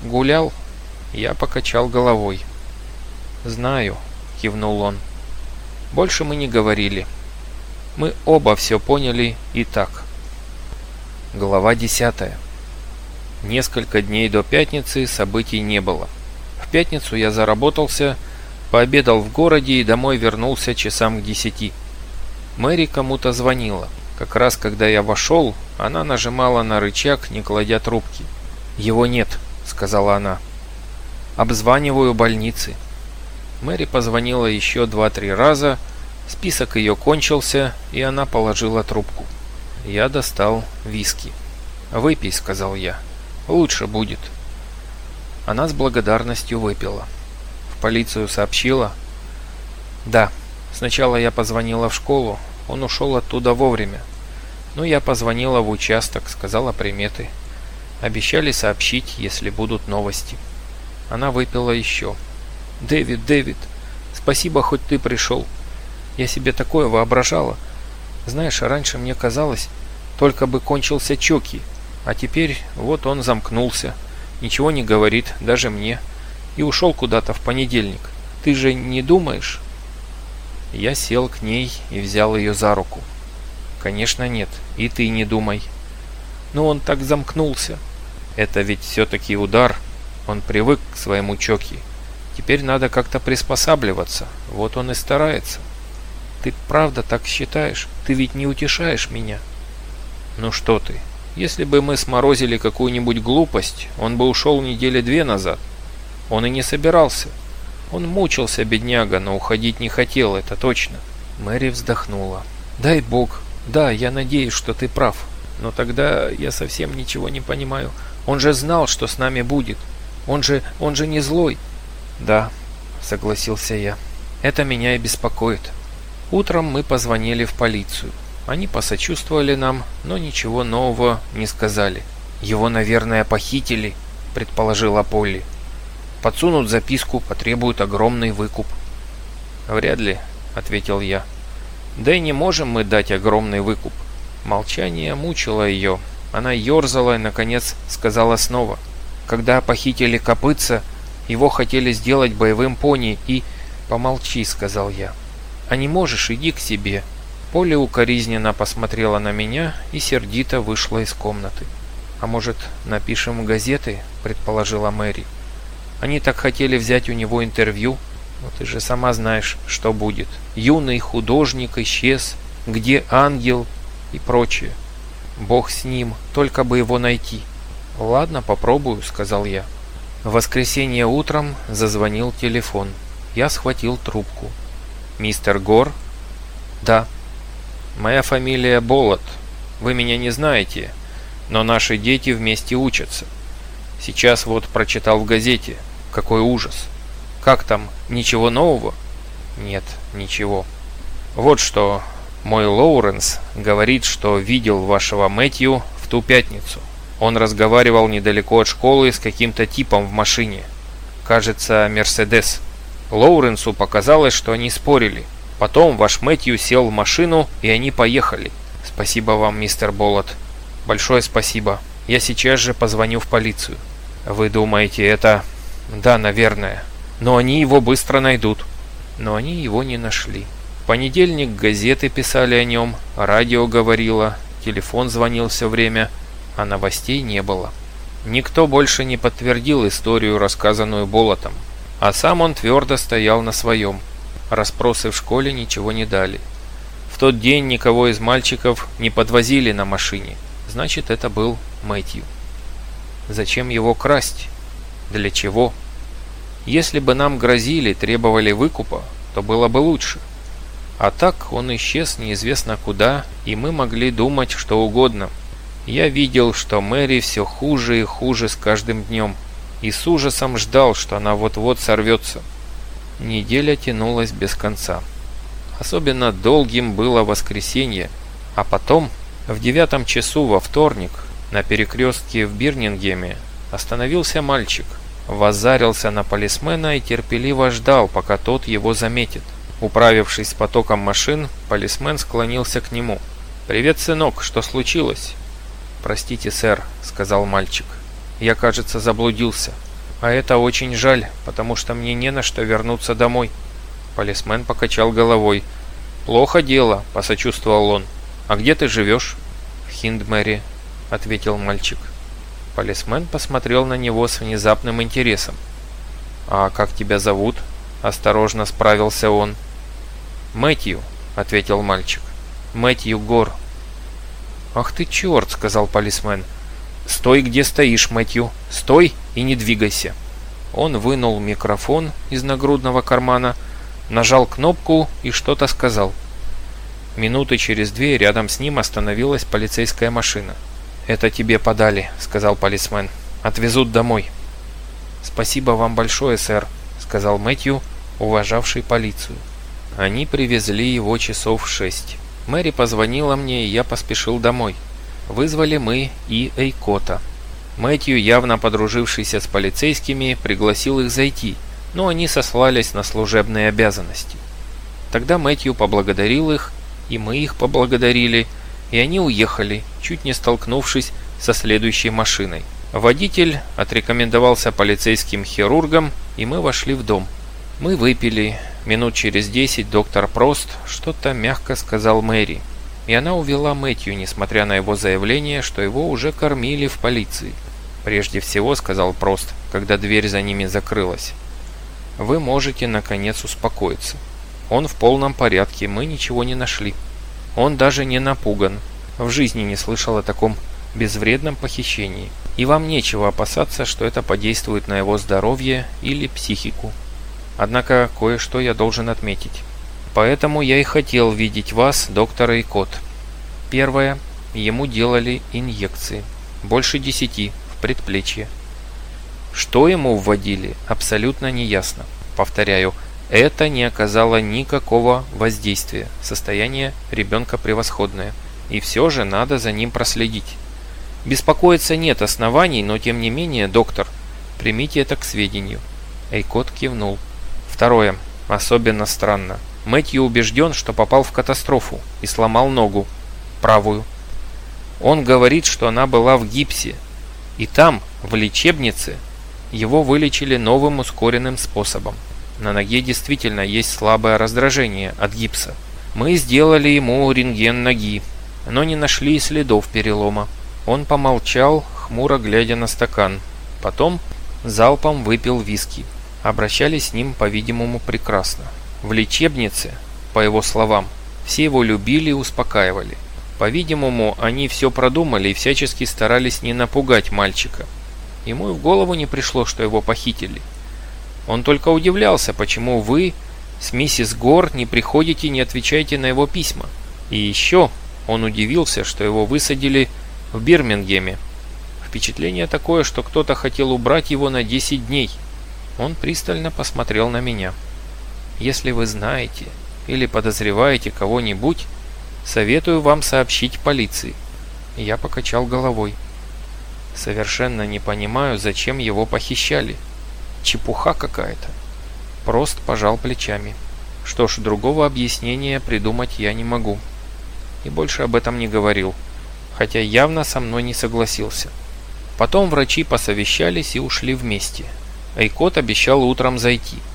«Гулял?» – я покачал головой. «Знаю», – кивнул он. «Больше мы не говорили». Мы оба все поняли и так. Глава 10. Несколько дней до пятницы событий не было. В пятницу я заработался, пообедал в городе и домой вернулся часам к 10. Мэри кому-то звонила. Как раз когда я вошел, она нажимала на рычаг, не кладя трубки. «Его нет», — сказала она. «Обзваниваю больницы». Мэри позвонила еще два-три раза, — Список ее кончился, и она положила трубку. Я достал виски. «Выпей», — сказал я. «Лучше будет». Она с благодарностью выпила. В полицию сообщила? «Да. Сначала я позвонила в школу. Он ушел оттуда вовремя. Но ну, я позвонила в участок, сказала приметы. Обещали сообщить, если будут новости». Она выпила еще. «Дэвид, Дэвид, спасибо, хоть ты пришел». Я себе такое воображала. Знаешь, раньше мне казалось, только бы кончился Чоки, а теперь вот он замкнулся, ничего не говорит, даже мне, и ушел куда-то в понедельник. Ты же не думаешь?» Я сел к ней и взял ее за руку. «Конечно нет, и ты не думай». «Но он так замкнулся». «Это ведь все-таки удар. Он привык к своему Чоки. Теперь надо как-то приспосабливаться. Вот он и старается». Ты правда так считаешь? Ты ведь не утешаешь меня?» «Ну что ты? Если бы мы сморозили какую-нибудь глупость, он бы ушел недели две назад. Он и не собирался. Он мучился, бедняга, но уходить не хотел, это точно». Мэри вздохнула. «Дай бог. Да, я надеюсь, что ты прав. Но тогда я совсем ничего не понимаю. Он же знал, что с нами будет. Он же... он же не злой». «Да», — согласился я. «Это меня и беспокоит». Утром мы позвонили в полицию. Они посочувствовали нам, но ничего нового не сказали. «Его, наверное, похитили», – предположила Полли. «Подсунут записку, потребуют огромный выкуп». «Вряд ли», – ответил я. «Да и не можем мы дать огромный выкуп». Молчание мучило ее. Она ерзала и, наконец, сказала снова. «Когда похитили копытца, его хотели сделать боевым пони и...» «Помолчи», — сказал я а не можешь, иди к себе». Поля укоризненно посмотрела на меня и сердито вышла из комнаты. «А может, напишем газеты?» – предположила Мэри. «Они так хотели взять у него интервью. Но ты же сама знаешь, что будет. Юный художник исчез, где ангел и прочее. Бог с ним, только бы его найти». «Ладно, попробую», – сказал я. В воскресенье утром зазвонил телефон. Я схватил трубку. «Мистер Гор?» «Да». «Моя фамилия Болот. Вы меня не знаете, но наши дети вместе учатся. Сейчас вот прочитал в газете. Какой ужас. Как там, ничего нового?» «Нет, ничего». «Вот что, мой Лоуренс говорит, что видел вашего Мэтью в ту пятницу. Он разговаривал недалеко от школы с каким-то типом в машине. Кажется, Мерседес». Лоуренсу показалось, что они спорили. Потом ваш Мэтью сел в машину, и они поехали. Спасибо вам, мистер Болот. Большое спасибо. Я сейчас же позвоню в полицию. Вы думаете, это... Да, наверное. Но они его быстро найдут. Но они его не нашли. В понедельник газеты писали о нем, радио говорило, телефон звонил все время, а новостей не было. Никто больше не подтвердил историю, рассказанную Болотом. А сам он твердо стоял на своем. Расспросы в школе ничего не дали. В тот день никого из мальчиков не подвозили на машине. Значит, это был Мэтью. Зачем его красть? Для чего? Если бы нам грозили, требовали выкупа, то было бы лучше. А так он исчез неизвестно куда, и мы могли думать что угодно. Я видел, что Мэри все хуже и хуже с каждым днем и с ужасом ждал, что она вот-вот сорвется. Неделя тянулась без конца. Особенно долгим было воскресенье, а потом, в девятом часу во вторник, на перекрестке в Бирнингеме, остановился мальчик. Возарился на полисмена и терпеливо ждал, пока тот его заметит. Управившись потоком машин, полисмен склонился к нему. «Привет, сынок, что случилось?» «Простите, сэр», — сказал мальчик. Я, кажется, заблудился. А это очень жаль, потому что мне не на что вернуться домой». Полисмен покачал головой. «Плохо дело», — посочувствовал он. «А где ты живешь?» «В Хиндмэре», — ответил мальчик. Полисмен посмотрел на него с внезапным интересом. «А как тебя зовут?» — осторожно справился он. «Мэтью», — ответил мальчик. «Мэтью Гор». «Ах ты черт!» — сказал полисмен. «Стой, где стоишь, Мэтью! Стой и не двигайся!» Он вынул микрофон из нагрудного кармана, нажал кнопку и что-то сказал. Минуты через две рядом с ним остановилась полицейская машина. «Это тебе подали», — сказал полисмен. «Отвезут домой». «Спасибо вам большое, сэр», — сказал Мэтью, уважавший полицию. Они привезли его часов в шесть. Мэри позвонила мне, и я поспешил домой. Вызвали мы и Эйкота. Мэтью, явно подружившийся с полицейскими, пригласил их зайти, но они сослались на служебные обязанности. Тогда Мэтью поблагодарил их, и мы их поблагодарили, и они уехали, чуть не столкнувшись со следующей машиной. Водитель отрекомендовался полицейским хирургам, и мы вошли в дом. Мы выпили. Минут через десять доктор Прост что-то мягко сказал Мэри и она увела Мэтью, несмотря на его заявление, что его уже кормили в полиции. «Прежде всего», — сказал Прост, когда дверь за ними закрылась, — «вы можете, наконец, успокоиться. Он в полном порядке, мы ничего не нашли. Он даже не напуган. В жизни не слышал о таком безвредном похищении. И вам нечего опасаться, что это подействует на его здоровье или психику. Однако кое-что я должен отметить». Поэтому я и хотел видеть вас, доктора и кот. Первое. Ему делали инъекции. Больше десяти, в предплечье. Что ему вводили, абсолютно неясно. Повторяю, это не оказало никакого воздействия. Состояние ребенка превосходное. И все же надо за ним проследить. Беспокоиться нет оснований, но тем не менее, доктор, примите это к сведению. Эйкот кивнул. Второе. Особенно странно. Мэтью убежден, что попал в катастрофу и сломал ногу. Правую. Он говорит, что она была в гипсе. И там, в лечебнице, его вылечили новым ускоренным способом. На ноге действительно есть слабое раздражение от гипса. Мы сделали ему рентген ноги, но не нашли следов перелома. Он помолчал, хмуро глядя на стакан. Потом залпом выпил виски. Обращались с ним, по-видимому, прекрасно. В лечебнице, по его словам, все его любили и успокаивали. По-видимому, они все продумали и всячески старались не напугать мальчика. Ему и в голову не пришло, что его похитили. Он только удивлялся, почему вы с миссис Гор не приходите и не отвечаете на его письма. И еще он удивился, что его высадили в Бирмингеме. Впечатление такое, что кто-то хотел убрать его на 10 дней. Он пристально посмотрел на меня если вы знаете или подозреваете кого-нибудь, советую вам сообщить полиции. Я покачал головой. Совершенно не понимаю, зачем его похищали. Чепуха какая-то. Прост пожал плечами. Что ж, другого объяснения придумать я не могу. И больше об этом не говорил, хотя явно со мной не согласился. Потом врачи посовещались и ушли вместе. Айкот обещал утром зайти –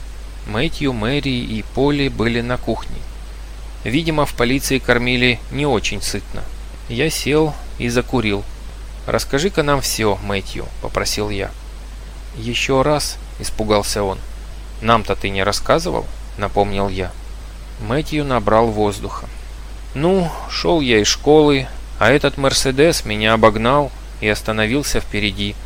Мэтью, Мэри и Поли были на кухне. Видимо, в полиции кормили не очень сытно. Я сел и закурил. «Расскажи-ка нам все, Мэтью», – попросил я. «Еще раз», – испугался он. «Нам-то ты не рассказывал?» – напомнил я. Мэтью набрал воздуха. «Ну, шел я из школы, а этот Мерседес меня обогнал и остановился впереди.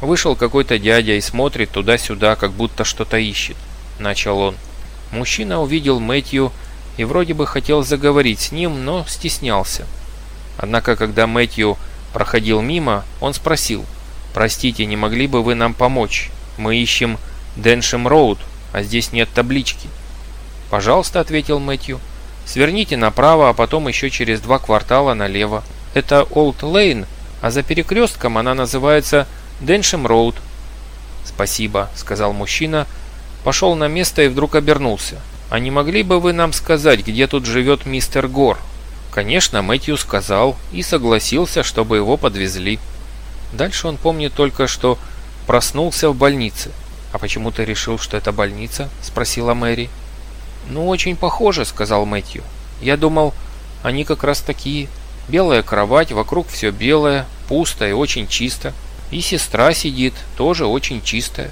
Вышел какой-то дядя и смотрит туда-сюда, как будто что-то ищет начал он. Мужчина увидел Мэтью и вроде бы хотел заговорить с ним, но стеснялся. Однако, когда Мэтью проходил мимо, он спросил, «Простите, не могли бы вы нам помочь? Мы ищем Дэншем Роуд, а здесь нет таблички». «Пожалуйста», — ответил Мэтью, «сверните направо, а потом еще через два квартала налево. Это Олд Лейн, а за перекрестком она называется Дэншем Роуд». «Спасибо», — сказал мужчина, — пошел на место и вдруг обернулся. «А не могли бы вы нам сказать, где тут живет мистер Гор?» Конечно, Мэтью сказал и согласился, чтобы его подвезли. Дальше он помнит только, что проснулся в больнице. «А почему ты решил, что это больница?» – спросила Мэри. «Ну, очень похоже», – сказал Мэтью. «Я думал, они как раз такие. Белая кровать, вокруг все белое, пусто и очень чисто. И сестра сидит, тоже очень чистая.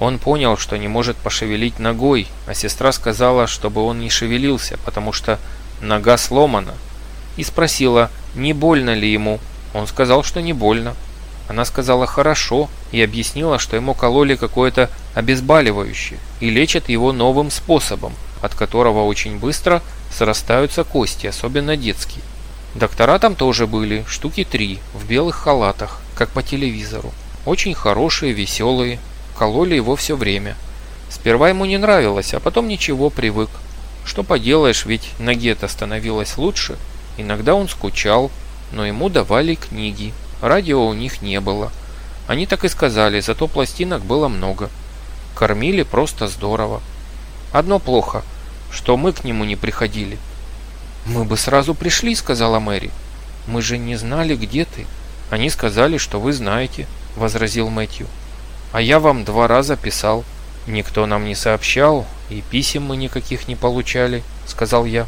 Он понял, что не может пошевелить ногой, а сестра сказала, чтобы он не шевелился, потому что нога сломана. И спросила, не больно ли ему. Он сказал, что не больно. Она сказала «хорошо» и объяснила, что ему кололи какое-то обезболивающее и лечат его новым способом, от которого очень быстро срастаются кости, особенно детские. Доктора там тоже были, штуки три, в белых халатах, как по телевизору. Очень хорошие, веселые, кололи его все время. Сперва ему не нравилось, а потом ничего, привык. Что поделаешь, ведь ноге-то становилось лучше. Иногда он скучал, но ему давали книги. Радио у них не было. Они так и сказали, зато пластинок было много. Кормили просто здорово. Одно плохо, что мы к нему не приходили. «Мы бы сразу пришли», — сказала Мэри. «Мы же не знали, где ты». «Они сказали, что вы знаете», — возразил Мэтью. А я вам два раза писал. Никто нам не сообщал, и писем мы никаких не получали», — сказал я.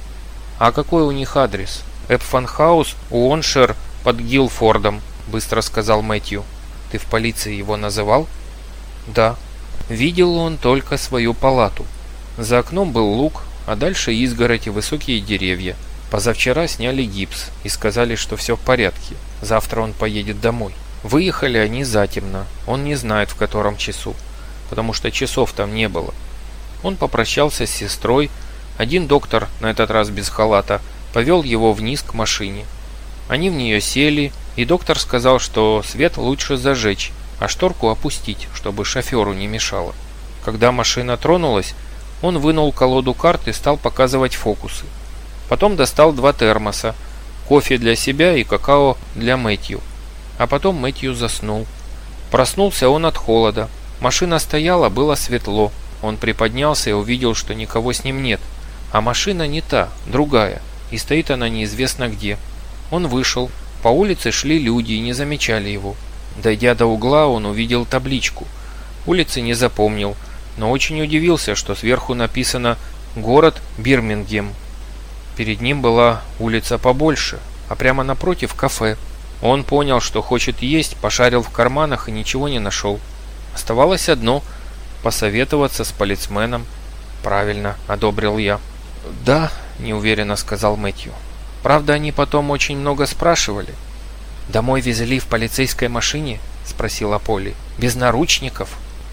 «А какой у них адрес?» «Эпфанхаус, Уоншер, под Гилфордом», — быстро сказал Мэтью. «Ты в полиции его называл?» «Да». Видел он только свою палату. За окном был лук, а дальше изгородь и высокие деревья. Позавчера сняли гипс и сказали, что все в порядке. Завтра он поедет домой. Выехали они затемно, он не знает в котором часу, потому что часов там не было. Он попрощался с сестрой, один доктор, на этот раз без халата, повел его вниз к машине. Они в нее сели, и доктор сказал, что свет лучше зажечь, а шторку опустить, чтобы шоферу не мешало. Когда машина тронулась, он вынул колоду карт и стал показывать фокусы. Потом достал два термоса, кофе для себя и какао для Мэтью а потом Мэтью заснул. Проснулся он от холода. Машина стояла, было светло. Он приподнялся и увидел, что никого с ним нет. А машина не та, другая, и стоит она неизвестно где. Он вышел. По улице шли люди и не замечали его. Дойдя до угла, он увидел табличку. Улицы не запомнил, но очень удивился, что сверху написано «Город Бирмингем». Перед ним была улица побольше, а прямо напротив кафе – он понял, что хочет есть, пошарил в карманах и ничего не нашел. Оставалось одно – посоветоваться с полицменом. «Правильно», – одобрил я. «Да», – неуверенно сказал Мэтью. «Правда, они потом очень много спрашивали». «Домой везли в полицейской машине?» – спросила Поли. «Без наручников?»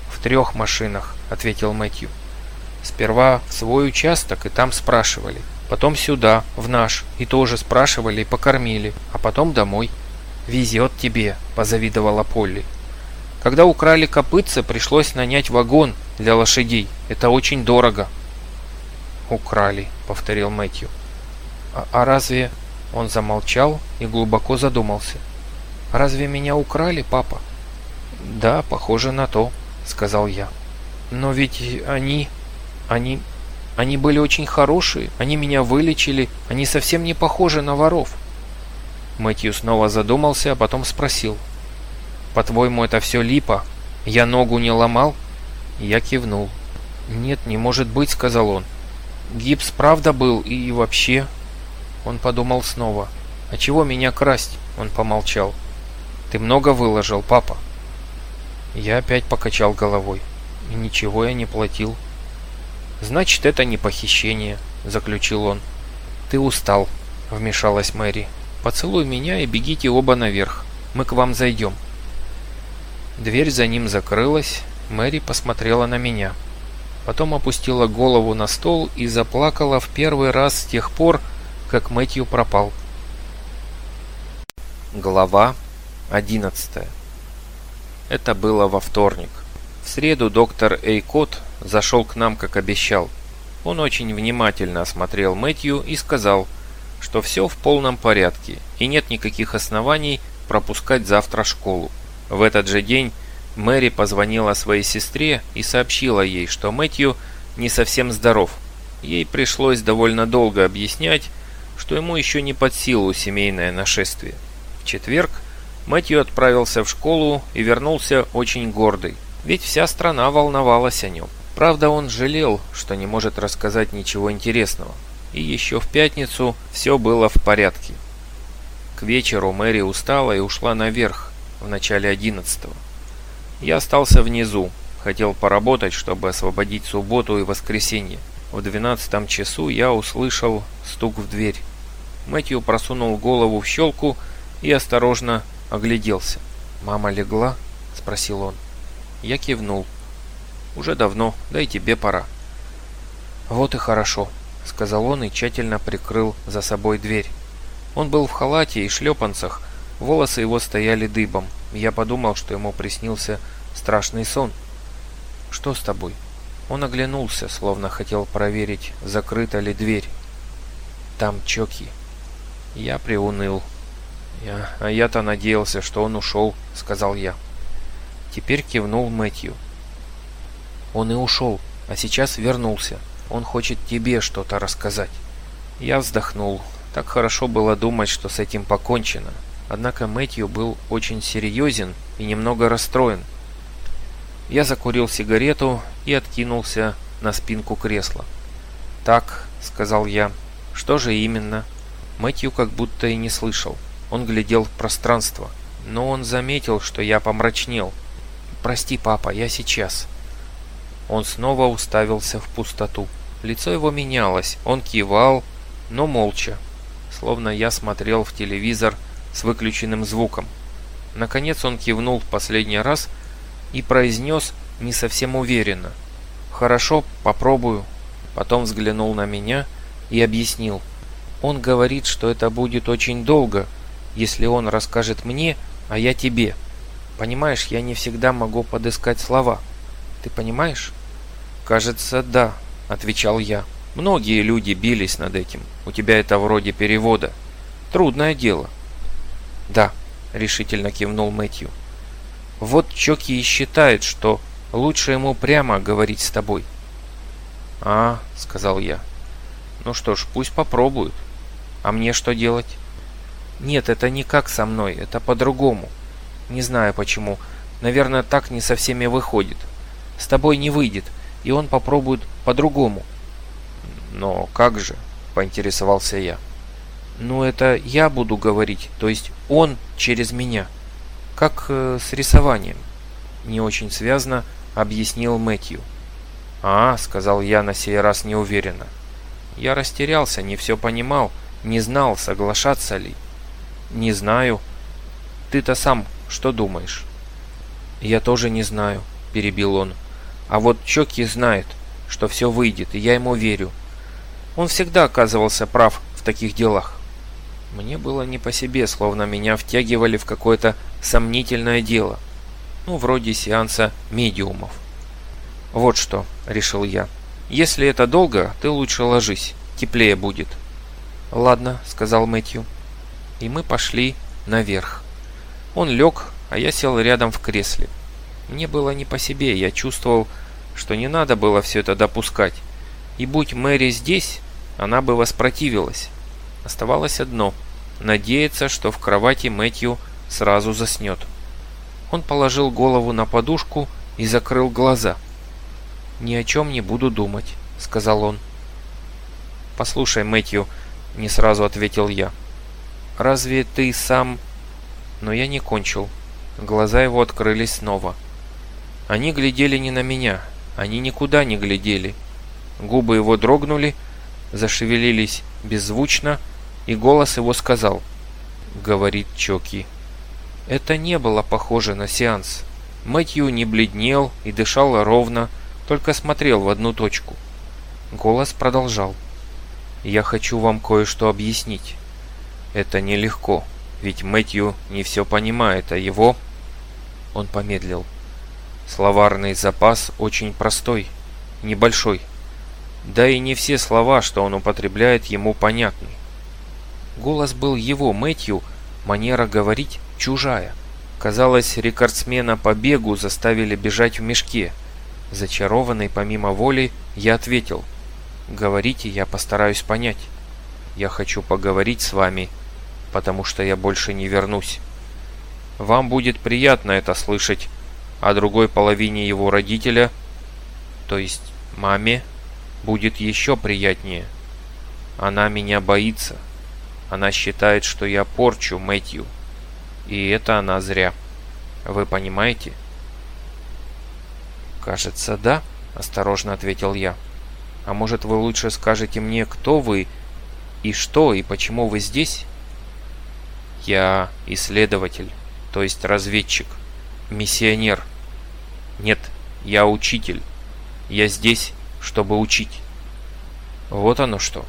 «В трех машинах», – ответил Мэтью. «Сперва в свой участок, и там спрашивали. Потом сюда, в наш, и тоже спрашивали и покормили, а потом домой». «Везет тебе», — позавидовала Полли. Когда украли копытца, пришлось нанять вагон для лошадей. Это очень дорого. «Украли», — повторил Мэтью. «А, «А разве...» Он замолчал и глубоко задумался. «Разве меня украли, папа?» «Да, похоже на то», — сказал я. «Но ведь они... они... они были очень хорошие, они меня вылечили, они совсем не похожи на воров». Мэтью снова задумался, а потом спросил. «По-твоему, это все липа? Я ногу не ломал?» Я кивнул. «Нет, не может быть», — сказал он. «Гипс правда был и вообще...» Он подумал снова. «А чего меня красть?» — он помолчал. «Ты много выложил, папа?» Я опять покачал головой. И ничего я не платил. «Значит, это не похищение», — заключил он. «Ты устал», — вмешалась Мэри. Поцелуй меня и бегите оба наверх. Мы к вам зайдем». Дверь за ним закрылась, Мэри посмотрела на меня. Потом опустила голову на стол и заплакала в первый раз с тех пор, как Мэтью пропал. Глава 11 Это было во вторник. В среду доктор Эйкот зашел к нам, как обещал. Он очень внимательно осмотрел Мэтью и сказал – что все в полном порядке и нет никаких оснований пропускать завтра школу. В этот же день Мэри позвонила своей сестре и сообщила ей, что Мэтью не совсем здоров. Ей пришлось довольно долго объяснять, что ему еще не под силу семейное нашествие. В четверг Мэтью отправился в школу и вернулся очень гордый, ведь вся страна волновалась о нем. Правда, он жалел, что не может рассказать ничего интересного и еще в пятницу все было в порядке. К вечеру Мэри устала и ушла наверх в начале 11 Я остался внизу, хотел поработать, чтобы освободить субботу и воскресенье. В 12 часу я услышал стук в дверь. Мэтью просунул голову в щелку и осторожно огляделся. «Мама легла?» – спросил он. Я кивнул. «Уже давно, да и тебе пора». «Вот и хорошо», сказал он и тщательно прикрыл за собой дверь. Он был в халате и шлепанцах, волосы его стояли дыбом. Я подумал, что ему приснился страшный сон. «Что с тобой?» Он оглянулся, словно хотел проверить, закрыта ли дверь. «Там Чоки», я приуныл. Я, а я-то надеялся, что он ушел, сказал я. Теперь кивнул Мэтью. Он и ушел, а сейчас вернулся. Он хочет тебе что-то рассказать. Я вздохнул. Так хорошо было думать, что с этим покончено. Однако Мэтью был очень серьезен и немного расстроен. Я закурил сигарету и откинулся на спинку кресла. «Так», — сказал я. «Что же именно?» Мэтью как будто и не слышал. Он глядел в пространство. Но он заметил, что я помрачнел. «Прости, папа, я сейчас». Он снова уставился в пустоту. Лицо его менялось, он кивал, но молча, словно я смотрел в телевизор с выключенным звуком. Наконец он кивнул в последний раз и произнес не совсем уверенно. «Хорошо, попробую». Потом взглянул на меня и объяснил. «Он говорит, что это будет очень долго, если он расскажет мне, а я тебе. Понимаешь, я не всегда могу подыскать слова. Ты понимаешь?» «Кажется, да», отвечал я. Многие люди бились над этим. У тебя это вроде перевода. Трудное дело. Да, решительно кивнул Мэтью. Вот Чоки и считает, что лучше ему прямо говорить с тобой. А, сказал я. Ну что ж, пусть попробуют. А мне что делать? Нет, это не как со мной, это по-другому. Не знаю почему. Наверное, так не со всеми выходит. С тобой не выйдет и он попробует по-другому. Но как же, поинтересовался я. Ну это я буду говорить, то есть он через меня. Как э, с рисованием. Не очень связано, объяснил Мэтью. А, сказал я на сей раз неуверенно. Я растерялся, не все понимал, не знал, соглашаться ли. Не знаю. Ты-то сам что думаешь? Я тоже не знаю, перебил он. А вот Чоки знает, что все выйдет, и я ему верю. Он всегда оказывался прав в таких делах. Мне было не по себе, словно меня втягивали в какое-то сомнительное дело. Ну, вроде сеанса медиумов. «Вот что», — решил я. «Если это долго, ты лучше ложись. Теплее будет». «Ладно», — сказал Мэтью. И мы пошли наверх. Он лег, а я сел рядом в кресле. Мне было не по себе, я чувствовал, что не надо было все это допускать. И будь Мэри здесь, она бы воспротивилась. Оставалось одно – надеяться, что в кровати Мэтью сразу заснет. Он положил голову на подушку и закрыл глаза. «Ни о чем не буду думать», – сказал он. «Послушай, Мэтью», – не сразу ответил я. «Разве ты сам...» Но я не кончил. Глаза его открылись снова. «Открылись» Они глядели не на меня. Они никуда не глядели. Губы его дрогнули, зашевелились беззвучно, и голос его сказал «Говорит Чоки». Это не было похоже на сеанс. Мэтью не бледнел и дышал ровно, только смотрел в одну точку. Голос продолжал. «Я хочу вам кое-что объяснить. Это нелегко, ведь Мэтью не все понимает, а его...» Он помедлил. Словарный запас очень простой, небольшой. Да и не все слова, что он употребляет, ему понятны. Голос был его, Мэтью, манера говорить чужая. Казалось, рекордсмена по бегу заставили бежать в мешке. Зачарованный помимо воли, я ответил. «Говорите, я постараюсь понять. Я хочу поговорить с вами, потому что я больше не вернусь. Вам будет приятно это слышать, а другой половине его родителя, то есть маме, будет еще приятнее. Она меня боится. Она считает, что я порчу Мэтью. И это она зря. Вы понимаете? «Кажется, да», — осторожно ответил я. «А может, вы лучше скажете мне, кто вы и что, и почему вы здесь?» «Я исследователь, то есть разведчик, миссионер», нет, я учитель. Я здесь, чтобы учить. Вот оно что.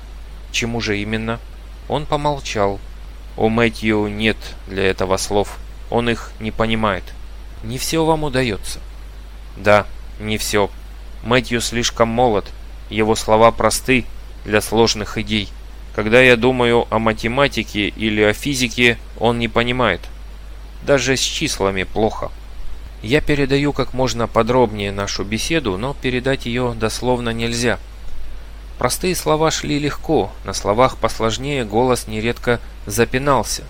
Чему же именно? Он помолчал. У Мэтью нет для этого слов. Он их не понимает. Не все вам удается. Да, не все. Мэтью слишком молод. Его слова просты для сложных идей. Когда я думаю о математике или о физике, он не понимает. Даже с числами плохо. Я передаю как можно подробнее нашу беседу, но передать ее дословно нельзя. Простые слова шли легко, на словах посложнее голос нередко запинался.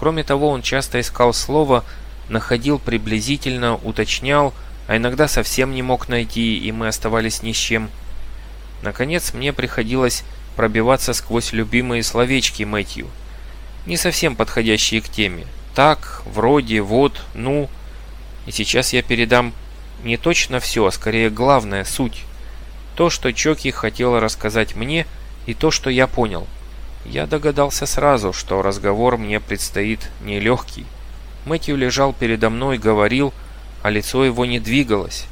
Кроме того, он часто искал слово, находил приблизительно, уточнял, а иногда совсем не мог найти, и мы оставались ни с чем. Наконец, мне приходилось пробиваться сквозь любимые словечки Мэтью, не совсем подходящие к теме. Так, вроде, вот, ну... И сейчас я передам не точно все, а скорее главная суть. То, что Чоки хотела рассказать мне, и то, что я понял. Я догадался сразу, что разговор мне предстоит нелегкий. Мэтью лежал передо мной, говорил, а лицо его не двигалось.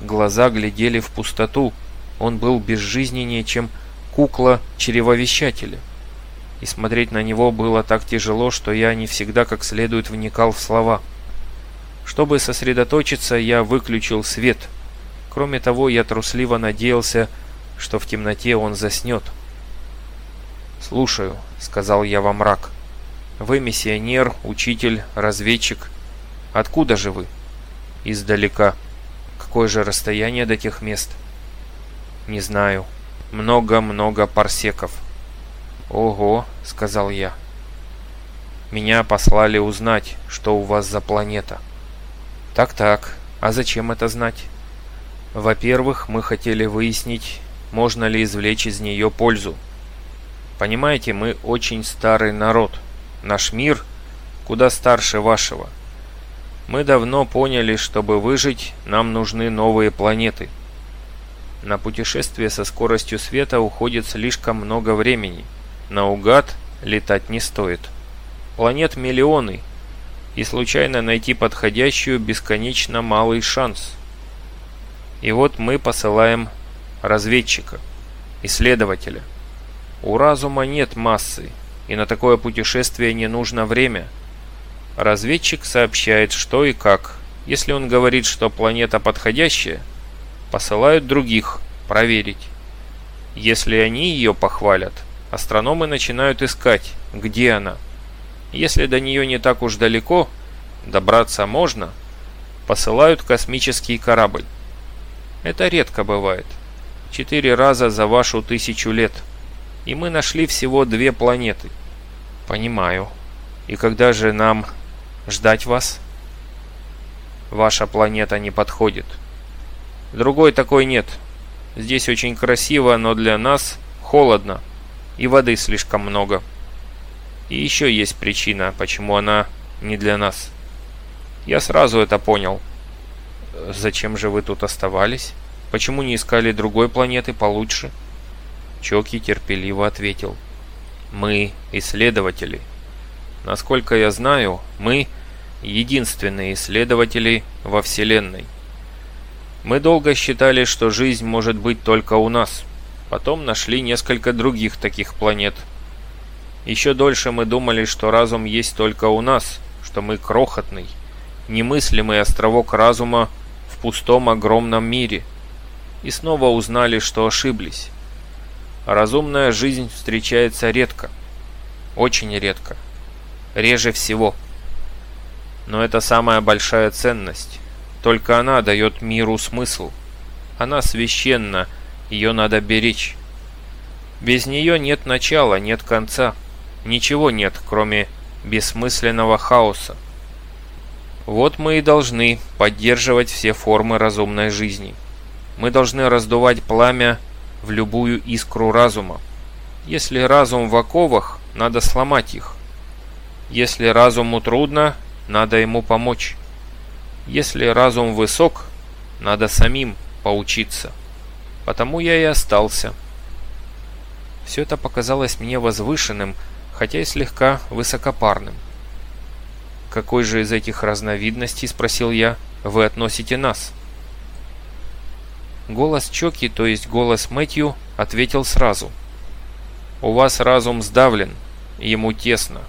Глаза глядели в пустоту. Он был безжизненнее, чем кукла черевовещателя, И смотреть на него было так тяжело, что я не всегда как следует вникал в слова. Чтобы сосредоточиться, я выключил свет. Кроме того, я трусливо надеялся, что в темноте он заснет. «Слушаю», — сказал я во мрак. «Вы миссионер, учитель, разведчик. Откуда же вы?» «Издалека. Какое же расстояние до тех мест?» «Не знаю. Много-много парсеков». «Ого», — сказал я. «Меня послали узнать, что у вас за планета». Так так, а зачем это знать? Во-первых, мы хотели выяснить, можно ли извлечь из нее пользу. Понимаете, мы очень старый народ. Наш мир куда старше вашего. Мы давно поняли, чтобы выжить, нам нужны новые планеты. На путешествие со скоростью света уходит слишком много времени. Наугад летать не стоит. Планет миллионы, и случайно найти подходящую бесконечно малый шанс. И вот мы посылаем разведчика, исследователя. У разума нет массы, и на такое путешествие не нужно время. Разведчик сообщает, что и как. Если он говорит, что планета подходящая, посылают других проверить. Если они ее похвалят, астрономы начинают искать, где она – если до нее не так уж далеко, добраться можно, посылают космический корабль. Это редко бывает. Четыре раза за вашу тысячу лет. И мы нашли всего две планеты. Понимаю. И когда же нам ждать вас? Ваша планета не подходит. Другой такой нет. Здесь очень красиво, но для нас холодно. И воды слишком много. И еще есть причина, почему она не для нас. Я сразу это понял. Зачем же вы тут оставались? Почему не искали другой планеты получше? Чоки терпеливо ответил. Мы исследователи. Насколько я знаю, мы единственные исследователи во Вселенной. Мы долго считали, что жизнь может быть только у нас. Потом нашли несколько других таких планет – еще дольше мы думали, что разум есть только у нас, что мы крохотный, немыслимый островок разума в пустом огромном мире. И снова узнали, что ошиблись. Разумная жизнь встречается редко. Очень редко. Реже всего. Но это самая большая ценность. Только она дает миру смысл. Она священна, ее надо беречь. Без нее нет начала, нет конца ничего нет, кроме бессмысленного хаоса. Вот мы и должны поддерживать все формы разумной жизни. Мы должны раздувать пламя в любую искру разума. Если разум в оковах, надо сломать их. Если разуму трудно, надо ему помочь. Если разум высок, надо самим поучиться. Потому я и остался. Все это показалось мне возвышенным, хотя и слегка высокопарным. какой же из этих разновидностей, — спросил я, — вы относите нас?» Голос Чоки, то есть голос Мэтью, ответил сразу. «У вас разум сдавлен, ему тесно.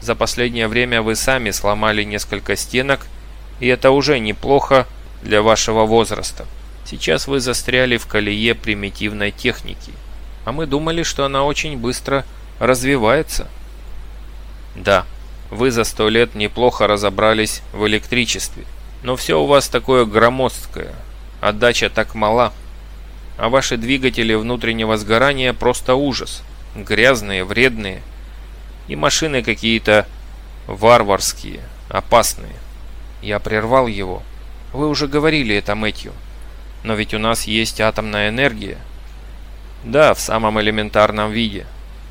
За последнее время вы сами сломали несколько стенок, и это уже неплохо для вашего возраста. Сейчас вы застряли в колее примитивной техники, а мы думали, что она очень быстро развивается. Да, вы за сто лет неплохо разобрались в электричестве, но все у вас такое громоздкое, отдача так мала. А ваши двигатели внутреннего сгорания просто ужас. Грязные, вредные. И машины какие-то варварские, опасные. Я прервал его. Вы уже говорили это Мэтью. Но ведь у нас есть атомная энергия. Да, в самом элементарном виде.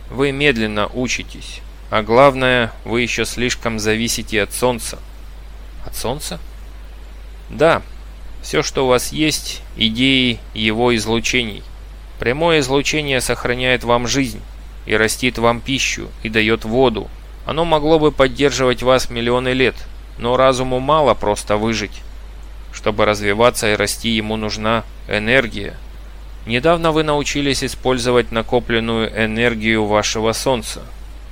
Вы медленно учитесь. А главное, вы еще слишком зависите от солнца. От солнца? Да. Все, что у вас есть, идеи его излучений. Прямое излучение сохраняет вам жизнь и растит вам пищу и дает воду. Оно могло бы поддерживать вас миллионы лет, но разуму мало просто выжить. Чтобы развиваться и расти, ему нужна энергия – Недавно вы научились использовать накопленную энергию вашего Солнца,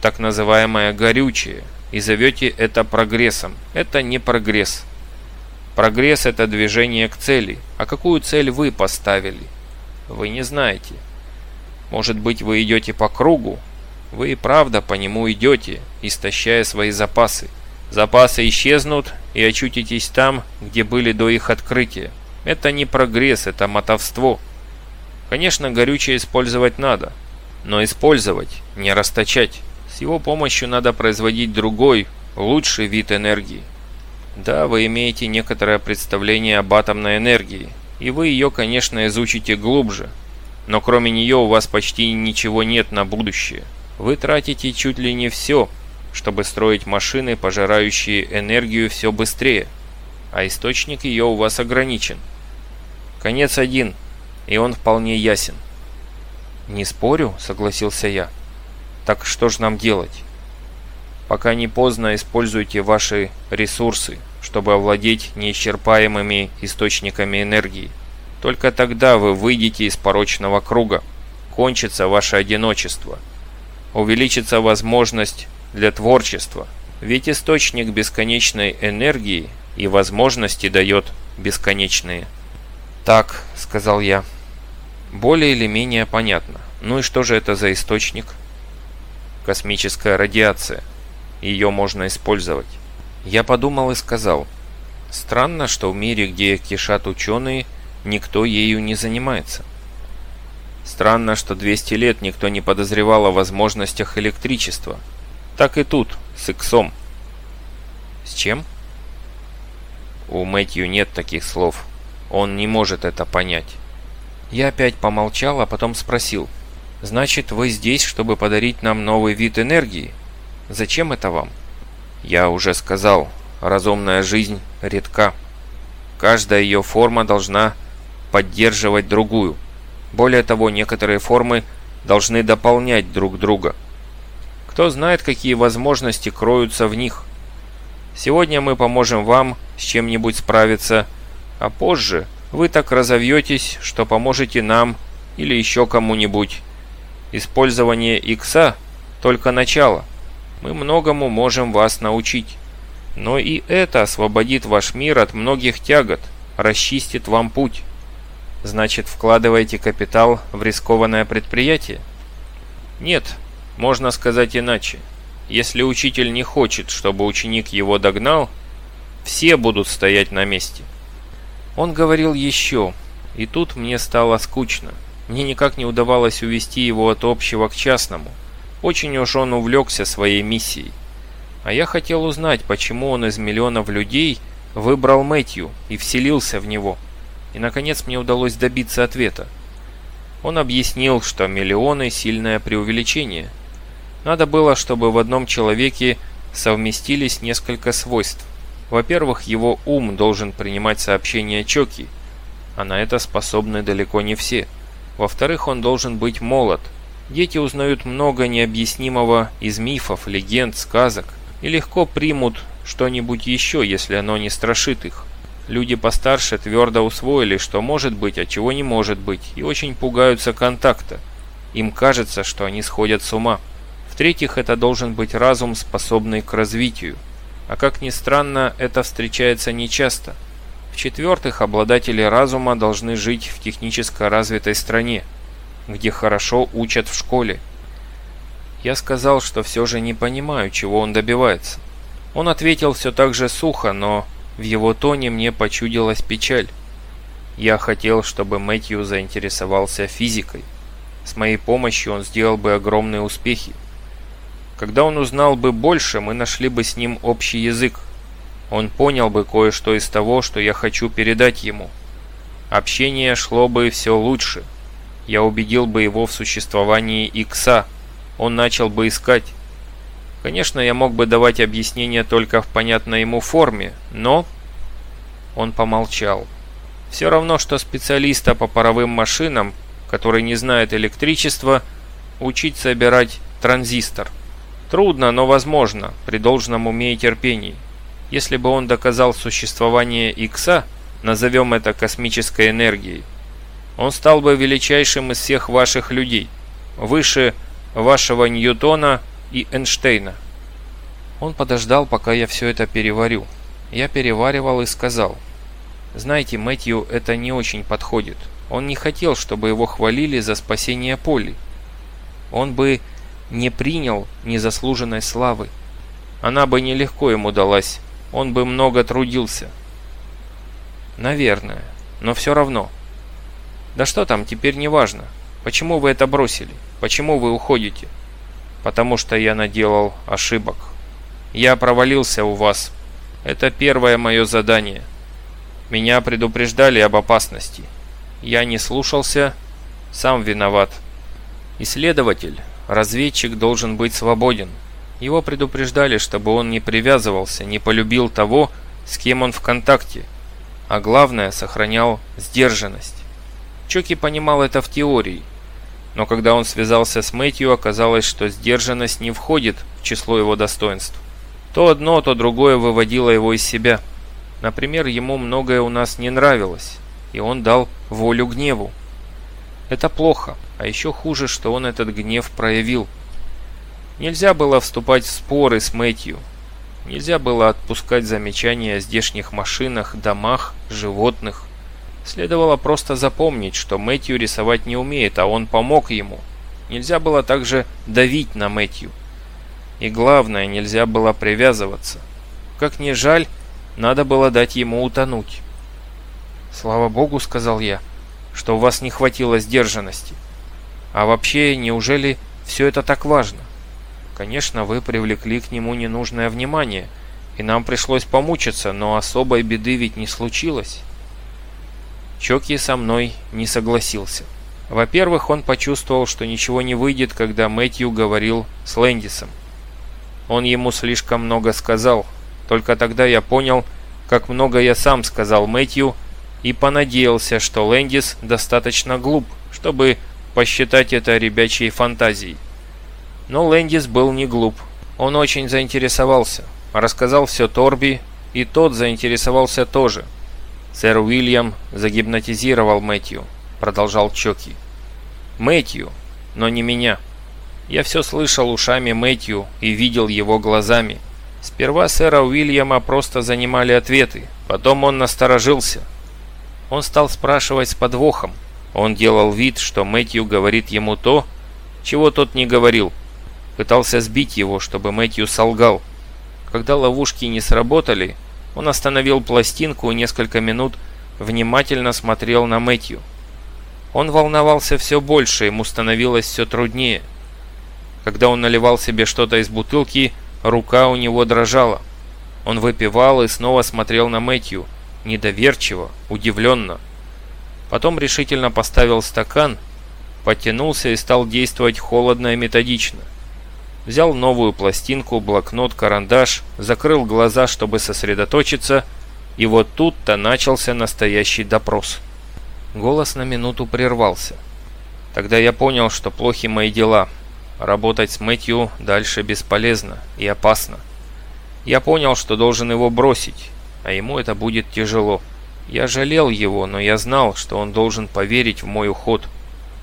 так называемое горючее, и зовете это прогрессом. Это не прогресс. Прогресс – это движение к цели. А какую цель вы поставили? Вы не знаете. Может быть, вы идете по кругу? Вы и правда по нему идете, истощая свои запасы. Запасы исчезнут и очутитесь там, где были до их открытия. Это не прогресс, это мотовство. Конечно, горючее использовать надо, но использовать, не расточать. С его помощью надо производить другой, лучший вид энергии. Да, вы имеете некоторое представление об атомной энергии, и вы ее, конечно, изучите глубже, но кроме нее у вас почти ничего нет на будущее. Вы тратите чуть ли не все, чтобы строить машины, пожирающие энергию все быстрее, а источник ее у вас ограничен. Конец 1 и он вполне ясен. «Не спорю», — согласился я. «Так что же нам делать?» «Пока не поздно, используйте ваши ресурсы, чтобы овладеть неисчерпаемыми источниками энергии. Только тогда вы выйдете из порочного круга, кончится ваше одиночество, увеличится возможность для творчества, ведь источник бесконечной энергии и возможности дает бесконечные». «Так», — сказал я, — более или менее понятно. Ну и что же это за источник? Космическая радиация. Ее можно использовать. Я подумал и сказал. Странно, что в мире, где кишат ученые, никто ею не занимается. Странно, что 200 лет никто не подозревал о возможностях электричества. Так и тут, с иксом. С чем? У Мэтью нет таких слов. Он не может это понять. Я опять помолчал, а потом спросил. «Значит, вы здесь, чтобы подарить нам новый вид энергии? Зачем это вам?» «Я уже сказал, разумная жизнь редка. Каждая ее форма должна поддерживать другую. Более того, некоторые формы должны дополнять друг друга. Кто знает, какие возможности кроются в них. Сегодня мы поможем вам с чем-нибудь справиться, а позже – вы так разовьетесь, что поможете нам или еще кому-нибудь. Использование икса – только начало. Мы многому можем вас научить. Но и это освободит ваш мир от многих тягот, расчистит вам путь. Значит, вкладываете капитал в рискованное предприятие? Нет, можно сказать иначе. Если учитель не хочет, чтобы ученик его догнал, все будут стоять на месте – он говорил еще, и тут мне стало скучно. Мне никак не удавалось увести его от общего к частному. Очень уж он увлекся своей миссией. А я хотел узнать, почему он из миллионов людей выбрал Мэтью и вселился в него. И, наконец, мне удалось добиться ответа. Он объяснил, что миллионы – сильное преувеличение. Надо было, чтобы в одном человеке совместились несколько свойств. Во-первых, его ум должен принимать сообщения Чоки, а на это способны далеко не все. Во-вторых, он должен быть молод. Дети узнают много необъяснимого из мифов, легенд, сказок и легко примут что-нибудь еще, если оно не страшит их. Люди постарше твердо усвоили, что может быть, а чего не может быть, и очень пугаются контакта. Им кажется, что они сходят с ума. В-третьих, это должен быть разум, способный к развитию. А как ни странно, это встречается нечасто. В-четвертых, обладатели разума должны жить в технически развитой стране, где хорошо учат в школе. Я сказал, что все же не понимаю, чего он добивается. Он ответил все так же сухо, но в его тоне мне почудилась печаль. Я хотел, чтобы Мэтью заинтересовался физикой. С моей помощью он сделал бы огромные успехи. Когда он узнал бы больше, мы нашли бы с ним общий язык. Он понял бы кое-что из того, что я хочу передать ему. Общение шло бы все лучше. Я убедил бы его в существовании Икса. Он начал бы искать. Конечно, я мог бы давать объяснения только в понятной ему форме, но... Он помолчал. Все равно, что специалиста по паровым машинам, который не знает электричества, учить собирать транзистор. Трудно, но возможно, при должном уме и терпении. Если бы он доказал существование Икса, назовем это космической энергией, он стал бы величайшим из всех ваших людей, выше вашего Ньютона и Эйнштейна. Он подождал, пока я все это переварю. Я переваривал и сказал. Знаете, Мэтью это не очень подходит. Он не хотел, чтобы его хвалили за спасение Поли. Он бы не принял незаслуженной славы. Она бы нелегко ему далась, он бы много трудился. Наверное, но все равно. Да что там, теперь не важно. Почему вы это бросили? Почему вы уходите? Потому что я наделал ошибок. Я провалился у вас. Это первое мое задание. Меня предупреждали об опасности. Я не слушался, сам виноват. Исследователь Разведчик должен быть свободен. Его предупреждали, чтобы он не привязывался, не полюбил того, с кем он в контакте, а главное, сохранял сдержанность. Чоки понимал это в теории, но когда он связался с Мэтью, оказалось, что сдержанность не входит в число его достоинств. То одно, то другое выводило его из себя. Например, ему многое у нас не нравилось, и он дал волю гневу. Это плохо, а еще хуже, что он этот гнев проявил. Нельзя было вступать в споры с Мэтью. Нельзя было отпускать замечания о здешних машинах, домах, животных. Следовало просто запомнить, что Мэтью рисовать не умеет, а он помог ему. Нельзя было также давить на Мэтью. И главное, нельзя было привязываться. Как ни жаль, надо было дать ему утонуть. «Слава богу», — сказал я, — что у вас не хватило сдержанности. А вообще, неужели все это так важно? Конечно, вы привлекли к нему ненужное внимание, и нам пришлось помучиться, но особой беды ведь не случилось. Чоки со мной не согласился. Во-первых, он почувствовал, что ничего не выйдет, когда Мэтью говорил с Лэндисом. Он ему слишком много сказал. Только тогда я понял, как много я сам сказал Мэтью, и понадеялся, что Лэндис достаточно глуп, чтобы посчитать это ребячьей фантазией. Но Лэндис был не глуп. Он очень заинтересовался, рассказал все Торби, и тот заинтересовался тоже. «Сэр Уильям загипнотизировал Мэтью», — продолжал Чоки. «Мэтью, но не меня. Я все слышал ушами Мэтью и видел его глазами. Сперва сэра Уильяма просто занимали ответы, потом он насторожился». Он стал спрашивать с подвохом. Он делал вид, что Мэтью говорит ему то, чего тот не говорил. Пытался сбить его, чтобы Мэтью солгал. Когда ловушки не сработали, он остановил пластинку и несколько минут внимательно смотрел на Мэтью. Он волновался все больше, ему становилось все труднее. Когда он наливал себе что-то из бутылки, рука у него дрожала. Он выпивал и снова смотрел на Мэтью – недоверчиво, удивленно. Потом решительно поставил стакан, потянулся и стал действовать холодно и методично. Взял новую пластинку, блокнот, карандаш, закрыл глаза, чтобы сосредоточиться, и вот тут-то начался настоящий допрос. Голос на минуту прервался. Тогда я понял, что плохи мои дела. Работать с Мэтью дальше бесполезно и опасно. Я понял, что должен его бросить, а ему это будет тяжело. Я жалел его, но я знал, что он должен поверить в мой уход.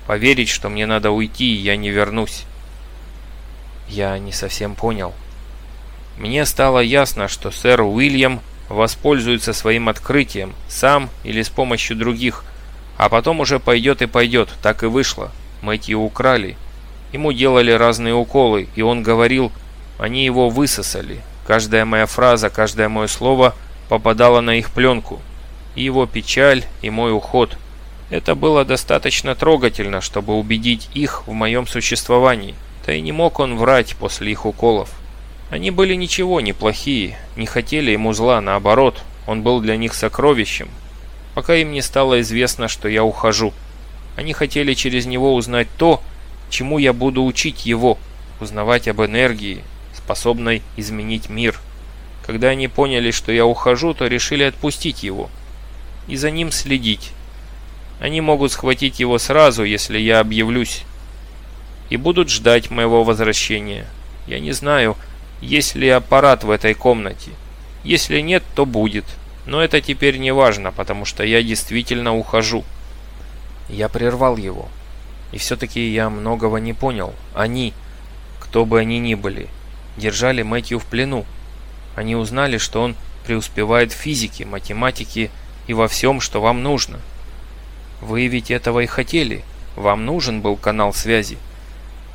Поверить, что мне надо уйти, и я не вернусь. Я не совсем понял. Мне стало ясно, что сэр Уильям воспользуется своим открытием, сам или с помощью других, а потом уже пойдет и пойдет, так и вышло. Мэтью украли. Ему делали разные уколы, и он говорил, они его высосали. Каждая моя фраза, каждое мое слово попадала на их пленку. И его печаль, и мой уход. Это было достаточно трогательно, чтобы убедить их в моем существовании. Да и не мог он врать после их уколов. Они были ничего не плохие, не хотели ему зла, наоборот, он был для них сокровищем. Пока им не стало известно, что я ухожу. Они хотели через него узнать то, чему я буду учить его, узнавать об энергии, способной изменить мир». Когда они поняли, что я ухожу, то решили отпустить его и за ним следить. Они могут схватить его сразу, если я объявлюсь, и будут ждать моего возвращения. Я не знаю, есть ли аппарат в этой комнате. Если нет, то будет. Но это теперь не важно, потому что я действительно ухожу. Я прервал его. И все-таки я многого не понял. Они, кто бы они ни были, держали Мэтью в плену. Они узнали, что он преуспевает в физике, математике и во всем, что вам нужно. Вы ведь этого и хотели. Вам нужен был канал связи.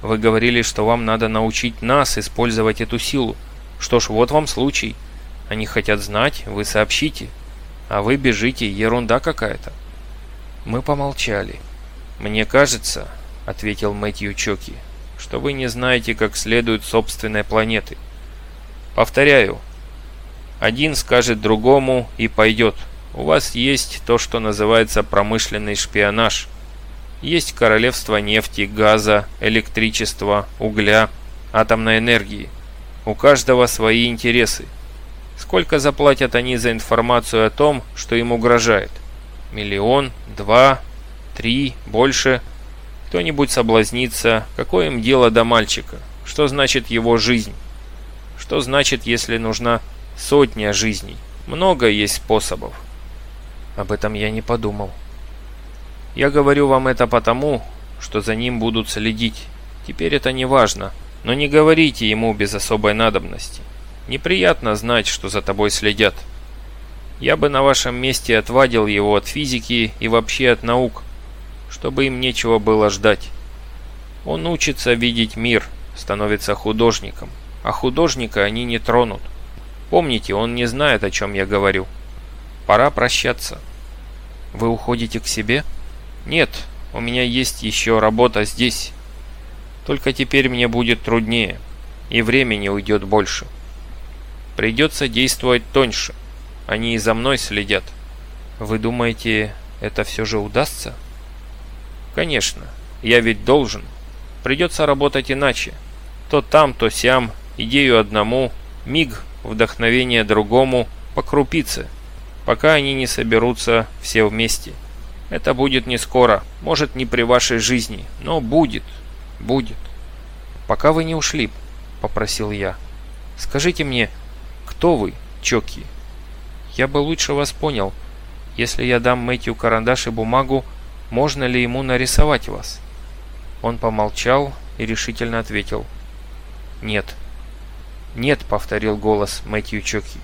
Вы говорили, что вам надо научить нас использовать эту силу. Что ж, вот вам случай. Они хотят знать, вы сообщите. А вы бежите, ерунда какая-то. Мы помолчали. «Мне кажется», — ответил Мэтью Чоки, — «что вы не знаете как следует собственной планеты. Повторяю, один скажет другому и пойдет. У вас есть то, что называется промышленный шпионаж. Есть королевство нефти, газа, электричества, угля, атомной энергии. У каждого свои интересы. Сколько заплатят они за информацию о том, что им угрожает? Миллион, два, три, больше? Кто-нибудь соблазнится, какое им дело до мальчика? Что значит его жизнь? Что значит, если нужна Сотня жизней. Много есть способов. Об этом я не подумал. Я говорю вам это потому, что за ним будут следить. Теперь это не важно, но не говорите ему без особой надобности. Неприятно знать, что за тобой следят. Я бы на вашем месте отвадил его от физики и вообще от наук, чтобы им нечего было ждать. Он учится видеть мир, становится художником, а художника они не тронут. Помните, он не знает, о чем я говорю. Пора прощаться. Вы уходите к себе? Нет, у меня есть еще работа здесь. Только теперь мне будет труднее, и времени уйдет больше. Придется действовать тоньше. Они и за мной следят. Вы думаете, это все же удастся? Конечно, я ведь должен. Придется работать иначе. То там, то сям, идею одному, миг вдохновение другому по крупице, пока они не соберутся все вместе. Это будет не скоро, может не при вашей жизни, но будет, будет. Пока вы не ушли, попросил я. Скажите мне, кто вы, Чоки? Я бы лучше вас понял, если я дам Мэтью карандаш и бумагу, можно ли ему нарисовать вас? Он помолчал и решительно ответил. Нет. «Нет», — повторил голос Мэтью Чоки.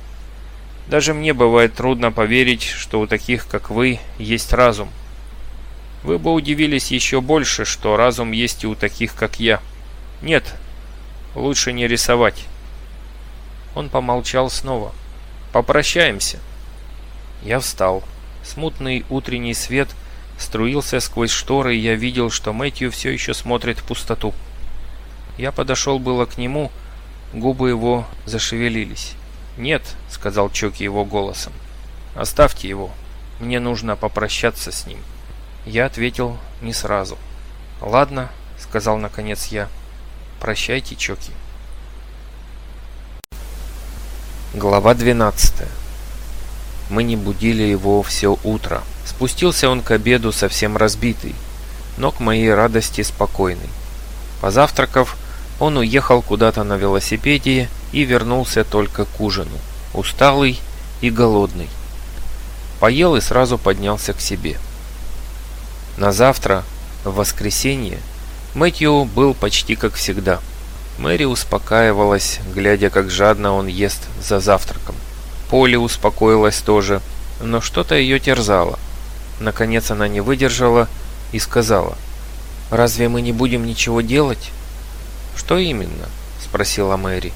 «Даже мне бывает трудно поверить, что у таких, как вы, есть разум. Вы бы удивились еще больше, что разум есть и у таких, как я. Нет, лучше не рисовать». Он помолчал снова. «Попрощаемся». Я встал. Смутный утренний свет струился сквозь шторы, и я видел, что Мэтью все еще смотрит в пустоту. Я подошел было к нему, — Губы его зашевелились. «Нет», — сказал Чоки его голосом. «Оставьте его. Мне нужно попрощаться с ним». Я ответил не сразу. «Ладно», — сказал наконец я. «Прощайте, Чоки». Глава 12 Мы не будили его все утро. Спустился он к обеду совсем разбитый, но к моей радости спокойный. Позавтракав, он уехал куда-то на велосипеде и вернулся только к ужину, усталый и голодный. Поел и сразу поднялся к себе. На завтра, в воскресенье, Мэтью был почти как всегда. Мэри успокаивалась, глядя, как жадно он ест за завтраком. Поле успокоилась тоже, но что-то ее терзало. Наконец она не выдержала и сказала, «Разве мы не будем ничего делать?» «Что именно?» – спросила Мэри.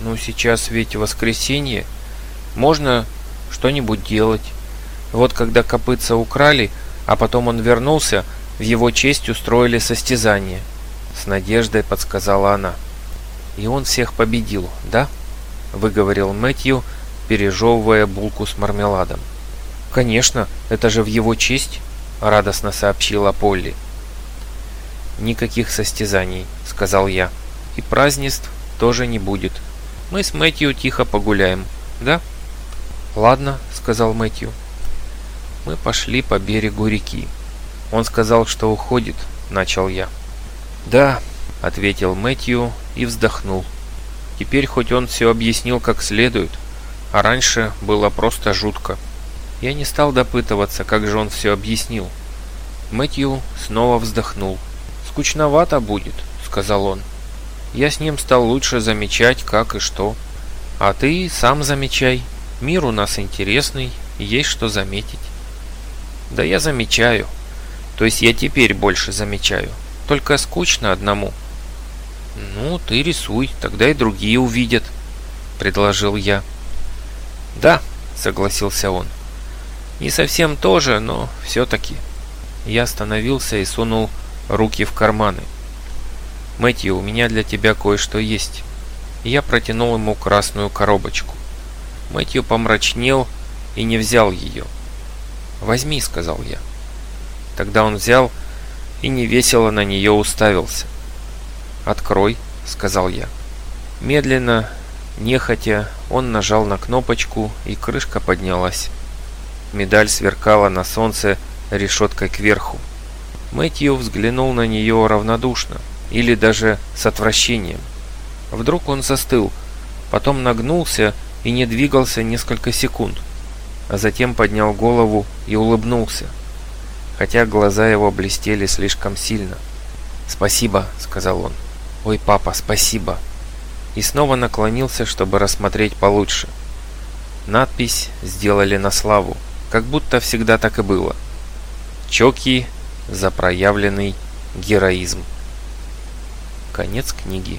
«Ну, сейчас ведь воскресенье. Можно что-нибудь делать. Вот когда копытца украли, а потом он вернулся, в его честь устроили состязание». С надеждой подсказала она. «И он всех победил, да?» – выговорил Мэтью, пережевывая булку с мармеладом. «Конечно, это же в его честь», – радостно сообщила Полли никаких состязаний», — сказал я. «И празднеств тоже не будет. Мы с Мэтью тихо погуляем, да?» «Ладно», — сказал Мэтью. Мы пошли по берегу реки. Он сказал, что уходит, — начал я. «Да», — ответил Мэтью и вздохнул. Теперь хоть он все объяснил как следует, а раньше было просто жутко. Я не стал допытываться, как же он все объяснил. Мэтью снова вздохнул скучновато будет», — сказал он. «Я с ним стал лучше замечать, как и что. А ты сам замечай. Мир у нас интересный, есть что заметить». «Да я замечаю. То есть я теперь больше замечаю. Только скучно одному». «Ну, ты рисуй, тогда и другие увидят», — предложил я. «Да», — согласился он. «Не совсем тоже, но все-таки». Я остановился и сунул руки в карманы. «Мэтью, у меня для тебя кое-что есть». я протянул ему красную коробочку. Мэтью помрачнел и не взял ее. «Возьми», — сказал я. Тогда он взял и невесело на нее уставился. «Открой», — сказал я. Медленно, нехотя, он нажал на кнопочку, и крышка поднялась. Медаль сверкала на солнце решеткой кверху. Мэтью взглянул на нее равнодушно, или даже с отвращением. Вдруг он застыл, потом нагнулся и не двигался несколько секунд, а затем поднял голову и улыбнулся, хотя глаза его блестели слишком сильно. «Спасибо», — сказал он. «Ой, папа, спасибо!» И снова наклонился, чтобы рассмотреть получше. Надпись сделали на славу, как будто всегда так и было. «Чоки за проявленный героизм. Конец книги.